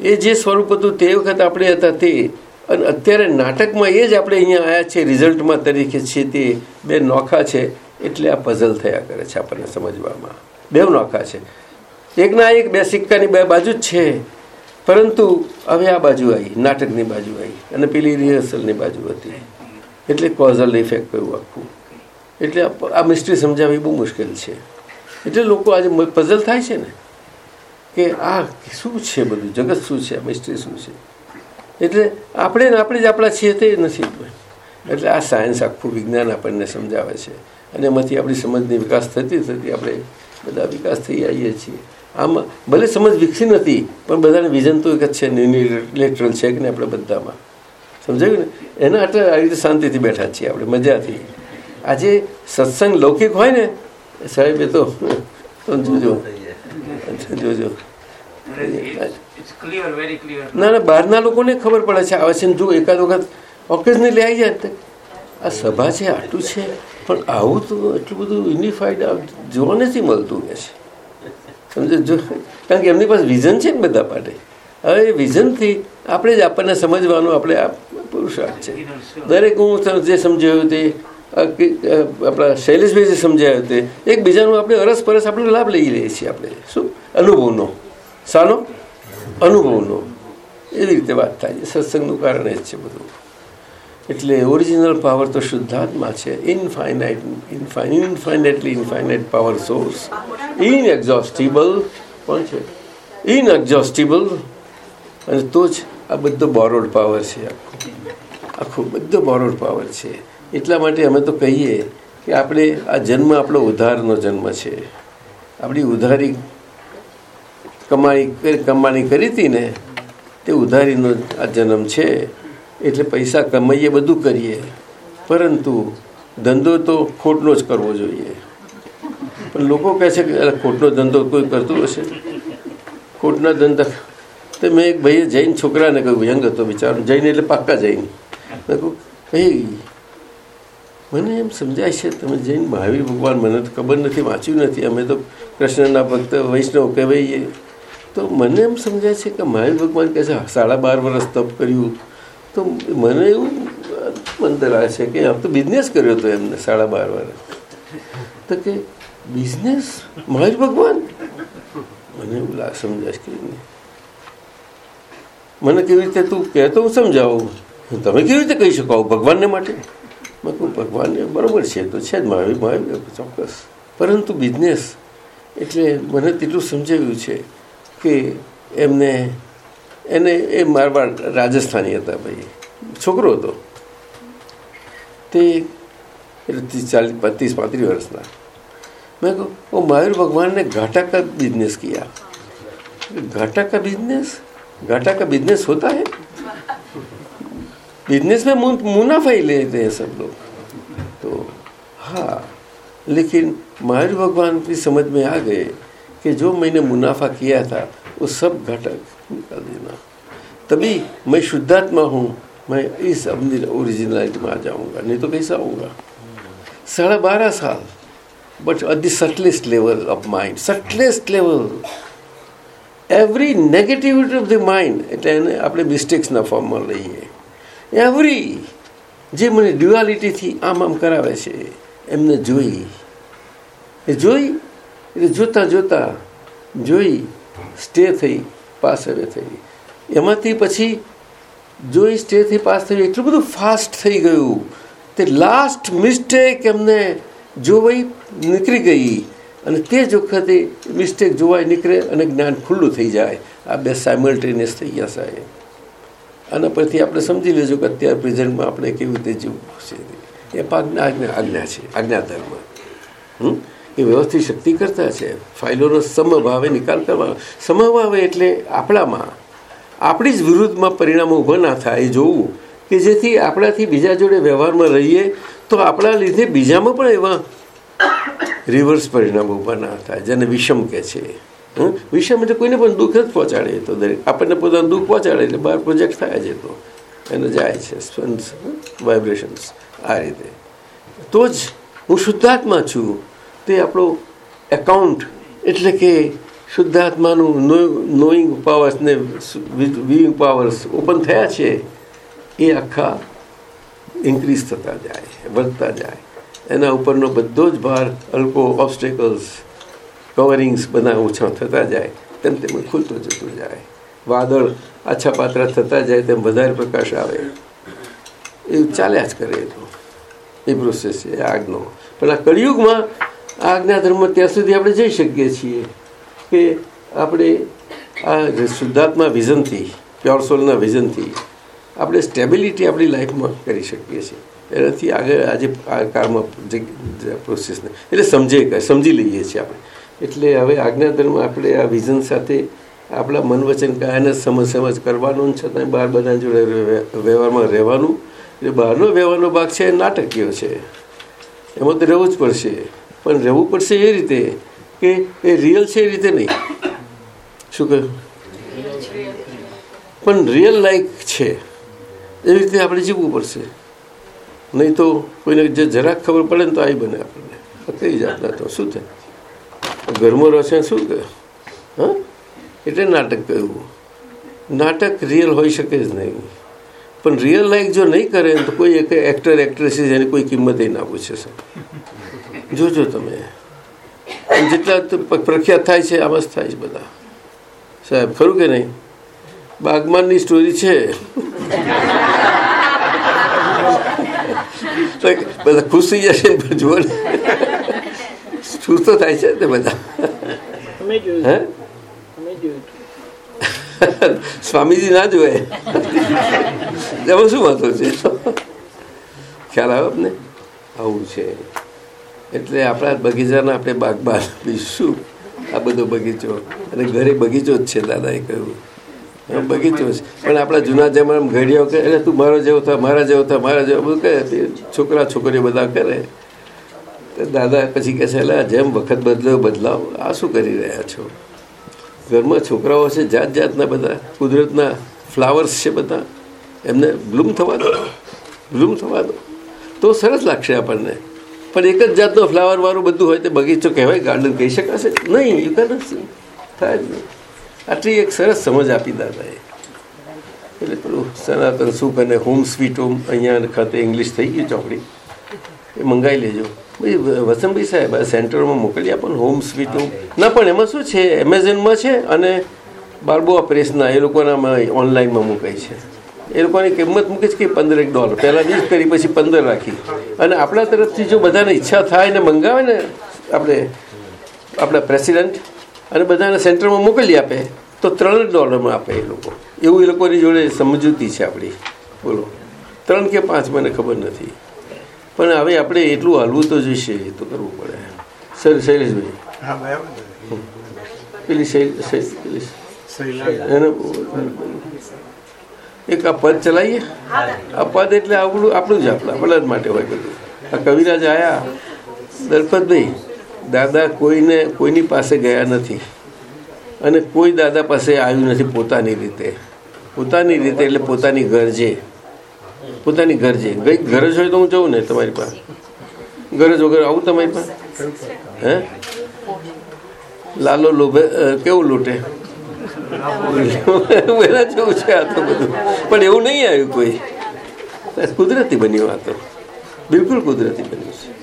Speaker 7: એ જે સ્વરૂપ હતું તે વખત આપણે હતા તે. અને અત્યારે નાટકમાં એ જ આપણે અહીંયા આવ્યા છે રિઝલ્ટમાં તરીકે છે તે. બે નોખા છે એટલે આ પઝલ થયા કરે છે આપણને સમજવામાં. બે નોખા છે. એકના એક બે સિક્કાની બે બાજુ જ છે. પરંતુ હવે આ બાજુ આવી નાટકની બાજુ આવી. અને પેલી રિહર્સલની બાજુ હતી. એટલે કોઝલ ઇફેક્ટ કહ્યું આખું. એટલે આ મિસ્ટ્રી સમજાવવી બહુ મુશ્કેલ છે. એટલે લોકો આજે પઝલ થાય છે ને, કે આ શું છે બધું? જગત શું છે? મિસ્ટ્રી શું છે? એટલે આપણે આપણે જ આપણા છીએ તે નથી એટલે આ સાયન્સ આખું વિજ્ઞાન આપણને સમજાવે છે. અને એમાંથી આપણી સમજની વિકાસ થતી થતી આપણે બધા વિકાસ થઈ આવીએ છીએ. આમાં ભલે સમજ વિકસી નથી, પણ બધાને વિઝન તો એક જ છે લેટરલ છે કે ને આપણે બધામાં? સમજાયું ને? એના આટલે આવી રીતે શાંતિથી બેઠા છીએ આપણે, મજાથી. આજે સત્સંગ લૌકિક હોય ને સાહેબ એ તો જોજો. જોજો. ના ના બહારના લોકોને ખબર પડે છે. આવે છે જો એકાદ વખત ઓકેઝનલી આવી જાય આ સભા છે આટલું છે. પણ આવું તો એટલું બધું યુનિફાઈડ જોવા નથી મળતું કે છે. સમજો? જો કારણ કે એમની પાસે વિઝન છે ને બધા માટે. હવે એ વિઝનથી આપણે જ આપણને સમજવાનું આપણે આ પુરુષાર્થ છે. દરેક હું જે સમજાયું તે આપણા શૈલેષભાઈ જે સમજાયું તે, એકબીજાનું આપણે અરસપરસ આપણે લાભ લઈ લઈએ છીએ આપણે. શું? અનુભવનો. સાનો અનુભવનો. એવી રીતે વાત થાય છે. સત્સંગનું કારણ જ છે બધું. એટલે ઓરિજિનલ પાવર તો શુદ્ધાત્મા છે. Infinite infinitely infinite power source inexhaustible પણ છે? ઇનએક્ઝોસ્ટિબલ અને તો જ આ બધો બોરોડ પાવર છે આખો. આખો બધો બોરોડ પાવર છે. એટલા માટે અમે તો કહીએ કે આપણે આ જન્મ આપણો ઉધારનો જન્મ છે. આપણી ઉધારી કમાણી કમાણી કરી હતી ને, તે ઉધારીનો આ જન્મ છે. એટલે પૈસા કમાઈએ, બધું કરીએ. પરંતુ ધંધો તો ખોટનો જ કરવો જોઈએ. પણ લોકો કહે છે કે ખોટનો ધંધો કોઈ કરતું હશે? ખોટના ધંધા, તો મેં એક ભાઈએ જૈન છોકરાને કહ્યું, યંગ હતો બિચારો. જૈન એટલે પાક્કા જૈન. મેં કહ્યું, ભાઈ મને એમ સમજાય છે, તમે જૈન મહાવીર ભગવાન મને તો ખબર નથી, વાંચ્યું નથી. અમે તો કૃષ્ણના ભક્ત, વૈષ્ણવ કહેવાઈએ તો મને એમ સમજાય છે કે મહાવીર ભગવાન કહે છે, સાડા બાર વર્ષ તપ કર્યું. તો મને એવું આવે છે કે આમ તો બિઝનેસ કર્યો હતો એમને સાડા બાર વર્ષ તો કે બિઝનેસ મહાવીર ભગવાન? મને એવું લાગ સમજાય કે મને કેવી રીતે તું કહેતો હું સમજાવું. તમે કેવી રીતે કહી શકો ભગવાનને માટે? મેં કહું ભગવાનને બરાબર છે તો છે જ મહાવીર મહાવીર ચોક્કસ પરંતુ બિઝનેસ એટલે મને તેટલું સમજાવ્યું છે કે એમને એને એ મારવાડ રાજસ્થાની હતા ભાઈ છોકરો હતો તે ત્રીસ ચાલીસ પચીસ પાંત્રીસ વર્ષના मैं को वो महावीर भगवान ने घाटा का बिजनेस किया घाटा का बिजनेस घाटा का बिजनेस होता है बिजनेस में मुनाफा ही लेते हैं सब लोग तो हाँ लेकिन महावीर भगवान की समझ में आ गए कि जो मैंने मुनाफा किया था वो सब घाटा निकाल देना तभी मैं शुद्धात्मा हूँ मैं इस अपनी ओरिजिनलिटी में आ जाऊंगा नहीं तो कैसा आऊँगा साढ़े बारह साल but at the subtlest level of mind, subtlest level. Every negativity of the mind, એટલે એને આપણે મિસ્ટેક્સના ફોર્મમાં લઈએ એવરી જે મને ડ્યુઆલિટીથી આમ આમ કરાવે છે, એમને જોઈ. એ જોઈ, એટલે જોતાં જોતાં જોઈ સ્ટે થઈ પાસ હવે થઈ. એમાંથી પછી જોઈ સ્ટેથી પાસ થયું એટલું બધું ફાસ્ટ થઈ ગયું તે લાસ્ટ મિસ્ટેક એમને જોવાઈ નીકળી ગઈ. અને તે જ વખતે મિસ્ટેક જોવાય નીકળે અને જ્ઞાન ખુલ્લું થઈ જાય. આ બે સાયમલ્ટેનિયસ થઈ ગયા સાહેબ. આના પરથી આપણે સમજી લેજો કે અત્યારે પ્રેઝન્ટમાં આપણે કેવી રીતે જીવવું છે. એ આજ્ઞા આજ્ઞા છે આજ્ઞાધર્મ હમ? એ વ્યવસ્થિત શક્તિ કરતા છે. ફાઇલોનો સમભાવે નિકાલ કરવાનો. સમભાવે એટલે આપણામાં, આપણી જ વિરુદ્ધમાં પરિણામો ઊભા ના થાય એ જોવું કે જેથી આપણાથી બીજા જોડે વ્યવહારમાં રહીએ તો આપણા લીધે બીજામાં પણ એવા રિવર્સ પરિણામો ઊભા ના થાય, જેને વિષમ કહે છે. વિષમ એટલે કોઈને પણ દુઃખ જ પહોંચાડે તો દરેક. આપણને પોતાનું દુઃખ પહોંચાડે એટલે બહાર પ્રોજેક્ટ થાય છે તો. એને જાય છે. સ્પન્સ વાઇબ્રેશન્સ આ રીતે. તો જ હું શુદ્ધાત્મા છું. તે આપણો એકાઉન્ટ એટલે કે શુદ્ધાત્માનું નોઈંગ પાવર્સ ને વિવિંગ પાવર્સ ઓપન થયા છે, એ આખા ઇન્ક્રીઝ થતા જાય વધતા જાય. એના ઉપરનો બધો જ ભાર અલ્પો ઓબ્સ્ટેકલ્સ કવરિંગ્સ બધા ઓછા થતા જાય. તેમ તેમ ખુલતું જતું જાય. વાદળ આછા પાત્રા થતા જાય, તેમ વધારે પ્રકાશ આવે. એવું ચાલ્યા જ કરે તો. એ પ્રોસેસ છે આગનો. પણ આ કળિયુગમાં આજ્ઞા ધર્મ ત્યાં સુધી આપણે જઈ શકીએ છીએ કે આપણે આ શુદ્ધાત્મા વિઝનથી પ્યોર સોલના વિઝનથી આપણે સ્ટેબિલિટી આપણી લાઈફમાં કરી શકીએ છીએ. એનાથી આગળ આજે આ કાળમાં પ્રોસેસને એટલે સમજે સમજી લઈએ છીએ આપણે. એટલે હવે આજ્ઞાધર્મ આપણે આ વિઝન સાથે આપણા મન વચન કાયાને સમજ સમજ કરવાનું છતાં બહાર બધા જોડે વ્યવહારમાં રહેવાનું. એટલે બહારનો વ્યવહારનો ભાગ છે એ નાટકીય છે. એમાં તો રહેવું જ પડશે. પણ રહેવું પડશે એ રીતે કે એ રિયલ છે એ રીતે નહીં. શું કહ્યું? પણ રિયલ લાઈક છે. એવી રીતે આપણે જીવવું પડશે. નહીં તો કોઈને જે જરાક ખબર પડે ને તો આવી બને આપણને. કઈ જાતના તો? શું થાય? ઘરમાં રહેશે શું કહે? હા? એટલે નાટક કહ્યું. નાટક રિયલ હોઈ શકે જ નહીં. પણ રિયલ લાઈફ જો નહીં કરે, તો કોઈ એક એક્ટર એક્ટ્રેસીસ એની કોઈ કિંમત ના પૂછે છે જોજો તમે. જેટલા પ્રખ્યાત થાય છે, આમ જ થાય છે બધા. સાહેબ, ખરું કે નહીં? બાગમાનની સ્ટોરી છે. બધા ખુશ થઈ જશે જુઓ ને શું તો થાય છે. તે બધા સ્વામીજી ના જોવે? એમાં શું વાંધો છે? ખ્યાલ આવે આપને? આવું છે. એટલે આપણા બગીચાના આપણે બાગબાન બીજું આ બધો બગીચો. અને ઘરે બગીચો જ છે દાદાએ કહ્યું. બગીચો છે. પણ આપણા જૂના જમાનામાં ઘડિયાઓ કરે એટલે તું મારો જેવો થા મારા જેવો થા મારા જેવો. બધું કહે છોકરા છોકરીઓ બધા કરે. દાદા પછી કહે છે એટલે જેમ વખત બદલ્યો, બદલાવ. આ શું કરી રહ્યા છો? ઘરમાં છોકરાઓ છે જાત જાતના બધા, કુદરતના ફ્લાવર્સ છે બધા. એમને બ્લૂમ થવા દો, બ્લૂમ થવા દો. તો સરસ લાગશે આપણને. પણ એક જ જાતનો ફ્લાવર વાળું બધું હોય તો બગીચો કહેવાય, ગાર્ડન કહી શકાશે? નહીં યુ કેન થાય જ નહીં. આટલી એક સરસ સમજ આપી દાદાએ. એટલે પેલું સનાતન સુખ અને હોમ સ્વીટ હોમ અહીંયા ખાતે ઇંગ્લિશ થઈ ગયું ચોકડી એ મંગાવી લેજો. ભાઈ વસંતભાઈ સાહેબ સેન્ટરમાં મોકલી આપો ને, હોમ સ્વીટ. ના, પણ એમાં શું છે, એમેઝોનમાં છે અને બારબોઆ પ્રેસના, એ લોકોના ઓનલાઈનમાં મૂકાય છે. એ લોકોની કિંમત મૂકે છે કે પંદર એક ડોલર. પહેલાં વીસ કરી, પછી પંદર રાખી. અને આપણા તરફથી જો બધાને ઈચ્છા થાય ને મંગાવે ને, આપણે, આપણા પ્રેસિડેન્ટ, અને બધાને સેન્ટરમાં મોકલી આપે, તો ત્રણ ડોલરમાં આપે એ લોકો. એવું એ લોકોની જોડે સમજૂતી છે આપણી. બોલો. ત્રણ કે પાંચ મને ખબર નથી. પણ હવે આપણે એટલું હાલવું તો જોઈશે એ તો કરવું પડે. સર શૈલેષભાઈ. પેલી એક આ પદ ચલાવીએ? આ પદ એટલે આપણું આપણું જ આપણા આપણા જ માટે હોય બધું. આ કવિરાજ આયા. દલપતભાઈ દાદા કોઈને કોઈની પાસે ગયા નથી. અને કોઈ દાદા પાસે આવ્યું નથી પોતાની રીતે. પોતાની રીતે એટલે પોતાની ગરજે પોતાની ઘર છે. કઈ ગરજ હોય તો હું જઉં ને તમારી પાસે? ગરજ વગર આવું તમારી પાસે? હે? લાલો લોભે કેવું લૂંટે? એના જેવું છે આ તો બધું. પણ એવું નહીં આવ્યું કોઈ. કુદરતી બન્યું આ તો. બિલકુલ કુદરતી બન્યું છે.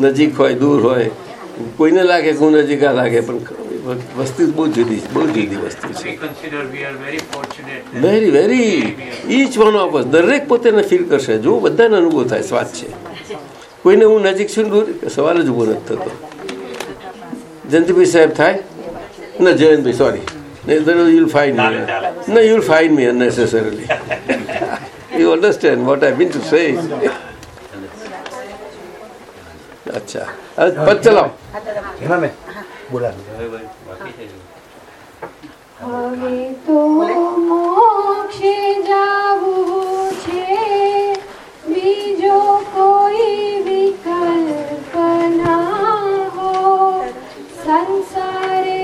Speaker 7: નજીક હોય, દૂર હોય. કોઈને લાગે કે હું નજીક આ લાગે, પણ વસ્તુ બહુ જુદી બહુ જુદી વસ્તુ છે. Very very each one of us દરેક પોતાને ફીલ કરશે. જો બધાને અનુભવ થાય સ્વાદ છે. કોઈને હું નજીક છું દૂર સવાલ જ ઊભો નથી થતો. જયંતિભાઈ સાહેબ થાય? ના જયંતભાઈ સોરી યુલ ફાઇન મી ના you'll find me unnecessarily you understand what I mean to say અચ્છા. હવે પદ ચલાવો.
Speaker 8: હવે
Speaker 5: તો મોક્ષે જાવું છે. બીજો કોઈ વિકલ્પ ના હો સંસારે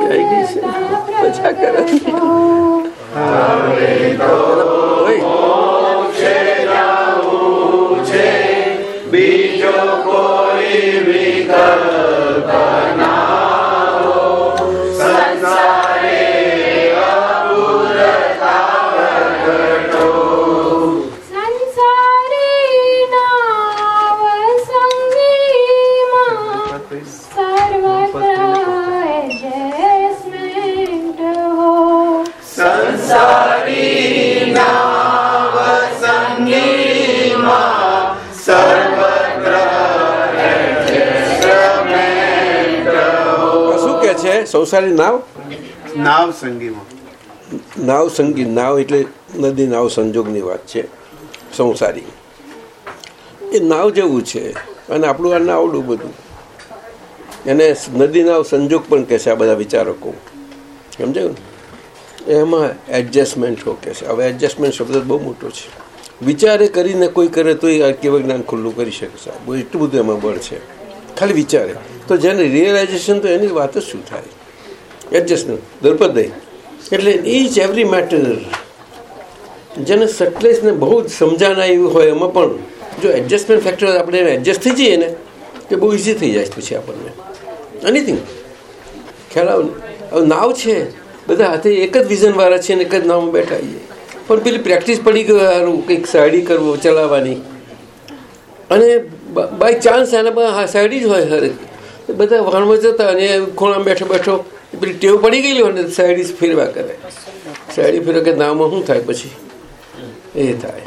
Speaker 7: ગઈ છે.
Speaker 4: સંસારી
Speaker 7: નાવ?
Speaker 8: નાવ સંગીમાં.
Speaker 7: નાવ સંગી નાવ એટલે નદી નાવ સંજોગની વાત છે સંસારી. એ નાવ જેવું છે અને આપણું આ નાવડું બધું. એને નદી નાવ સંજોગ પણ કહેશે આ બધા વિચારકો. સમજાયું એમાં એડજસ્ટમેન્ટ શો કહેશે હવે એડજસ્ટમેન્ટ શબ્દ બહુ મોટો છે. વિચારે કરીને કોઈ કરે તો એ કેવા જ્ઞાન ખુલ્લું કરી શકે સાહેબ બહુ એટલું બધું એમાં બળ છે. ખાલી વિચારે. તો જેને રિયલાઇઝેશન તો એની વાત જ શું થાય? એડજસ્ટમેન્ટ દર્પદય એટલે ઇચ એવરી મેટર જેને સટલેસને બહુ જ સમજાના એવું હોય એમાં પણ, જો એડજસ્ટમેન્ટ ફેક્ટર આપણે એડજસ્ટ થઈ જઈએ ને, તો બહુ ઇઝી થઈ જાય પછી આપણને. એનીથિંગ ખ્યાલ આવે નાવ છે. બધા હાથે એક જ વિઝનવાળા છે ને એક જ નાવમાં બેઠા છીએ પણ પેલી પ્રેક્ટિસ પડી ગયું સારું કંઈક સાડી કરવો, ચલાવવાની. અને બાય ચાન્સ એના સાડી જ હોય હરેક. બધા વાહનમાં જતા અને ખૂણામાં બેઠો બેઠો પેલી ટેવ પડી ગયેલી હોય ને સાઈડ ફેરવા કરે. સાયડી ફેરવા કે નામાં શું થાય પછી? એ થાય.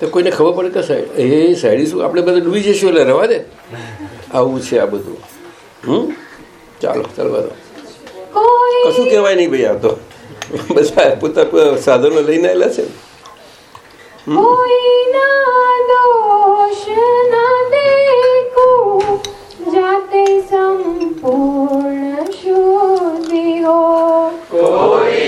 Speaker 7: તો કોઈને ખબર પડે કે સાઈડ એ સાયડી શું? આપણે બધા ડૂબી જઈશું એટલે રવા દે. આવું છે આ બધું. હમ? ચાલો ચાલો બધો કશું કહેવાય નહીં ભાઈ આ તો. બધા પોતા સાધનો લઈને આવેલા છે.
Speaker 5: કોઈના દોષ ના દેખું. જાતે સંપૂર્ણ શુદ્ધિ હો પૂર્વે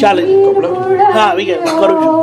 Speaker 3: ચાલે. હા આવી ગયા કરું છું.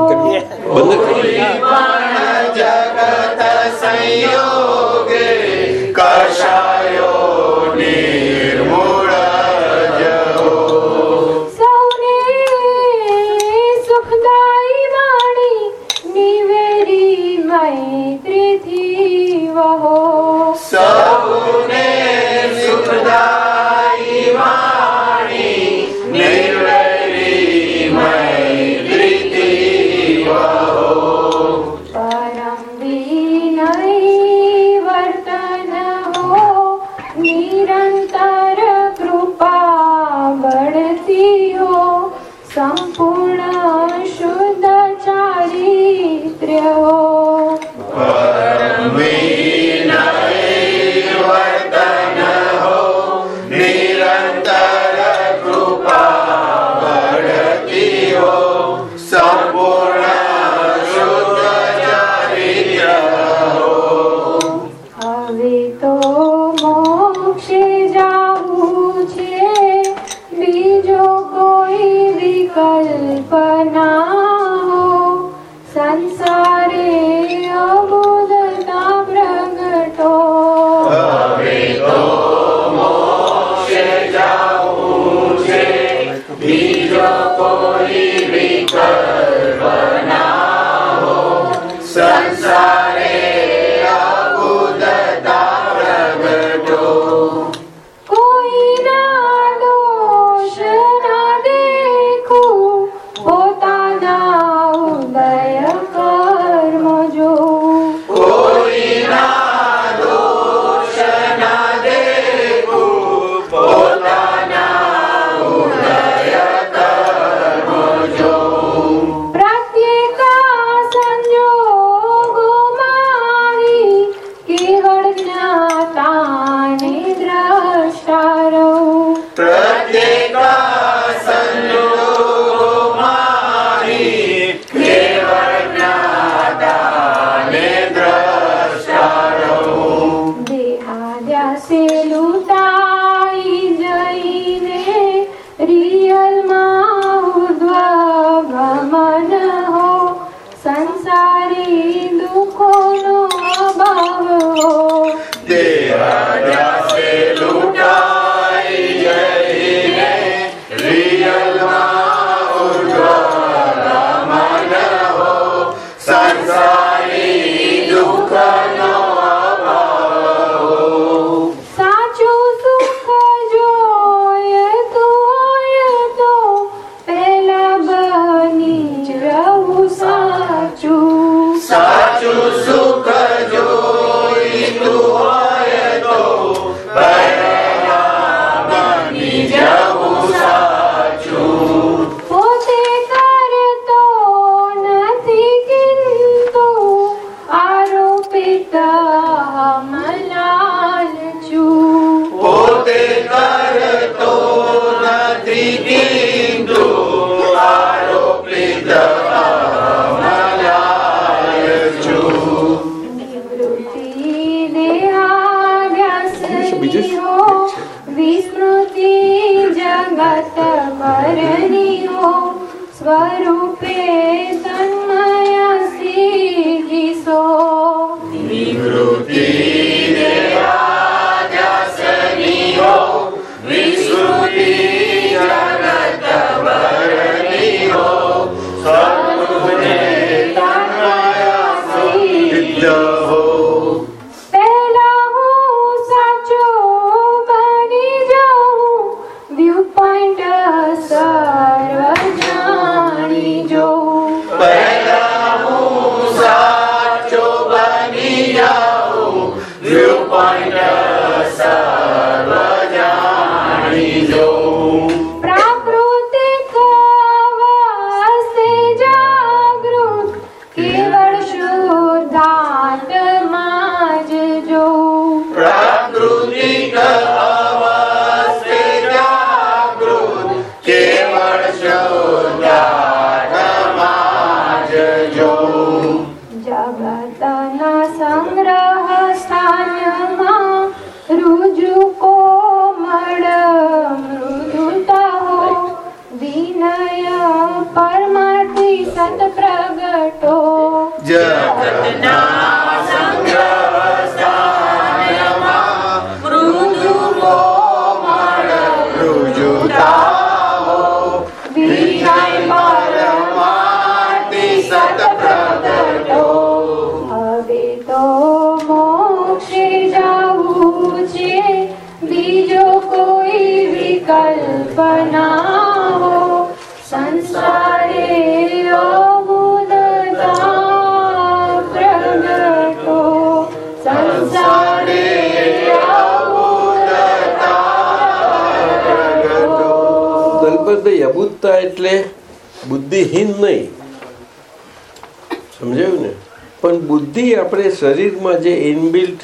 Speaker 7: શરીરમાં જે ઇનબિલ્ટ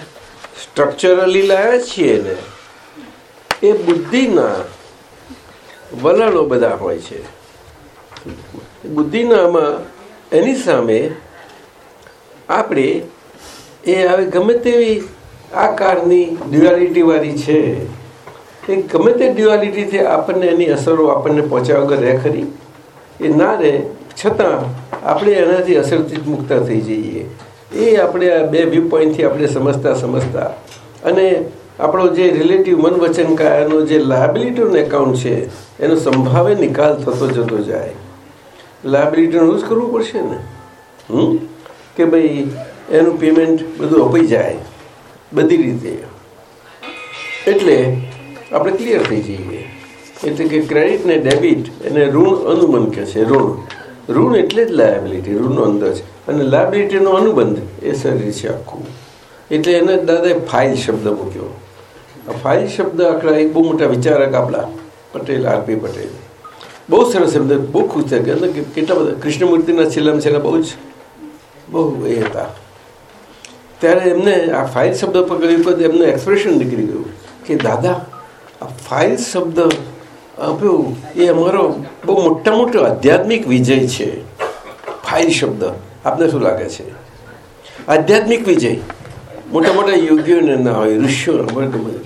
Speaker 7: સ્ટ્રક્ચરલી લાવ્યા છીએ ને, એ બુદ્ધિના વલણો બધા હોય છે. બુદ્ધિનામાં એની સામે આપણે એ હવે ગમે તેવી આકારની ડ્યુઆલિટી વાળી છે. એ ગમે તે ડ્યુઆલિટીથી આપણને એની અસરો આપણને પહોંચ્યા વગર રહે ખરી. એ ના રહે, છતાં આપણે એનાથી અસરથી મુક્ત થઈ જઈએ. એ આપણે આ બે વ્યૂ પોઈન્ટથી આપણે સમજતા સમજતા. અને આપણો જે રિલેટિવ મન વચન કાયાનો જે લાયબિલિટીનું એકાઉન્ટ છે, એનો સંભાવે નિકાલ થતો જતો જાય. લાયબિલિટીનું જ કરવું પડશે ને? હમ? કે ભાઈ, એનું પેમેન્ટ બધું અપાઈ જાય, બધી રીતે. એટલે આપણે ક્લિયર થઈ જઈએ. એટલે કે ક્રેડિટ ને ડેબિટ એને ઋણ અનુમન કહે છે, ઋણ. ઋણ એટલે જ લાયબિલિટી ઋણનો છે. અને લાયબિલિટીનો અનુબંધ એ શરીર છે આખું. એટલે એને દાદાએ ફાઇલ શબ્દ મૂક્યો. આ ફાઇલ શબ્દ આખલા એક બહુ મોટા વિચારક આપણા પટેલ આરપી પટેલ. બહુ સરસ શબ્દ બહુ ખુશ થયા કે કેટલા બધા, કૃષ્ણમૂર્તિના છેલ્લામાં છેલ્લા બહુ જ, બહુ એ હતા. ત્યારે એમને આ ફાઇલ શબ્દ પકડ્યું પછી એમનું એક્સપ્રેશન નીકળી ગયું કે દાદા, આ ફાઇલ શબ્દ આપ્યો. એ અમારો બહુ મોટા મોટો આધ્યાત્મિક વિજય છે. ફાઇલ શબ્દ. આપને શું લાગે છે? આધ્યાત્મિક વિજય. મોટા મોટા યોગીઓને ના હોય, ઋષિઓ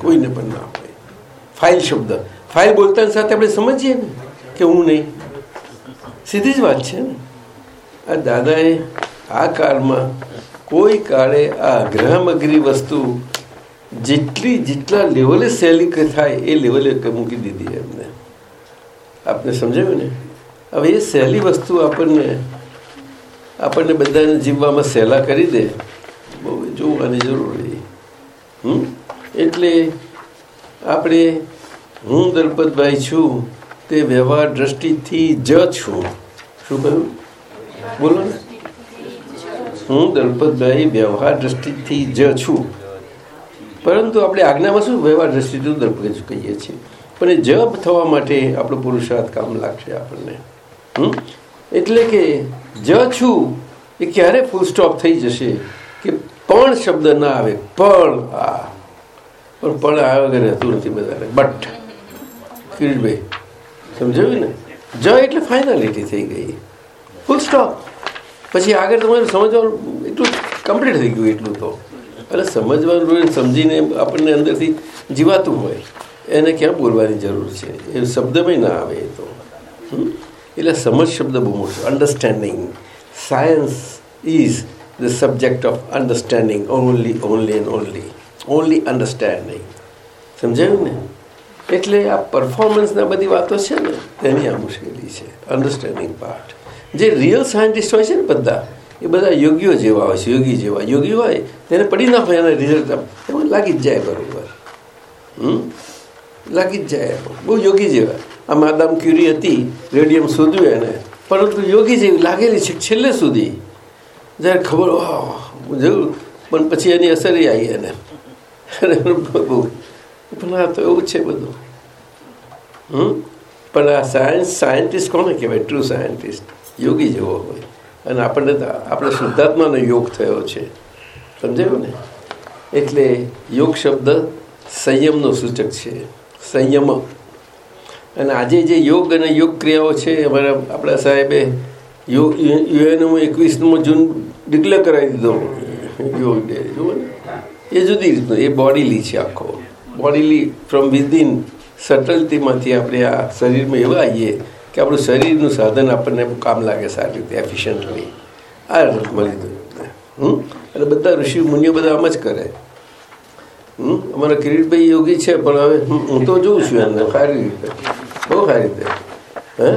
Speaker 7: કોઈને પણ ના હોય. ફાઇલ શબ્દ. ફાઇલ બોલતાની સાથે આપણે સમજીએ ને કે હું નહીં. સીધી જ વાત છે ને? આ દાદાએ આ કાળમાં કોઈ કાળે આ ગ્રહમગરી વસ્તુ જેટલી જેટલા લેવલે સહેલી થાય એ લેવલે મૂકી દીધી એમને આપને સમજાયું ને હવે એ સહેલી વસ્તુ આપણને આપણને બધાને જીવવામાં સહેલા કરી દે બહુ જોવાની જરૂર હમ એટલે આપણે હું દલપતભાઈ છું તે વ્યવહાર દ્રષ્ટિથી જ છું શું કહ્યું બોલો ને હું દલપતભાઈ વ્યવહાર દ્રષ્ટિથી જ છું પરંતુ આપણે આજ્ઞામાં શું વ્યવહાર દ્રષ્ટિથી કહીએ છીએ? પણ એ જપ થવા માટે આપણો પુરુષાર્થ કામ લાગશે આપણને. એટલે કે જ છું એ ક્યારે ફૂલ સ્ટોપ થઈ જશે કે પણ શબ્દ ના આવે, પણ આ. પણ પણ આ વગર રહેતું નથી બધાને. બટ કિરીટભાઈ, સમજાવ્યું ને? જ એટલે ફાઇનાલિટી થઈ ગઈ. ફૂલ સ્ટોપ પછી આગળ તમારે સમજવાનું, એટલું કમ્પ્લીટ થઈ ગયું એટલું તો. અને સમજવાનું સમજીને આપણને અંદરથી જીવાતું હોય, એને ક્યાં બોલવાની જરૂર છે? એ શબ્દમાં ના આવે એ તો. એટલે સમજ શબ્દ બહુ મોટો. Understanding science is the subject of understanding only only and only only understanding સમજાયું ને? એટલે આ પરફોર્મન્સના બધી વાતો છે ને તેની આ મુશ્કેલી છે. અન્ડરસ્ટેન્ડિંગ પાર્ટ જે રિયલ સાયન્ટિસ્ટ હોય છે ને બધા એ બધા યોગીઓ જેવા હોય છે યોગી જેવા યોગી હોય, તેને પડી ના હોય એના રિઝલ્ટ એમાં લાગી જ જાય બરોબર. હમ? લાગી જ જાય. બહુ યોગી જેવા. આ માદામ ક્યુરી હતી રેડિયમ શોધ્યું એને. પરંતુ યોગી જેવી લાગેલી છે છેલ્લે સુધી. જ્યારે ખબર જોયું પણ પછી એની અસર આવી એને. પણ આ તો એવું છે બધું. હમ? પણ આ સાયન્સ સાયન્ટિસ્ટ કોને કહેવાય? ટ્રુ સાયન્ટિસ્ટ યોગી જેવો હોય. અને આપણને આપણે શુદ્ધાત્માનો યોગ થયો છે. સમજાયું ને? એટલે યોગ શબ્દ સંયમનો સૂચક છે. સંયમ. અને આજે જે યોગ અને યોગ ક્રિયાઓ છે, અમારા આપણા સાહેબે યોગ યુએનમાં એકવીસમો જૂન ડિક્લેર કરાવી દીધો. યોગ ડે. એ જુદી રીતનું. એ બોડીલી છે આખો. બોડીલી ફ્રોમ વિધિન સટલતીમાંથી આપણે આ શરીરમાં એવા આવીએ કે આપણું શરીરનું સાધન આપણને કામ લાગે સારી રીતે એફિશિયન્ટલી આ મળી હમ? એટલે બધા ઋષિ મુનિઓ બધા આમ જ કરે. હમ? અમારા કિરીટભાઈ યોગી છે પણ હવે હું હું તો જોઉં છું એમને સારી રીતે. બહુ સારી રીતે. હે?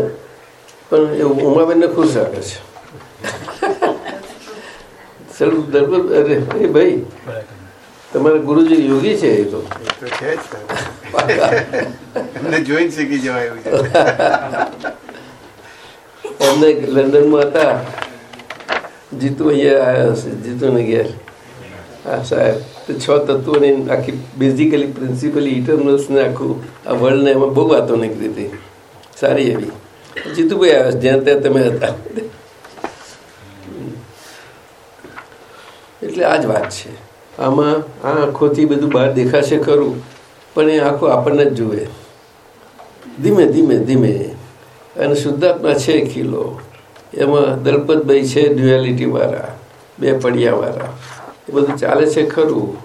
Speaker 7: પણ એ ઉમાબેનને ખુશ રાખે છે. સર દરબાર અરે એ ભાઈ તમારા ગુરુજી યોગી છે એ તો.
Speaker 8: એમને જોઈને શીખી જવાય
Speaker 7: એમને લંડનમાં હતા. જીતુ અહીંયા આવ્યા હશે જીતુને ઘેર. હા સાહેબ. તો છ તત્વોની આખી બેઝિકલી પ્રિન્સિપલી ઇટરનલ્સને આખું આ વર્લ્ડને એમાં બહુ વાતો નીકળી હતી. સારી એવી. જીતુભાઈ આવ્યા જ્યાં ત્યાં તમે હતા. એટલે આ જ વાત છે. આમાં આ આંખોથી બધું બહાર દેખાશે ખરું, પણ એ આંખો આપણને જ જુએ. ધીમે ધીમે ધીમે. અને શુદ્ધાત્મા છે ખીલો. એમાં દલપતભાઈ છે ડ્યુઆલિટીવાળા બે પડિયાવાળા એ બધું ચાલે છે ખરું,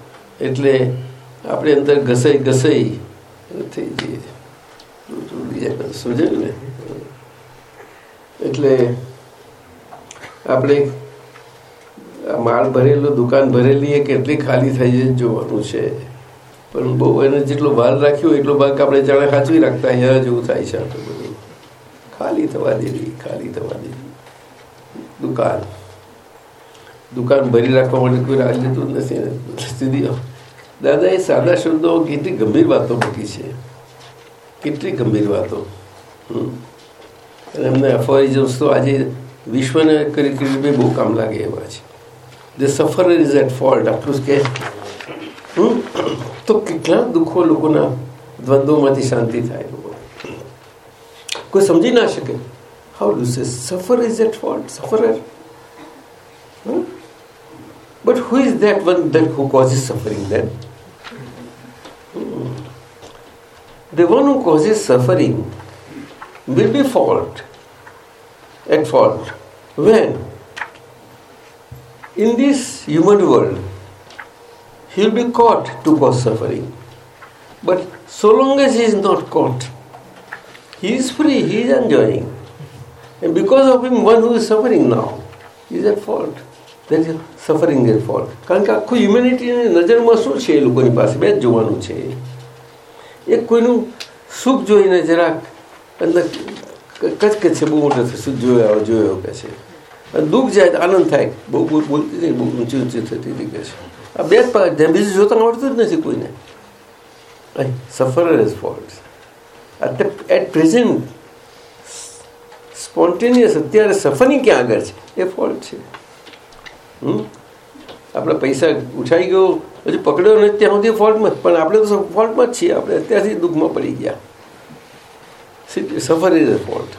Speaker 7: એટલે આપણે અંદર ઘસાઈ ઘસાઈ થઈ જઈએ. સમજાયું ને? એટલે આપણે માલ ભરેલો, દુકાન ભરેલી એ કેટલી ખાલી થઈ જાય જોવાનું છે. પણ બહુ એને જેટલો ભાર રાખ્યો એટલો ભાગ આપણે જાણે સાચવી રાખતા, અહીંયા જેવું થાય છે આટલું બધું. ખાલી થવા દેવી, ખાલી થવા દેવી. દુકાન. દુકાન ભરી રાખવા માટે કોઈ રાહ લેતું નથી. સીધી દાદા એ સાદા શબ્દો કેટલી ગંભીર વાતો મૂકી છે. કેટલી ગંભીર વાતો. અને એમને અફોરિઝમ્સ તો આજે વિશ્વને કરી બહુ કામ લાગે એવા છે. જે સફર ઇઝ એટ ફોલ્ટ આટલું જ કે હમ? તો કેટલા દુઃખો લોકોના દ્વંદ્વોમાંથી શાંતિ થાય લોકો કોઈ સમજી ના શકે how do say suffer is at fault sufferer but who is that one that who causes suffering then The one who causes suffering will be fault. At fault. When? In this human world he'll be caught to cause suffering but so long as he is not caught he is free he is enjoying and because of him one who is suffering now is at fault that is suffering their fault કારણ કે આખું હ્યુમેનિટીની નજરમાં શું છે એ લોકોની પાસે બે જ જોવાનું છે એક કોઈનું સુખ જોઈને જરાક અંદર કચકચ છે બહુ મોટો સુખ જોયો જોયો કે છે દુઃખ જાય આનંદ થાય. બહુ બોલતી હતી બહુ ઊંચી ઊંચી થતી હતી કે છે. આ બે જ પાક જ્યાં બીજું જોતા આવડતું જ નથી કોઈને. Suffer is fault at present spontaneous અત્યારે સફરની ક્યાં આગળ છે? એ ફોલ્ટ છે. આપણે પૈસા ઉઠાઈ ગયો, હજુ પકડ્યો નથી ત્યાં સુધી ફોલ્ટમાં પણ આપણે તો ફોલ્ટમાં જ છીએ, આપણે અત્યારથી દુઃખમાં પડી ગયા. સફર ઇઝ ફોલ્ટ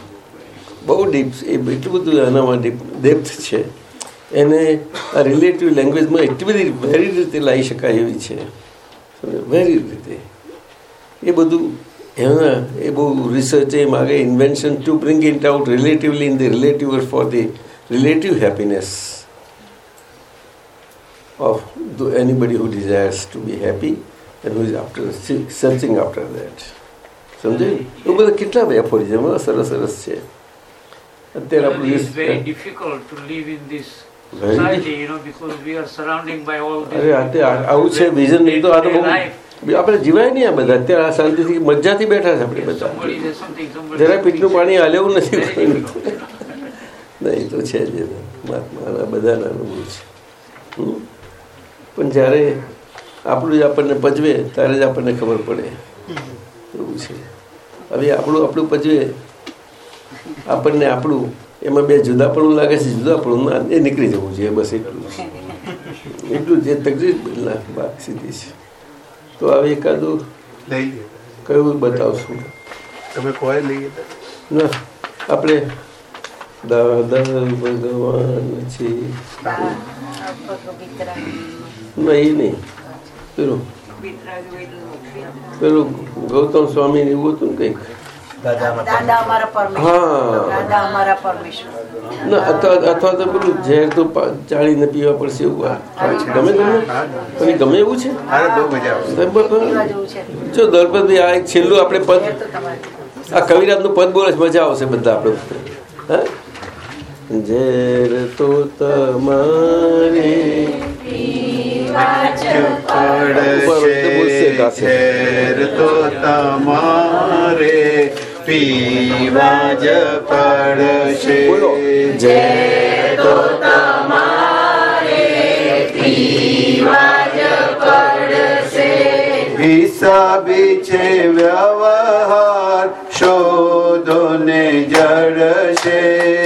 Speaker 7: બહુ ડીપ એ એટલું બધું આનામાં ડીપ ડેપ્થ છે. એને આ રિલેટિવ લેંગ્વેજમાં એટલી બધી વેરી રીતે લાવી શકાય એવી છે. વેરી રીતે. એ બધું એમાં એ બહુ રિસર્ચ એ માગે invention to bring it out relatively in the relative for the relative happiness of anybody who desires to be happy and who is after searching after that. સમજાયું? એવું બધા કેટલા બધા છે? સરસ સરસ છે. અત્યારે આપણું
Speaker 11: very difficult to live in this society, you know, because we are surrounding by all
Speaker 7: અરે
Speaker 11: these.
Speaker 7: આ આ- આવું છે વિઝન નહીં તો આ તો બહુ આપણે જીવાય નહીં આ બધા. અત્યારે આ શાંતિથી મજાથી બેઠા છે આપણે બધા. જરા પીઠનું પાણી હાલેવું નથી. નહીં તો છે જ મહાત્મા બધાના અનુભવ છે? પણ જ્યારે આપણું જ આપણને પજવે ત્યારે જ આપણને ખબર પડે. એવું છે. હવે આપણું આપણું પજવે આપણને આપણું એમાં બે જુદાપણું લાગે છે જુદાપણું ના એ નીકળી જવું જોઈએ બસ એટલું એટલું જ તકલીફ વાત સીધી છે. તો હવે એકાદું
Speaker 8: લઈ
Speaker 7: કયું બતાવશું?
Speaker 8: તમે કોઈ લઈ
Speaker 7: ના આપણે દાદા ભગવાન છે નહીં એ નહીં. પેલું પેલું ગૌતમ સ્વામી ને એવું હતું ને કંઈક?
Speaker 10: દાદા અમારા પરમેશ્વર.
Speaker 7: ના અથવા અથવા તો પેલું ઝેર તો ચાળીને પીવા પડશે એવું ગમે તમને? તમને ગમે એવું છે? જો દલપતભાઈ આ એક છેલ્લું આપણે પદ આ કવિરાજનું પદ બોલે છે મજા આવશે બધા આપણે હા? ઝેર તો તમારી
Speaker 3: પડશે ઝેર તો તમારે પીવા જ પડશે. ઝેર તો હિસાબી છે વ્યવહાર શોધો ને જડશે.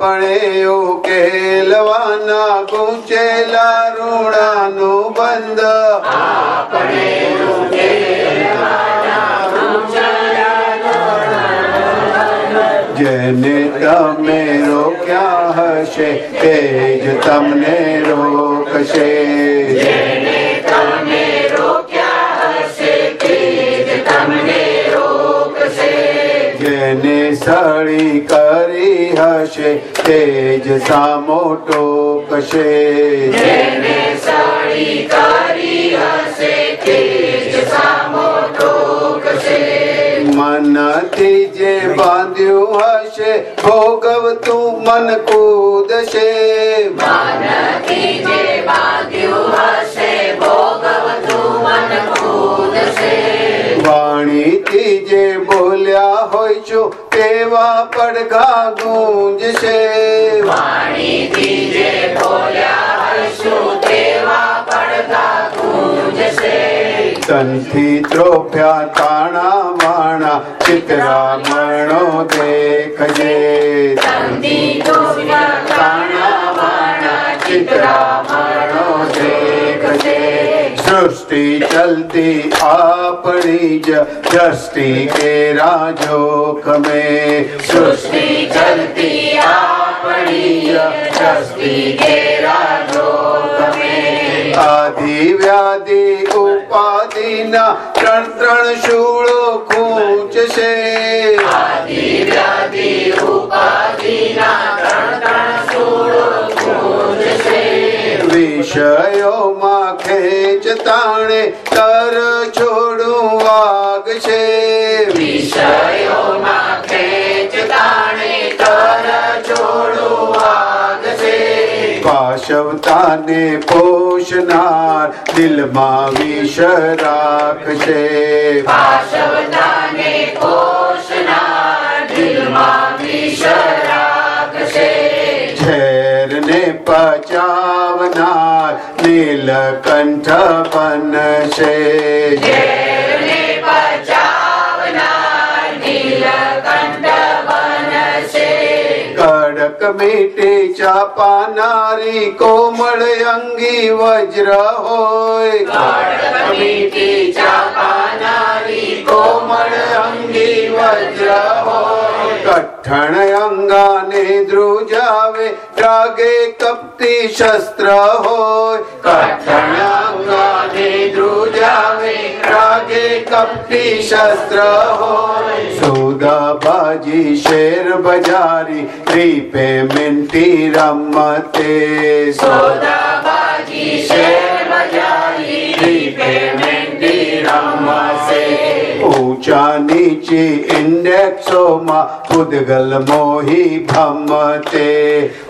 Speaker 3: આપણે ઉકેલવાના ગુંચેલા ઋણાનું બંધ. જેને તમે રોક્યા હશે તે જ તમને રોકશે. જેને સળી કરી હશે તેજ જ સામો ટોકશે. મનથી જે બાંધ્યું હશે ભોગવતું મન કૂદશે. વાણીથી જે બોલ્યા છો તેવા પડઘા ગુંજશે. તનથી ત્રોફ્યા તાણા માણા ચિતરા મણો દેખજે. તાણા માણા ચિત્રામણો દેખજે સૃષ્ટિ ચલતી આપણી જ દ્રષ્ટિ કેરા જોખમે સૃષ્ટિ ચલતી આપણી જ દ્રષ્ટિ કેરા જોખમે આદિ વ્યાધિ ઉપાધિના ત્રણ ત્રણ શૂળો ખૂંચશે વિષયોમાં ખેંચ તાણે તર છોડું વાગશે વિષયોમાં ખેંચ તાણે તર છોડું વાગશે પાશવતાને પોષનાર દિલમાં વિષ રાખશે. પાશવતાને પોષનાર નીલકંઠ બનશે ઝેરને પચાવનાર નીલકંઠ બનશે કડક મીટી ચાપાનારી કોમળ અંગી વજ્ર હોય મીટી ચાપાનારી કોમળ અંગી વજ્ર હોય कठण अङ्गा ने रागे कपटि शस्त्र हो कठण अङ्गा ध्रुजावे रागे कपटि शस्त्र हो बाजी शेर बजारी त्रि पेमेण्टी रमते। सौदा बाजी शेर बजारी त्रिपे सुधा बजारिपेण्टीरम् ऊँचा नीचे इंडेक्सोमा पुदगल मोही भमते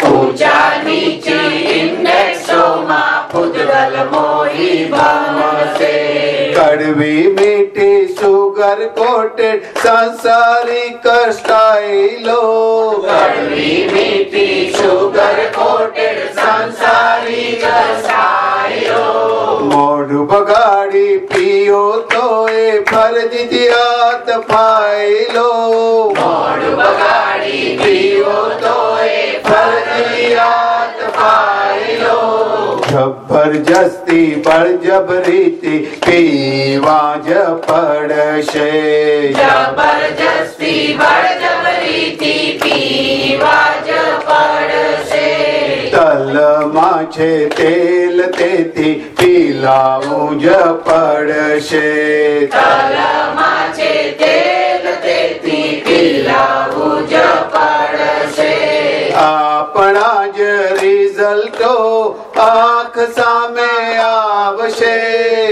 Speaker 3: ऊँचा नीचे इंडेक्सोमा पुदगल मोही भमते कड़वी मीठी सुगर कोटेड सांसारिक स्टाइलो कड़वी मीठी सुगर कोटेड सांसारिक स्टाइल મોઢું બગાડી પીઓ તો એ ફરજી હાથ ફાઈલો. મોઢું બગાડી પીઓ તો એ ફરજી જબરજસ્તી બળજબરીથી પીવા જ પડશે. જબરજસ્તી બળજબરીથી પીવા જ પડશે. તલમાં છે તેલ પીલાવું જ પડશે. તલમાં છે તેલ તેથી પીલાવું જ પડશે. આપણા જ રિઝલ્ટો આંખ સામે આવશે.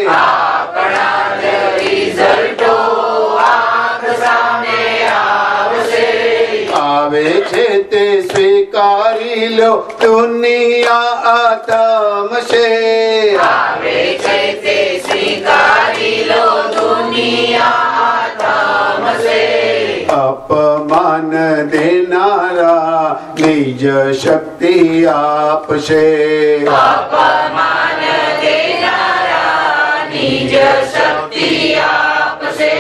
Speaker 3: આપણા જ રિઝલ્ટો આંખ સામે આવશે. આવે છે તે સ્વીકારી લો દુનિયા આવે છે તે સ્વીકારી લો દુનિયા આતમશે. અપમાન દેનારા નિજ શક્તિ આપશે. અપમાન દેનારા નિજ શક્તિ આપશે.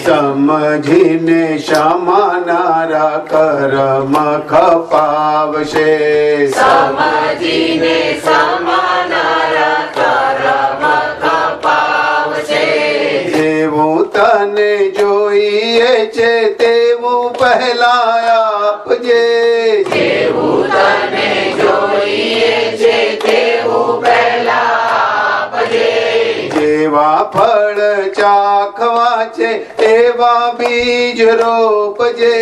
Speaker 3: સમજીને શમાનારા કર્મ ખપાવશે. સમજીને સમાનારા પહેલા આપજે જેવું તને જોઈએ છે તેવું પહેલા આપજે જેવા ફળ ચાખવા છે એવા બીજ રોપજે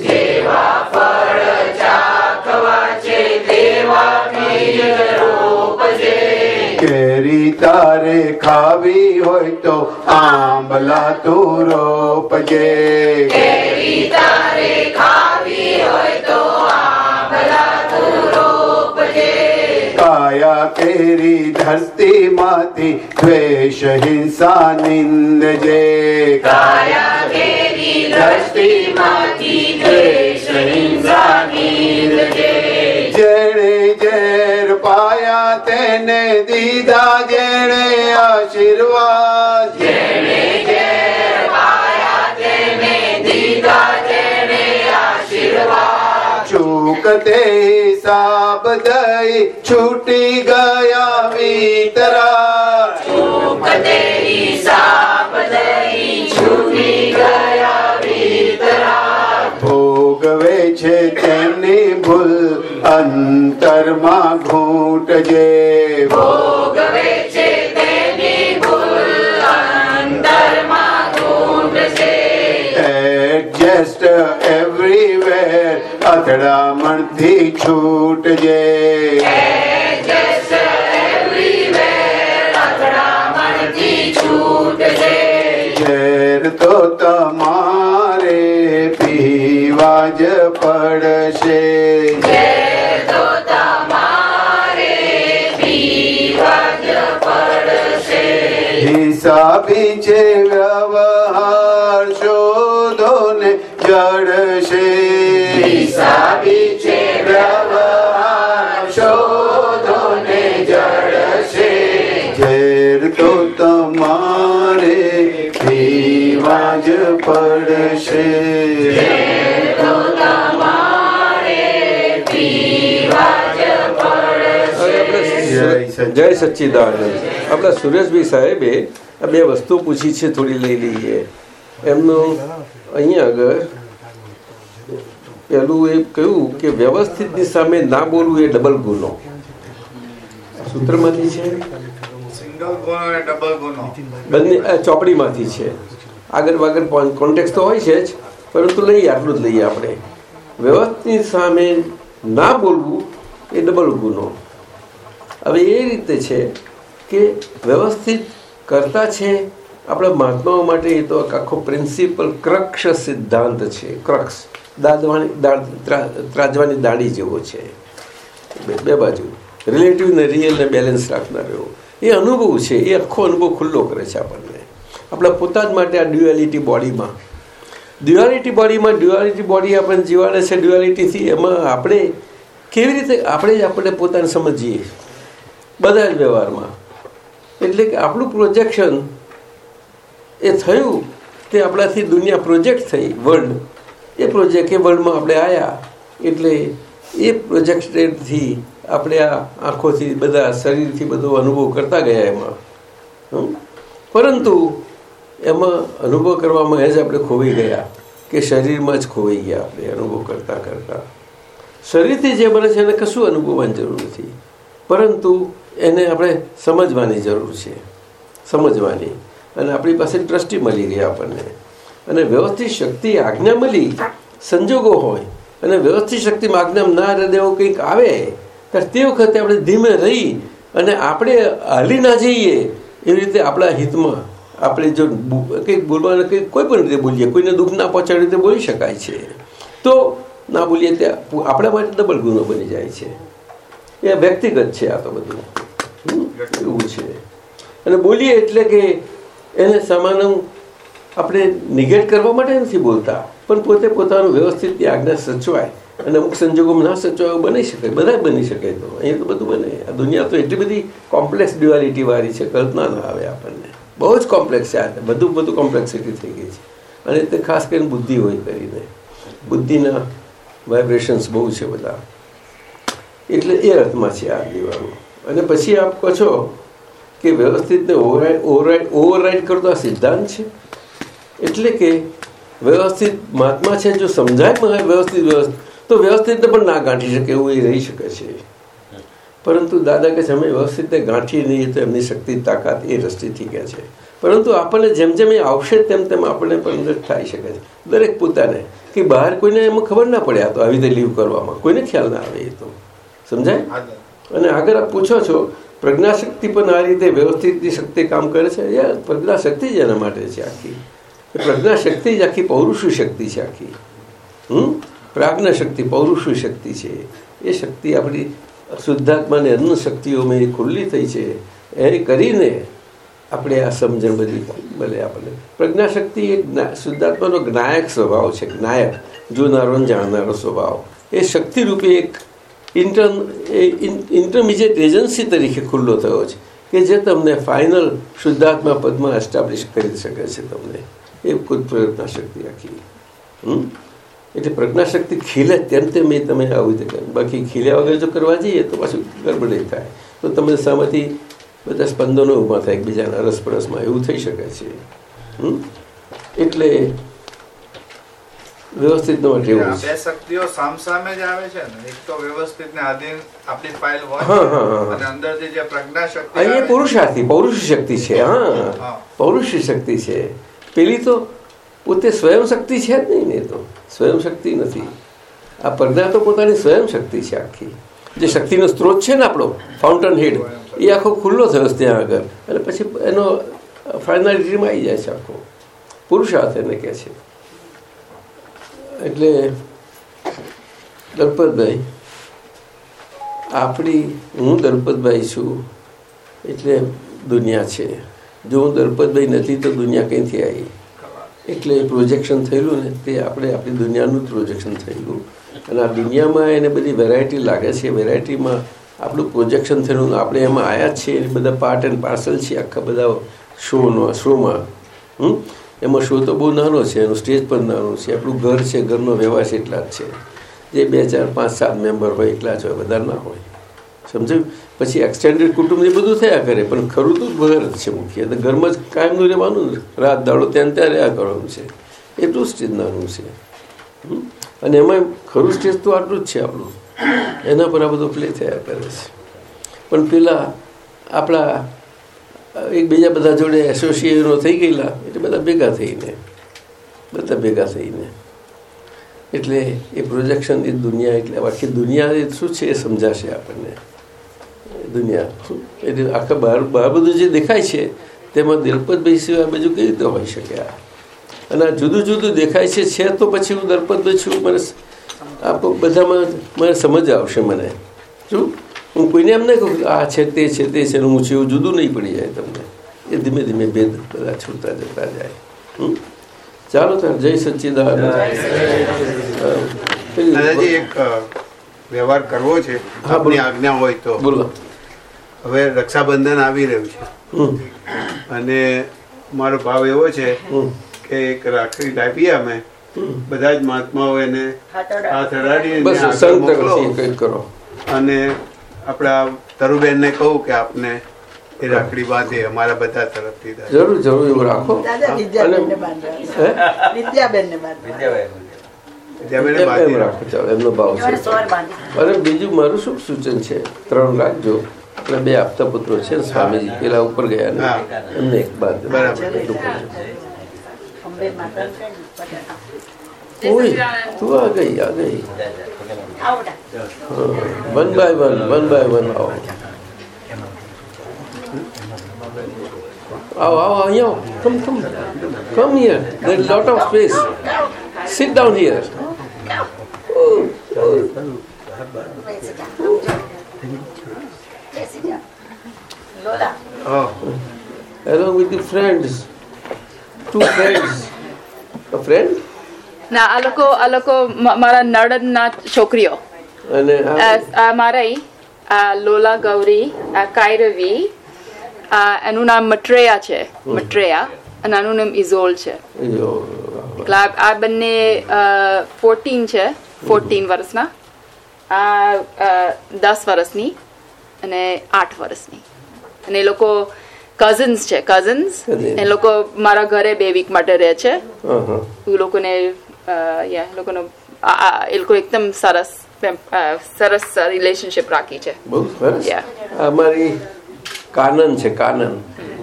Speaker 3: જેવા ફળ ચાખવા છે તેવા બીજ રોપજે તારે ખાવી હોય તો આંબલા તું રોપજે. તારે ખાવી હોય તો આંબલા તું રોપજે. કાયા કેરી ધરતી માંથી દ્વેષ હિંસા નિંદજે. કાયા કેરી ધરતી માંથી દ્વેષ હિંસા નિંદજે. જેણે ઝેર પાયા તેને દીધા ચૂકતે હિસાબ દઈ છૂટી ગયા વિતરા. ચૂકતે હિસાબ દઈ છૂટી ગયા વિતરા. ભોગવે છે તેમની ભૂલ અંતરમાં ઘૂંટજે. ભોગવે છે તેમની ભૂલ અંતરમાં ઘૂંટજે. એડજસ્ટ એવરીવેર दुश्मन थी छूट जे
Speaker 7: જય સચ્ચિદાનંદ. આપણા સુરેશભાઈ સાહેબે આ બે વસ્તુ પૂછી છે થોડી લઈ લઈએ. એમનું અહીંયા આગળ પેલું એ કહ્યું કે વ્યવસ્થિતની સામે ના બોલવું એ ડબલ ગુનો. સૂત્રમાંથી છે? બંને ચોપડીમાંથી છે. આગળ વાગળ કોન્ટેક્સ તો હોય છે જ પરંતુ લઈએ આટલું જ લઈએ આપણે. વ્યવસ્થિત સામે ના બોલવું એ ડબલ ગુનો. હવે એ રીતે છે કે વ્યવસ્થિત કરતા છે. આપણા મહાત્માઓ માટે એ તો આખો પ્રિન્સિપલ ક્રક્ષ સિદ્ધાંત છે. ક્રક્ષ દાદવાની ત્રા- ત્રાજવાની દાડી જેવો છે. બે બાજુ. રિલેટિવ ને રિયલ ને બેલેન્સ રાખનારો. એ અનુભવ છે. એ આખો અનુભવ ખુલ્લો કરે છે આપણને. આપણા પોતા જ માટે આ ડ્યુઆલિટી બોડીમાં ડ્યુઆલિટી બોડીમાં ડ્યુઆલિટી બોડી આપણને જીવાડે છે. ડ્યુઆલિટીથી એમાં આપણે કેવી રીતે, આપણે જ આપણને પોતાને સમજીએ. બધા જ વ્યવહારમાં. એટલે કે આપણું પ્રોજેક્શન એ થયું તે આપણાથી દુનિયા પ્રોજેક્ટ થઈ વર્લ્ડ એ પ્રોજેક્ટ એ વર્લ્ડમાં આપણે આવ્યા એટલે એ પ્રોજેક્ટેડથી આપણે આ આંખોથી બધા, શરીરથી બધો અનુભવ કરતા ગયા એમાં? પરંતુ એમાં અનુભવ કરવામાં એ જ આપણે ખોવાઈ ગયા કે શરીરમાં જ ખોવાઈ ગયા આપણે અનુભવ કરતાં કરતાં શરીરથી જે બને છે એને કશું અનુભવવાની જરૂર નથી. પરંતુ એને આપણે સમજવાની જરૂર છે. સમજવાની. અને આપણી પાસે દ્રષ્ટિ મળી ગઈ આપણને. અને વ્યવસ્થિત શક્તિ આજ્ઞા મળી, સંજોગો હોય, અને વ્યવસ્થિત શક્તિમાં આજ્ઞા ના રહે એવો કંઈક આવે, ત્યારે તે વખતે આપણે ધીમે રહી અને આપણે હાલી ના જઈએ એવી રીતે આપણા હિતમાં આપણે જો કંઈક બોલવાને કંઈક કોઈ પણ રીતે બોલીએ, કોઈને દુઃખ ના પહોંચાડે રીતે બોલી શકાય છે. તો ના બોલીએ ત્યાં આપણા માટે ડબલ ગુનો બની જાય છે. એ વ્યક્તિગત છે આ તો બધું. એવું છે. અને બોલીએ એટલે કે એને સમાન આપણે નિગેટ કરવા માટે નથી બોલતા, પણ પોતે પોતાનું વ્યવસ્થિત આજ્ઞા સચવાય અને અમુક સંજોગોમાં ના સચવાય બની શકે બધા બની શકે તો. અહીંયા તો બધું બને. આ દુનિયા તો એટલી બધી કોમ્પ્લેક્સ ડ્યુઆલિટી છે, કલ્પના ના આવે આપણને. બહુ જ કોમ્પ્લેક્સ છે બધું બધું કોમ્પ્લેક્સિટી થઈ ગઈ છે. અને તે ખાસ કરીને બુદ્ધિ હોય કરીને. બુદ્ધિના વાઇબ્રેશન્સ બહુ છે બધા. એટલે એ અર્થમાં છે આ દીવાનું અને પછી આપ કહો છો કે વ્યવસ્થિતને ઓવરરાઇડ ઓવરરાઇડ ઓવરરાઇડ કરતો આ સિદ્ધાંત છે? એટલે કે વ્યવસ્થિત મહાત્મા છે જો સમજાય વ્યવસ્થિત વ્યવસ્થિત, તો વ્યવસ્થિતને પણ ના ગાંઠી શકે એવું એ રહી શકે છે. પરંતુ દાદા કે છે, અમે વ્યવસ્થિતને ગાંઠીએ નહીં, તો એમની શક્તિ, તાકાત એ દ્રષ્ટિથી કહે છે. પરંતુ આપણને જેમ જેમ એ આવશે, તેમ તેમ આપણને પણ અંદર થઈ શકે છે. દરેક પોતાને, કે બહાર કોઈને એમાં ખબર ના પડે આ તો આવી રીતે લીવ કરવામાં. કોઈને ખ્યાલ ના આવે એ તો. સમજાય? અને આગળ આપ પૂછો છો, પ્રજ્ઞાશક્તિ પણ આ રીતે વ્યવસ્થિતની શક્તિ કામ કરે છે? યાર, પ્રજ્ઞાશક્તિ જ એના માટે છે આખી. પ્રજ્ઞાશક્તિ જ આખી પૌરુષી શક્તિ છે આખી. હમ? પ્રાજ્ઞા શક્તિ પૌરુષી શક્તિ છે. એ શક્તિ આપણી શુદ્ધાત્માની અન્ન શક્તિઓમાં એ ખુલ્લી થઈ છે. એ કરીને આપણે આ સમજણ બધી મળે આપણને. પ્રજ્ઞાશક્તિ એ શુદ્ધાત્માનો જ્ઞાયક સ્વભાવ છે, જ્ઞાયક, જોનારો જાણનારો સ્વભાવ. એ શક્તિરૂપે એક ઇન્ટર ઇન્ટરમીડિયેટ એજન્સી તરીકે ખુલ્લો થયો છે, કે જે તમને ફાઇનલ શુદ્ધાત્મા પદમાં એસ્ટાબ્લિશ કરી શકે છે તમને. એ ખુદ પ્રજ્ઞાશક્તિ આખી? એટલે પ્રજ્ઞાશક્તિ ખીલે તેમ તેમ એ તમે આવી રીતે બાકી ખીલ્યા વગર જો કરવા જઈએ તો પાછું ગડબડે થાય. તો તમે સામેથી બધા સ્પંદનો ઊભા થાય એકબીજાના રસપરસમાં. એવું થઈ શકે છે? એટલે વ્યવસ્થિત
Speaker 3: નો
Speaker 7: છે
Speaker 3: બે શક્તિઓ સામસામે જ આવે છે ને એક તો વ્યવસ્થિત ને આધીન આપણી ફાઇલ હોય. અને અંદરથી જે પ્રજ્ઞા શક્તિ
Speaker 7: અહીંયા પુરુષાર્થી પૌરુષ શક્તિ છે હા. પૌરુષ શક્તિ છે. પેલી તો પોતે સ્વયં શક્તિ છે જ નહીં ને એ તો. સ્વયં શક્તિ નથી. આ પ્રજ્ઞા તો પોતાની સ્વયં શક્તિ છે આખી. જે શક્તિનો સ્ત્રોત છે ને આપણો ફાઉન્ટન હેડ એ આખો ખુલ્લો થયો છે ત્યાં આગળ. અને પછી એનો ફાઇનાલિટીમાં આવી જાય છે આખો. પુરુષાર્થ એને કહે છે. એટલે દલપતભાઈ, આપણી, હું દલપતભાઈ છું, એટલે દુનિયા છે. જો હું દલપતભાઈ નથી, તો દુનિયા કંઈથી આવી? એટલે પ્રોજેક્શન થયેલું ને, તે આપણે આપણી દુનિયાનું જ પ્રોજેક્શન થયેલું. અને આ દુનિયામાં એને બધી વેરાયટી લાગે છે. વેરાયટીમાં આપણું પ્રોજેક્શન થયેલું, આપણે એમાં આવ્યા જ છીએ બધા પાર્ટ એન્ડ પાર્સલ છે, આખા બધા શોનો શોમાં હમ? એમાં શો તો બહુ નાનો છે, એનું સ્ટેજ પણ નાનું છે, આપણું ઘર છે, ઘરનો વ્યવહાર છે એટલા જ છે. જે બે, ચાર, પાંચ, સાત મેમ્બર હોય એટલા જ હોય બધા ના હોય. સમજાયું? પછી એક્સટેન્ડેડ કુટુંબ એ બધું થયા કરે, પણ ખરું તો ઘર જ છે મુખ્ય. એટલે ઘરમાં જ કાયમનું રહેવાનું રાત દાડો ત્યાં ત્યાં રહ્યા કરવાનું છે. એટલું સ્ટેજ નાનું છે? અને એમાં ખરું સ્ટેજ તો આટલું જ છે આપણું. એના પર આ બધું પ્લે થયા કરે છે. પણ પેલા આપણા એકબીજા બધા જોડે એસોસિએશનો થઈ ગયેલા એટલે બધા ભેગા થઈને, બધા ભેગા થઈને. એટલે એ પ્રોજેક્શન એ દુનિયા, એટલે આખી દુનિયા શું છે એ સમજાશે આપણને. દુનિયા શું? એટલે આખા બહાર બહાર બધું જે દેખાય છે, તેમાં દિલપતભાઈ સિવાય બીજું કઈ રીતે હોઈ શકે આ? અને આ જુદું જુદું દેખાય છે છે તો પછી હું દલપતભાઈ છું, મને આપ બધામાં મને સમજ આવશે મને. શું? હું કોઈને એમ નહીં કહું કે આ છે તે છે તે છે હું છે એવું જુદું નહીં પડી જાય તમને. એ ધીમે ધીમે ભેદ બધા છૂટતા જતા જાય. ચાલો તાર જય સચ્ચિદાનંદ. પેલી-
Speaker 8: દાદાજી એક વ્યવહાર કરવો છે.
Speaker 7: હા,
Speaker 8: આપની આજ્ઞા હોય તો.
Speaker 7: બોલો.
Speaker 8: હવે રક્ષાબંધન આવી રહ્યું છે.
Speaker 7: હમ,
Speaker 8: અને મારો ભાવ એવો છે
Speaker 7: હમ,
Speaker 8: કે એક રાખડી લાવીએ અમે
Speaker 7: હમ.
Speaker 8: બધા જ મહાત્માઓ એને
Speaker 10: હાથ અડાડી
Speaker 8: અને આપણા તરુબેનને કહું કે આપને એ રાખડી બાંધે અમારા બધા તરફથી
Speaker 7: જરૂર જરૂર એવું રાખો.
Speaker 4: દાદા
Speaker 7: અને બીજું મારું શું સૂચન છે? ત્રણ રાખજો એટલે બે આપતા પુત્રો છે સ્વામીજી પેલા ઉપર ગયા ને એમને એક બાદ
Speaker 8: બરાબર.
Speaker 10: ओए
Speaker 7: तू आ गई आ गई one by one one by one आओ आओ आओ आओ come come come here. There's a lot
Speaker 10: of space. Sit down here.
Speaker 8: Oh.
Speaker 7: Along with the friends, two friends, a friend?
Speaker 12: ના આ લોકો આ લોકો મારા નડદના છોકરીઓ.
Speaker 7: અને
Speaker 12: આ મારા આ લોલા ગૌરી આ કાયરવી આ એનું નામ મટ્રેયા છે મટ્રેયા અને આનું નામ ઇઝોલ છે. એટલે આ- બંને ફોર્ટીન છે ફોર્ટીન વર્ષના. આ દસ વર્ષની અને આઠ વર્ષની. અને એ લોકો કઝન્સ છે કઝન્સ એ લોકો મારા ઘરે બે વીક માટે રહે છે. એ લોકોને યા, લોકોનો એ લોકો એકદમ સરસ સરસ રિલેશનશિપ રાખી છે
Speaker 7: બહુ સરસ. અમારી કાનન છે કાનન.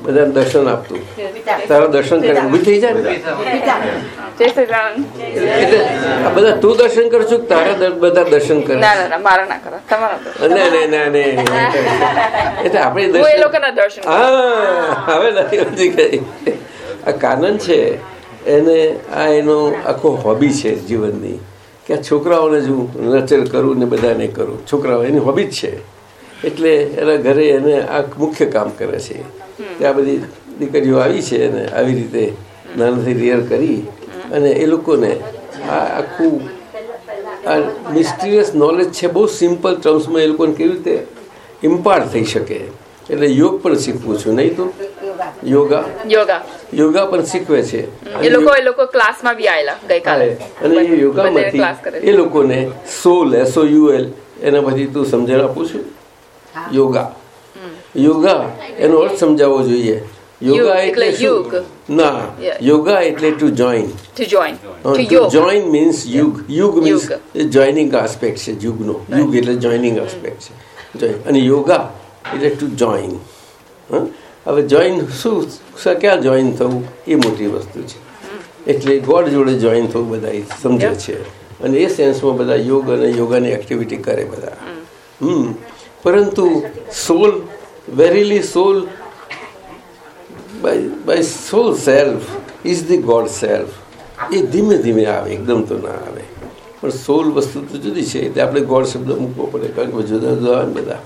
Speaker 7: બધાને દર્શન આપતું. તારા દર્શન કરે ઊભી થઈ જાય ને? બધા તું દર્શન કરશું તારા બધા દર્શન કરે?
Speaker 12: ના ના ના મારા ના કરો તમારા
Speaker 7: ના ના ના ના એટલે આપણે દર્શન. હા હવે નથી ગઈ આ કાનન છે. એને આ એનો આખો હોબી છે જીવનની. કે આ છોકરાઓને જ હું નર્ચર કરું ને બધાને કરું. છોકરાઓ એની હોબી જ છે. એટલે એના ઘરે એને આ મુખ્ય કામ કરે છે. કે આ બધી દીકરીઓ આવી છે અને આવી રીતે નાનાથી રિયર કરી અને એ લોકોને આ આખું આ મિસ્ટીરિયસ નોલેજ છે બહુ સિમ્પલ ટર્મ્સમાં એ લોકોને કેવી રીતે ઇમ્પાર્ટ થઈ શકે. એટલે યોગ પણ શીખવું છું. નહીં તો યોગા.
Speaker 12: યોગા?
Speaker 7: યોગા. પણ શીખવે છે.
Speaker 12: એ લોકો એ લોકો ક્લાસમાં બી આયેલા ગઈકાલે.
Speaker 7: અને એ યોગામાંથી એ લોકોને soul S O U L એના પછી તું સમજણ આપું છું? યોગા. યોગા એનો અર્થ સમજાવવો જોઈએ. યોગા એટલે
Speaker 12: યુગ.
Speaker 7: ના. યોગા એટલે to
Speaker 12: join to join
Speaker 7: to join means યુગ. યુગ.
Speaker 12: મીન્સ
Speaker 7: જોઈનિંગ aspect છે યુગનો. યુગ એટલે જોઈનિંગ આસ્પેક્ટ છે. અને યોગા એટલે ટુ જોઈન હવે જોઈન શું ક્યાં જોઈન થવું? એ મોટી વસ્તુ છે. એટલે ગોડ જોડે જોઈન થવું બધા સમજે છે. અને એ સેન્સમાં બધા યોગ અને યોગાની એક્ટિવિટી કરે બધા. હમ. પરંતુ soul verily soul by by soul self is the God self એ ધીમે ધીમે આવે એકદમ તો ના આવે. પણ સોલ વસ્તુ તો જુદી છે એટલે આપણે ગોડ શબ્દ મૂકવો પડે. કારણ કે જુદા જુદા બધા.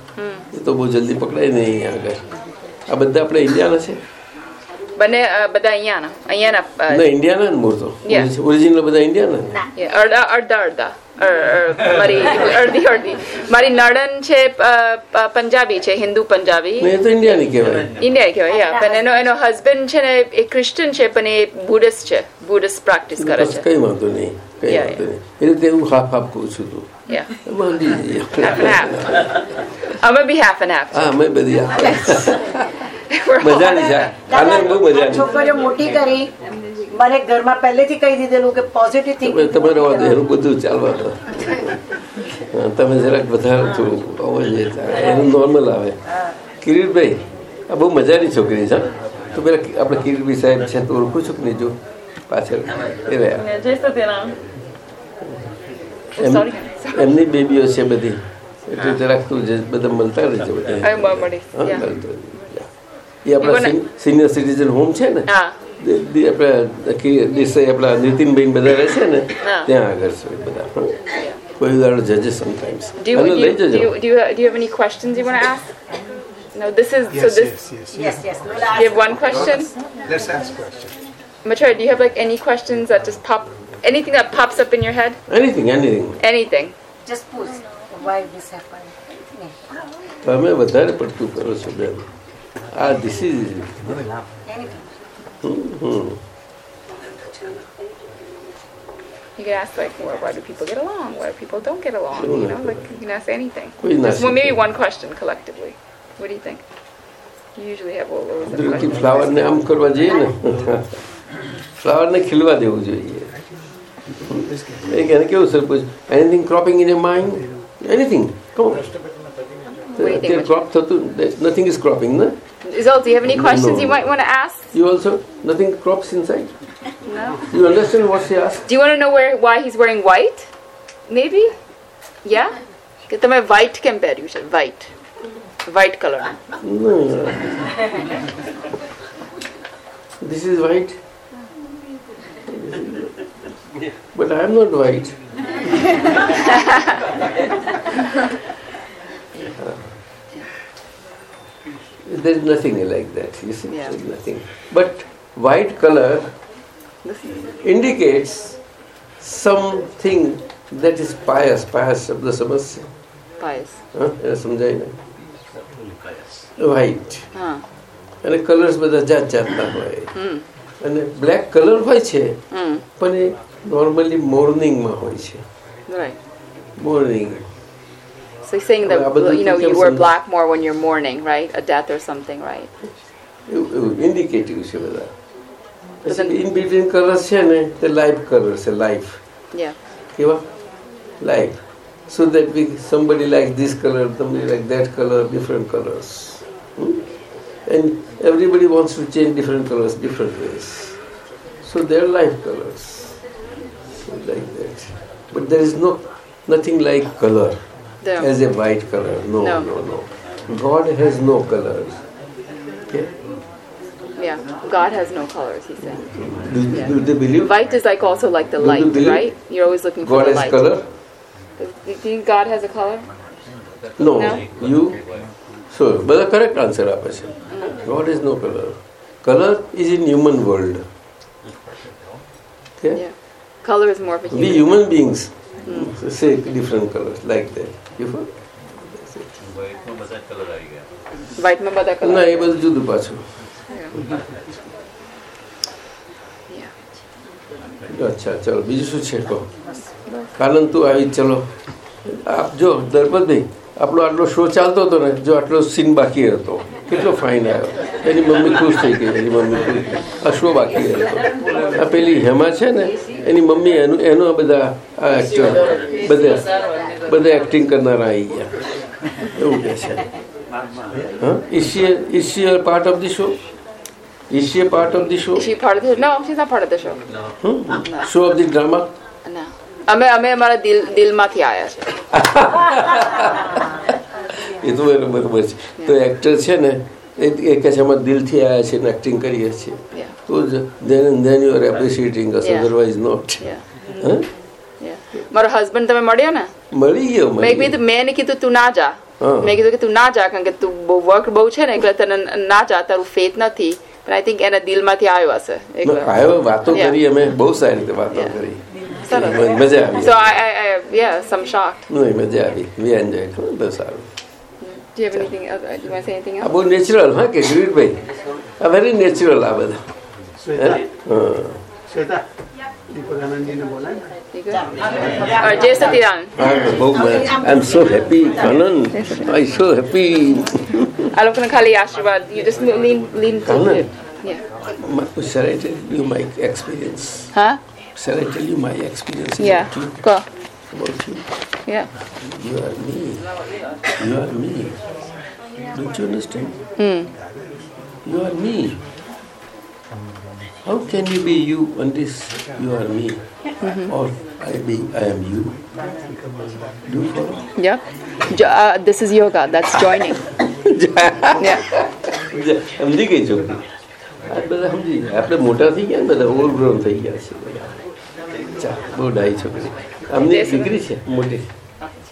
Speaker 7: એ તો બહુ જલ્દી પકડાય નહીં આગળ. આ બધા આપણે ઇન્ડિયાના છે?
Speaker 12: બને બધા અહીંયાના. અહીંયાના
Speaker 7: ના ઇન્ડિયાના ને મૂળ તો. ઓરિજિનલ બધા ઇન્ડિયાના?
Speaker 12: અડધા અડધા અડધા. મારી અડધી અડધી. મારી નડન છે પંજાબી છે હિન્દુ પંજાબી.
Speaker 7: એ તો ઇન્ડિયાની કહેવાય.
Speaker 12: ઇન્ડિયા કહેવાય યા પણ એનો એનો હસબન્ડ છે ને એ ક્રિશ્ચન છે પણ એ બુડિસ્ટ છે. બુડિસ્ટ પ્રેક્ટિસ કરે છે.
Speaker 7: કઈ વાંધો નહીં કઈ વાંધો નહીં. એટલે હું હાફ હાફ કહું છું તું.
Speaker 12: યા
Speaker 7: સમજી જઈએ.
Speaker 12: આપણે half. અમે બી હાફ એન્ડ half.
Speaker 7: હા અમે બધી મજાની છે આનંદ બહુ મજાની
Speaker 10: છોકરીઓ મોટી કરી. મારે ઘરમાં પહેલેથી કહી દીધેલું કે પોઝિટિવ થિંકિંગ
Speaker 7: તમે રહો એનું બધું ચાલવા તમે જરાક વધારે થોડું એનું નોર્મલ આવે. કિરીટભાઈ આ બહુ મજાની છોકરી છે? તો પેલા આપણે કિરીટભાઈ સાહેબ છે તો ઓળખું છું કે નહીં જો? પાછળ. એ રહ્યા. એમ-. એમની બેબીઓ છે બધી એટલે જરાક તું જે બધા મળતા રહેજો બધા
Speaker 12: હવે મ- મળીશ.
Speaker 7: હા,
Speaker 12: Yeah.
Speaker 7: મળતા રહેજો. એ આપણા સિનિયર સિટીઝન હોમ છે ને
Speaker 12: હા
Speaker 7: દે- દે- આપણા કી- દેસાઈ આપણા નીતિનભાઈ બધા રહે છે ને
Speaker 12: હા.
Speaker 7: ત્યાં આગળ છે બધા હં? કોઈ દાડો જજે સમટાઈમ્સ
Speaker 12: Do you,
Speaker 7: અને
Speaker 12: do,
Speaker 7: લઈ
Speaker 12: you, do,
Speaker 7: જજો
Speaker 12: you, do, you, do you have any questions you want to ask? No, this is so this.
Speaker 10: Yes yes
Speaker 12: You have one question.
Speaker 3: Let's ask question.
Speaker 12: Mature, do you have like any questions that just pop? Anything that pops up in your head?
Speaker 7: Anything anything
Speaker 12: Anything?
Speaker 10: Just પૂછ Y this happen
Speaker 7: તમે વધારે પડતું કરો છો બેન આ this is
Speaker 12: You can ask like, well, why do people get along? Why do people don't get along? You know, like you can ask anything.
Speaker 7: કોઈ ના
Speaker 12: Just well, maybe
Speaker 7: શીખે.
Speaker 12: one question collectively. What do you think? You usually have all those
Speaker 7: કુદરતી
Speaker 12: questions.
Speaker 7: ફ્લાવરને આમ કરવા જઈએ ને ફ્લાવરને ખીલવા દેવું જોઈએ எனக்கு anything cropping
Speaker 12: in your mind?
Speaker 7: Anything. Come on. Nothing is cropping, no?
Speaker 12: Zol, do you have any questions
Speaker 7: no.
Speaker 12: you might want to ask?
Speaker 7: You also? Nothing crops inside?
Speaker 12: No.
Speaker 7: You understand what she asked?
Speaker 12: Do you want to know where why he's wearing white? Maybe? Yeah? Get them a white compare, you said white. White color.
Speaker 7: No. this is white. But I am not white. there is nothing like that, you see,
Speaker 12: Yeah.
Speaker 7: there is nothing. But white color indicates something that is pious, pious શબ્દ સમજશે
Speaker 12: pious
Speaker 7: એને સમજાય ને white અને colours બધા જાત જાતના હોય અને બ્લેક કલર હોય છે પણ એ નોર્મલી મોર્નિંગમાં હોય છે
Speaker 12: right
Speaker 7: morning
Speaker 12: so he's saying that
Speaker 7: આ બધું
Speaker 12: you know
Speaker 7: કેમ
Speaker 12: you wear
Speaker 7: સમજ-
Speaker 12: black more when you're mourning right a death or something right
Speaker 7: એવું એવું ઇન્ડિકેટિવ છે બધા
Speaker 12: But then-
Speaker 7: in between colours છે ને તે લાઈફ કલર છે લાઈફ
Speaker 12: yeah
Speaker 7: કેવા life so that we somebody like this color somebody like that color different colors Hmm? and everybody wants to change different colors different ways so they're life colors like that but there is no nothing like color
Speaker 12: Yeah.
Speaker 7: as a white color no
Speaker 12: No.
Speaker 7: no no, god has no colors okay
Speaker 12: yeah God has no colors he's saying
Speaker 7: do,
Speaker 12: Yeah.
Speaker 7: do they believe
Speaker 12: white is like also like the
Speaker 7: Do you
Speaker 12: light
Speaker 7: believe
Speaker 12: right you're always looking for
Speaker 7: god
Speaker 12: the
Speaker 7: has
Speaker 12: light
Speaker 7: color
Speaker 12: do you think God has a color
Speaker 7: No,
Speaker 12: No?
Speaker 7: you. So, બધા correct answer આપે છે God is no colour colour is in human world Okay?
Speaker 12: yeah Color is more of a
Speaker 7: We
Speaker 12: human
Speaker 7: human beings say different colors like that. You follow?
Speaker 12: white માં બધા color.
Speaker 7: ના એ બધું જુદું પાછું
Speaker 12: yeah
Speaker 7: અચ્છા ચલો બીજું શું છે કહો કાનન તું આવી ચલો આપ જો દરબતભાઈ આપણો આટલો શો ચાલતો હતો ને જો આટલો સીન બાકી હતો કેટલો ફાઇન આવ્યો એની મમ્મી ખુશ થઈ ગઈ એની મમ્મી ખુશ થઈ. આ શો બાકી હતો આ પેલી હેમા છે ને એની મમ્મી એનું એનું આ બધા આ એક્ટર બધા બધા એક્ટિંગ કરનારા આવી ગયા. એવું કહે છે. Is is part of the show
Speaker 12: is part of the show no she's not part of the show.
Speaker 7: Show of the
Speaker 12: drama અમે અમે અમારા દિલ દિલમાંથી આવ્યા છે.
Speaker 7: એ તો બરોબર છે. તો એક્ટર છે ને એ કહે છે અમે દિલથી આવ્યા છીએ એક્ટિંગ કરીએ છીએ. તો જ then and then you
Speaker 12: are
Speaker 7: appreciating us
Speaker 12: otherwise not. મારો હસબન્ડ તમે મળ્યો ને?
Speaker 7: મળી ગયો
Speaker 12: મેં કીધું મેં કીધું તું ના જા. મેં કીધું કે તું ના જા કારણ કે તું બહુ વર્ક બહુ છે ને એટલે તને ના જા તારું ફેથ નથી. પણ આઈ થિંક એના દિલમાંથી આવ્યો હશે.
Speaker 7: આવ્યો વાતો. કરી અમે બહુ સારી રીતે વાતો કરી. મજા આવી.
Speaker 12: સો આઈ some shocked.
Speaker 7: નહીં મજા આવી. વી એન્જોય બહુ સારું.
Speaker 12: Do you have anything else? Do you want to say anything
Speaker 7: આ
Speaker 12: else?
Speaker 7: બહુ નેચરલ હા કે ગિરીશભાઈ આ વેરી નેચરલ આ બધા હે? હા
Speaker 8: શ્વેતા
Speaker 3: દીપકાનંદજીને બોલાય ને.
Speaker 12: You good? Or Jay Satiran.
Speaker 7: I'm so happy, Anand. I'm so happy.
Speaker 12: આ લોકોને ખાલી આશીર્વાદ You just lean lean to
Speaker 7: Anand.
Speaker 12: it. Yeah.
Speaker 7: My, shall I tell you my experience?
Speaker 12: Huh?
Speaker 7: Shall I tell you my experience
Speaker 12: Yeah.
Speaker 7: about you?
Speaker 12: Go.
Speaker 7: About you?
Speaker 12: Yeah.
Speaker 7: You are me. You are me. Don't you understand?
Speaker 12: Hmm.
Speaker 7: You are me. How can you be you unless you are me? Or I be I am you? Do you follow?
Speaker 12: Yeah. Jo- uh, this is yoga. That's joining. yeah.
Speaker 7: સમજી ગઈ છોકરી આ બધા સમજી ગયા આપણે મોટા થઈ ગયા ને બધા ઓવરગ્રોન થઈ ગયા છે બધા ચા બહુ ડાઈ છોકરી અમને એક દીકરી છે મોટી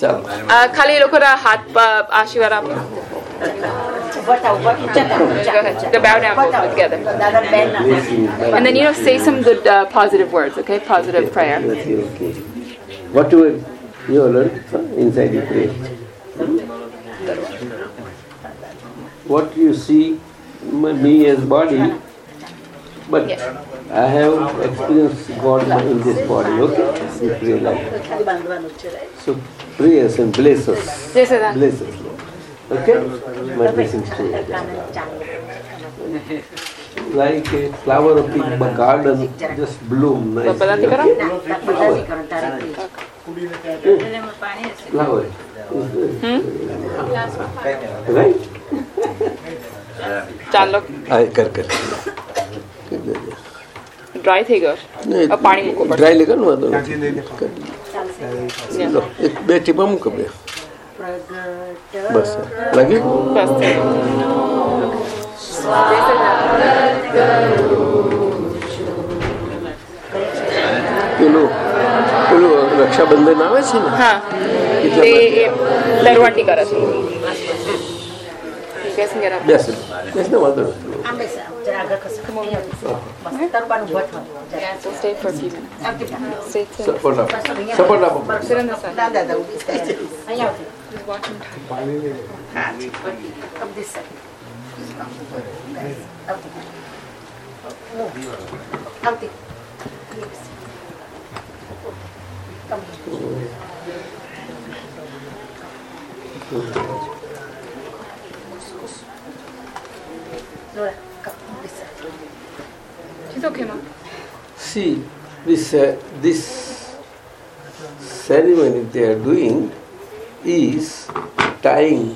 Speaker 7: ચાલો
Speaker 12: આ ખાલી એ લોકોના હાથ પર આશીર્વાદ આપો
Speaker 2: ઉભા થાવ, ઉભા થાવ. જતા,
Speaker 12: Go ahead.
Speaker 2: જતા.
Speaker 12: Go bow down both together.
Speaker 2: દાદા બેન ના
Speaker 12: And then you know say some good uh, positive words, okay? Positive prayer.
Speaker 7: નથી okay whatever you have learned huh, inside you pray what you see m- me as body but I have experienced God in this body okay we pray like that. so pray us and bless us
Speaker 12: Yes, sir.
Speaker 7: bless us Lord. okay my blessings to you like a flower of the garden just bloom nice
Speaker 2: Flower.
Speaker 7: flower right
Speaker 12: ચાલો
Speaker 7: કર કર
Speaker 12: dry થઈ ગયો છે. પાણી મૂકવું પડશે.
Speaker 7: Dry લેકર વાંધો નથી એક બે ટીપા મૂકો બે. બસ લાગી?
Speaker 12: બસ. ગયું.
Speaker 7: પેલું પેલું રક્ષાબંધન આવે છે ને?
Speaker 12: હા. તે એ દરવાટી કરે છે. બેસ ગયા
Speaker 7: બેસ બેસ ને વાંધો
Speaker 12: She's okay, Mom.
Speaker 7: ma see this uh, this ceremony they are doing is tying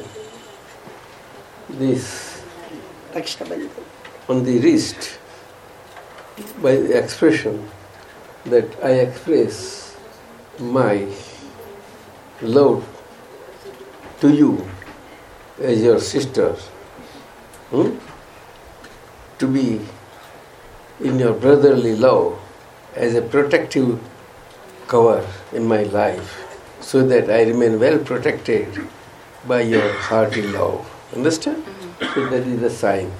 Speaker 7: this on the wrist by the expression that I express my love to you as your sister. Hmm? To be in your brotherly love as a protective cover in my life so that I remain well protected by your hearty love. Understand? So that is the sign.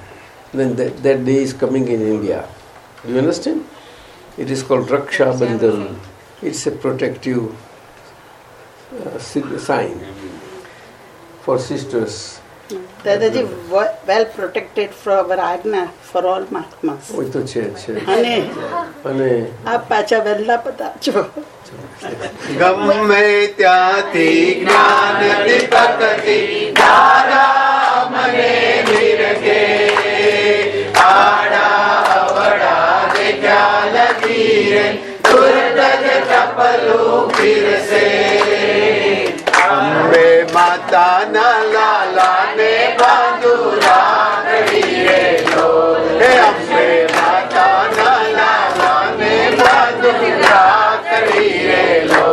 Speaker 7: Then that, that day is coming in India. Do you understand? It is called Raksha Bandhan. It's a protective uh, sign for sisters.
Speaker 10: Dadaji well protected from આજ્ઞા for all mahatmas
Speaker 7: ઓય તો છે છે.
Speaker 10: અને
Speaker 7: અને
Speaker 10: આપ પાછા વહેલા છો.
Speaker 3: ગમે ત્યાંથી જ્ઞાન દીપકથી તારા મને અંબે માતાના લાલાને બાંધુ રાખડી રે હે અંબે માતાના લાલાને બાંધુ રાખડી રે લો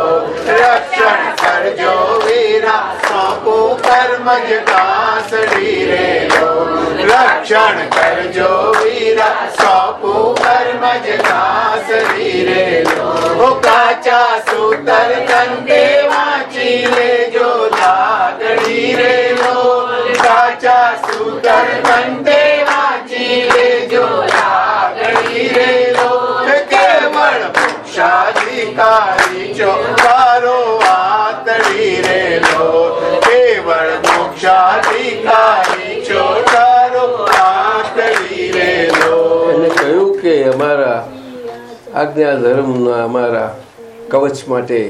Speaker 3: રક્ષણ કરજો વીરા સોંપો કર્મજ દાસડી રે લો રક્ષણ કરજો વીરા રે લો કાચા સૂતર કંડે કાળી ચોકારો આતડી રે લો કેવળ મોક્ષાધી કાળી ચોકારો એને કહ્યું કે
Speaker 7: અમારા આજ્ઞા ધર્મના અમારા કવચ માટે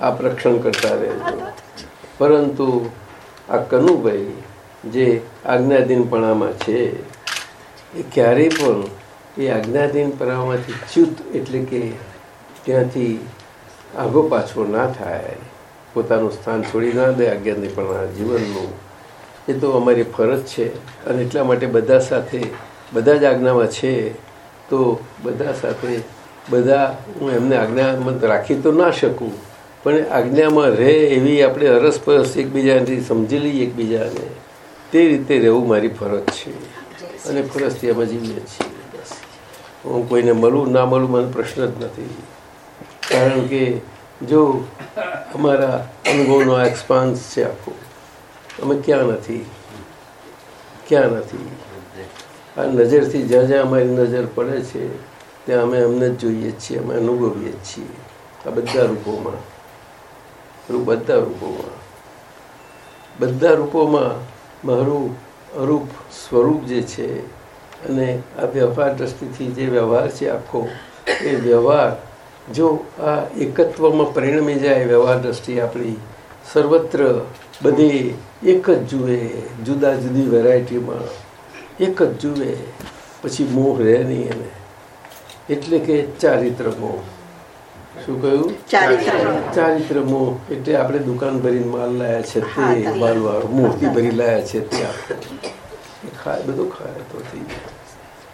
Speaker 7: આપ રક્ષણ કરતા રહેજો. પરંતુ આ કનુભાઈ જે આજ્ઞાધીનપણામાં છે, એ ક્યારેય પણ એ આજ્ઞાધીનપણામાંથી ચ્યુત એટલે કે ત્યાંથી આગો પાછો ના થાય, પોતાનું સ્થાન છોડી ના દે આજ્ઞાધીનપણા જીવનનું. એ તો અમારી ફરજ છે અને એટલા માટે બધા સાથે, બધા જ આજ્ઞામાં છે, તો બધા સાથે બધા હું એમને આજ્ઞામાં રાખી તો ના શકું, પણ આજ્ઞામાં રહે એવી આપણે અરસપરસ એકબીજાથી સમજી લઈએ એકબીજાને. તે રીતે રહેવું મારી ફરજ છે. અને ફરજથી અમે જીવીએ છીએ. હું કોઈને મળું, ના મળું, મને પ્રશ્ન જ નથી. કારણ કે જો અમારા અનુભવનો આ એક્સપાન્સ છે આખો, અમે ક્યાં નથી? ક્યાં નથી? આ નજરથી જ્યાં જ્યાં અમારી નજર પડે છે, ત્યાં અમે અમને જ જોઈએ છીએ, અમે અનુભવીએ છીએ. આ બધા રૂપોમાં. બધા રૂપોમાં. બધા રૂપોમાં મારું અરૂપ સ્વરૂપ જે છે અને આ વ્યવહાર દ્રષ્ટિથી જે વ્યવહાર છે આખો, એ વ્યવહાર જો આ એકત્વમાં પરિણમી જાય વ્યવહાર દ્રષ્ટિ આપણી, સર્વત્ર બધે એક જ જુએ, જુદા જુદી વેરાયટીમાં એક જ જુએ, પછી મોહ રહે નહીં એને. એટલે કે ચારિત્ર મોહ. શું કહ્યું?
Speaker 4: ચારિત્ર. મોહ.
Speaker 7: એટલે આપણે દુકાન ભરીને માલ લાયા છે તે
Speaker 4: હા.
Speaker 7: માલવાળો મૂર્તિ ભરી લાયા છે તે ખાય બધું ખાય તો થઈ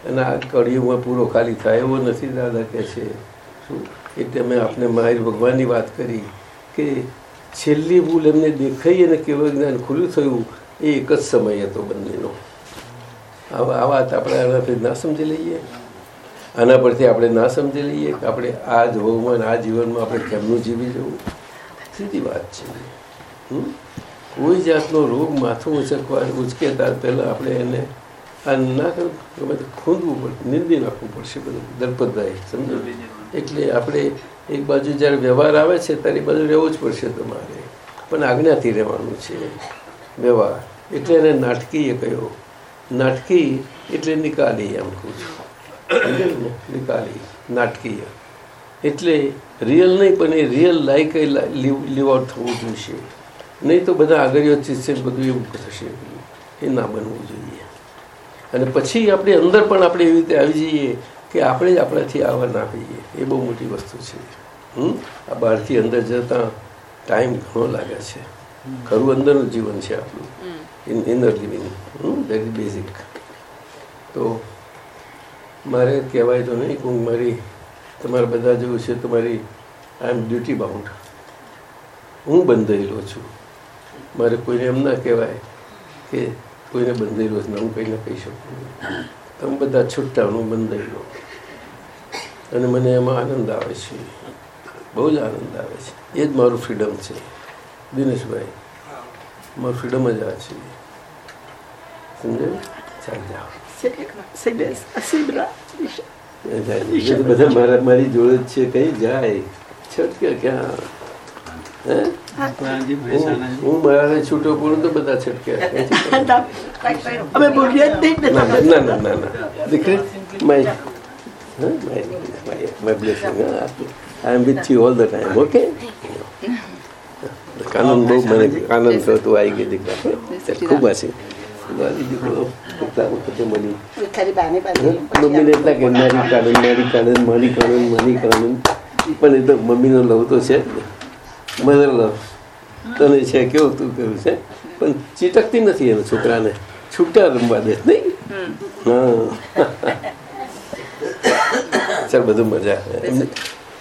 Speaker 7: અને આ કળિયુગમાં પૂરો ખાલી થાય એવો નથી દાદા કે છે. શું? એટલે મેં આપણે માહિર ભગવાનની વાત કરી કે છેલ્લી ભૂલ એમને દેખાઈ અને કેવું જ્ઞાન ખુલ્લું થયું એ એક જ સમય હતો બંનેનો. આ આ વાત આપણે ના સમજી લઈએ. આના પરથી આપણે ના સમજી લઈએ કે આપણે આ જોગમાં આ જીવનમાં આપણે કેમનું જીવી જવું? સીધી વાત છે? કોઈ જાતનો રોગ માથું ઉચકવા ઉચકેતા પહેલાં આપણે એને આ ના કરવું ખૂંદવું પડે, નિંદી નાખવું પડશે બધું દરપતભાઈ સમજો? એટલે આપણે એક બાજુ જ્યારે વ્યવહાર આવે છે તારી બાજુ રહેવું જ પડશે તમારે. પણ આજ્ઞાથી રહેવાનું છે વ્યવહાર. એટલે એને નાટકીય કહ્યો. નાટકી એટલે નિકાલી એમ કહું છું? નિકાલી નાટકીય. એટલે રિયલ નહીં પણ એ રિયલ લાઈક લીવ આઉટ થવું જોઈશે નહીં તો બધા આગળીઓ છે બધું એવું થશે એ ના બનવું જોઈએ. અને પછી આપણે અંદર પણ આપણે એવી રીતે આવી જઈએ કે આપણે જ આપણાથી આવવા ના હોઈએ એ બહુ મોટી વસ્તુ છે. હમ? આ બહારથી અંદર જતાં ટાઈમ ઘણો લાગે છે. ખરું અંદરનું જીવન છે આપણું. In inner living that is basic તો મારે કહેવાય તો નહીં કે હું મારી તમારા બધા જેવું છે તો મારી આઈ એમ ડ્યુટી બાઉન્ડ હું બંધાયેલો છું. મારે કોઈને એમ ના કહેવાય કે કોઈને બંધાયેલો છે ને હું કંઈ ના કહી શકું. તમે બધા છૂટા હું બંધાયેલો. અને મને એમાં આનંદ આવે છે. બહુ જ આનંદ આવે છે. એ જ મારું ફ્રીડમ છે. દિનેશભાઈ મારું ફ્રીડમ જ આ છે. સમજાયું? ચાલ જાઓ. એ તો બધા મારા મારી જોડે જ છે કઈ જાય છટકે ક્યાં હે હું- હું મારે છૂટો પડું તો બધા છટકે
Speaker 4: અમે બોલીએ જ નહીં ને
Speaker 7: ના ના ના ના ના ના દીકરી my my my blessing I am with you all the time okay કાનૂન બહુ મને આનંદ થયો તું આવી ગઈ દીકરા ખૂબ હસી મારી દીકરો મળી મમ્મીને એટલા કે મારી કાનૂન મારી કાનૂન મારી કાનૂન મારી કાનૂન પણ એ તો મમ્મીનો લવ તો છે મધર લવ તને છે કેવું તું કર્યું છે પણ ચીટકતી નથી એના છોકરાને છૂટા રમવા દે નહીં હા ચાલ બધું મજા એમની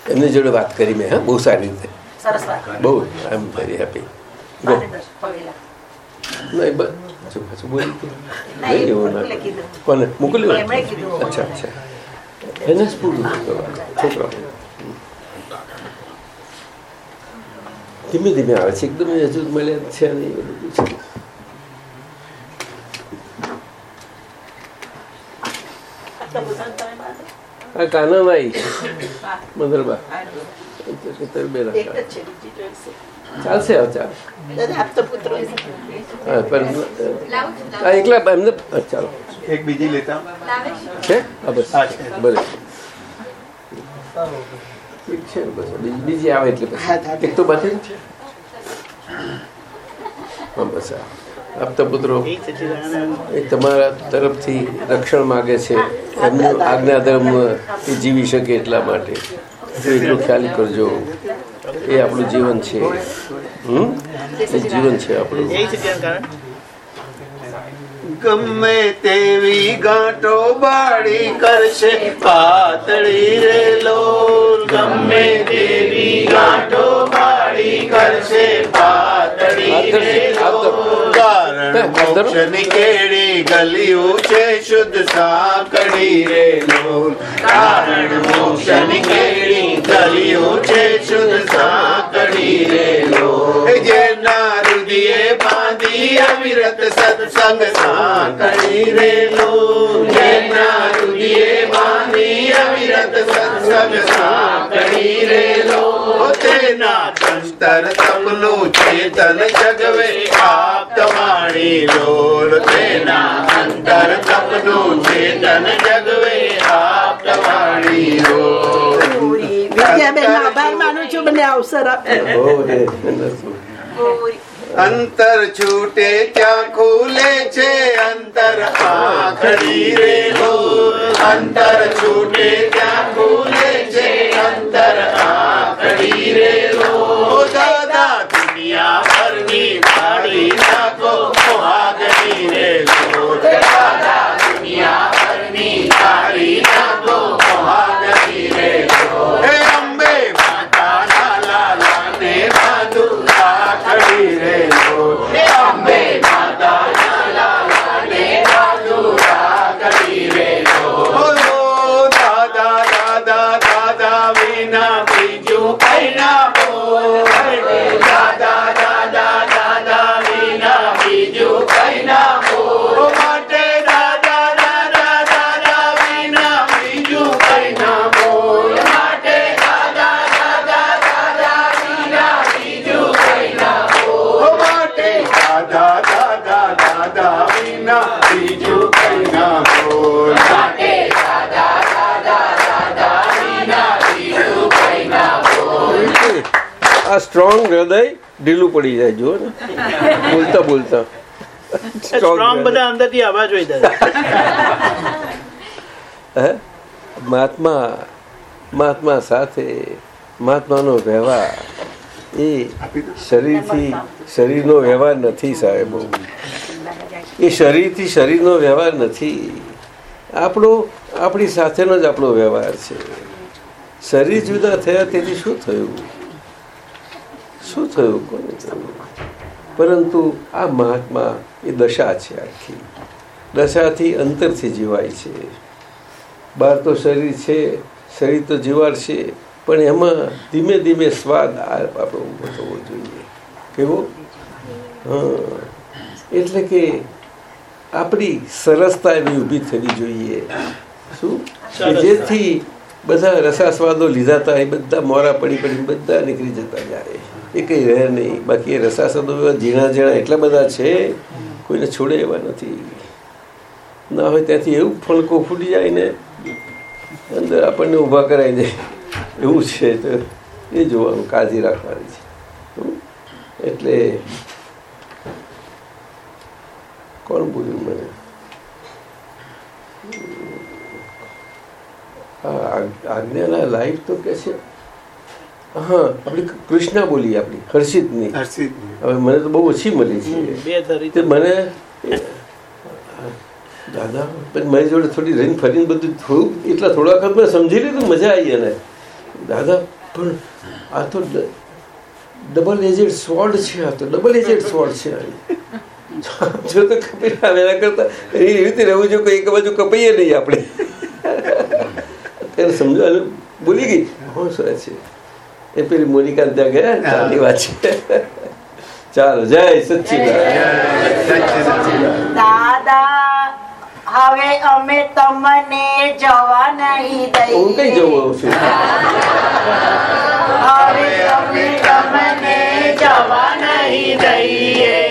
Speaker 7: એમની જોડે વાત કરી મેં હા બહુ સારી રીતે બહુ આઈ એમ વેરી હેપી નહીં બસ. પાછું બોલી નહીં. કોને મોકલ્યું અચ્છા અચ્છા એને જ પૂરું છોકરા ધીમે ધીમે આવે છે એકદમ હજુ મળ્યા છે નહીં બધું છે આ કાના ભાઈ મધરબા ચાલશે પણ એકલા એમને ચાલો.
Speaker 8: એક બીજી લેતા.
Speaker 7: છે. બસ. ભલે. છે બસ. બીજી- બીજી આવે એટલે એક તો બાકી છે હા. બસ. આપતા પુત્રો
Speaker 1: એ
Speaker 7: તમારા તરફથી રક્ષણ માગે છે. એમનું આજ્ઞાધર્મ એ જીવી શકે એટલા માટે. એટલું ખ્યાલ કરજો. એ આપણું જીવન છે. હમ? જીવન છે આપણું.
Speaker 3: ગમે તેવી ગાંઠો બાળી કરશે. પાતળી રે લોલ ગમે તેવી ગાંઠો બાળી કરશે. પાતળી રે કારણ મોક્ષની કેડી ગલિયું છે શુદ્ધ સાંકડી રે લોલ કારણ મોક્ષની કેડી ગલિયું છે શુદ્ધ સાંકડી રે લોલ જેના હૃદયે બાંધી અવિરત સત્સંગ સાંકળી રે લોલ જેના હૃદયે બાંધી અવિરત સત્સંગ સાંકળી રે લોલ તેના અંતર તપનું ચેતન જગવે આપ તમારી લોલ તેના અંતર તપનું ચેતન જગવે આપ તમારી લોલ
Speaker 13: વિદ્યાબેન આભાર માનું મને.
Speaker 3: અંતર છૂટે ત્યાં ખુલે છે અંતર આખડી રે લોલ અંતર છૂટે ત્યાં ખુલે છે અંતર આખડી રે લો દાદા દુનિયા ભરની
Speaker 7: આ સ્ટ્રોંગ હૃદય ઢીલું પડી જાય જુઓ ને. બોલતા બોલતા
Speaker 1: સ્ટ્રોંગ બધા અંદરથી અવાજ હોય દાદા.
Speaker 7: હે? મહાત્મા મહાત્મા સાથે મહાત્માનો વ્યવહાર એ શરીરથી શરીરનો વ્યવહાર નથી સાહેબ. એ શરીરથી શરીરનો વ્યવહાર નથી. આપણો આપણી સાથેનો જ આપણો વ્યવહાર છે. શરીર જુદા થયા તેથી શું થયું? શું થયું કોને પરંતુ આ મહાત્મા એ દશા છે આખી. દશાથી અંતરથી જીવાય છે. બહાર તો શરીર છે શરીર તો જીવાડશે પણ એમાં ધીમે ધીમે સ્વાદ આપણો ઊભો થવો જોઈએ. કેવો? હા. એટલે કે આપણી સરસતા એવી ઊભી થવી જોઈએ. શું? કે જેથી બધા રસાસ્વાદો લીધા હતા એ બધા મોરા પડી પડી બધા નીકળી જતા જાય. એ કંઈ રહે નહીં. બાકી એ રસાસ્વાદો ઝીણા ઝીણા એટલા બધા છે, કોઈને છોડે એવા નથી. ના હોય ત્યાંથી એવું ફણકો ફૂટી જાય ને, અંદર આપણને ઊભા કરાવી દે. એવું છે તો એ જોવાનું કાળજી રાખવાની છે? એટલે કોણ બોલ્યું મને? આજ્ઞાના લાઈફ તો કે છે. હા આપણી કૃષ્ણા બોલી આપણી હર્ષિતની.
Speaker 3: હર્ષિત
Speaker 7: હવે મને તો બહુ ઓછી મળી છે. મને દાદા પણ મારી જોડે થોડી રહીને ફરીને બધું થોડુંક એટલા થોડા વખત મેં સમજી લીધું મજા આવી એને. દાદા પણ આ તો ડબલ એજેડ સ્વોર્ડ છે આ તો ડબલ એજેડ સ્વોર્ડ છે. આ. જો તો કપી આવે એના કરતા એવી રીતે રહેવું જો કોઈ એક બાજુ કપાઈએ નહીં આપણે. અત્યારે સમજવાનું બોલી ગઈ. બહુ સરસ છે એ પેલી મોનિકા ત્યાં ગયા ને ચાલી વાત છે ચાલો જય સચ્ચિદાનંદ
Speaker 10: દાદા હવે અમે તમને જવા નહીં
Speaker 7: હું કઈ
Speaker 10: દઈએ
Speaker 7: જવું છું
Speaker 10: હવે અમે તમને જવા નહીં દઈએ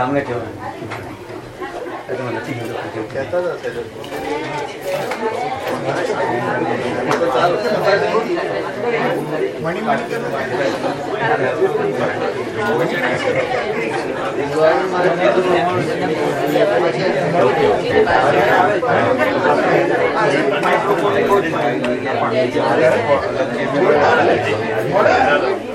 Speaker 9: 장례 겨. 그래서 먼저 찍는 거 같아요. 됐다 됐다. மணி மணி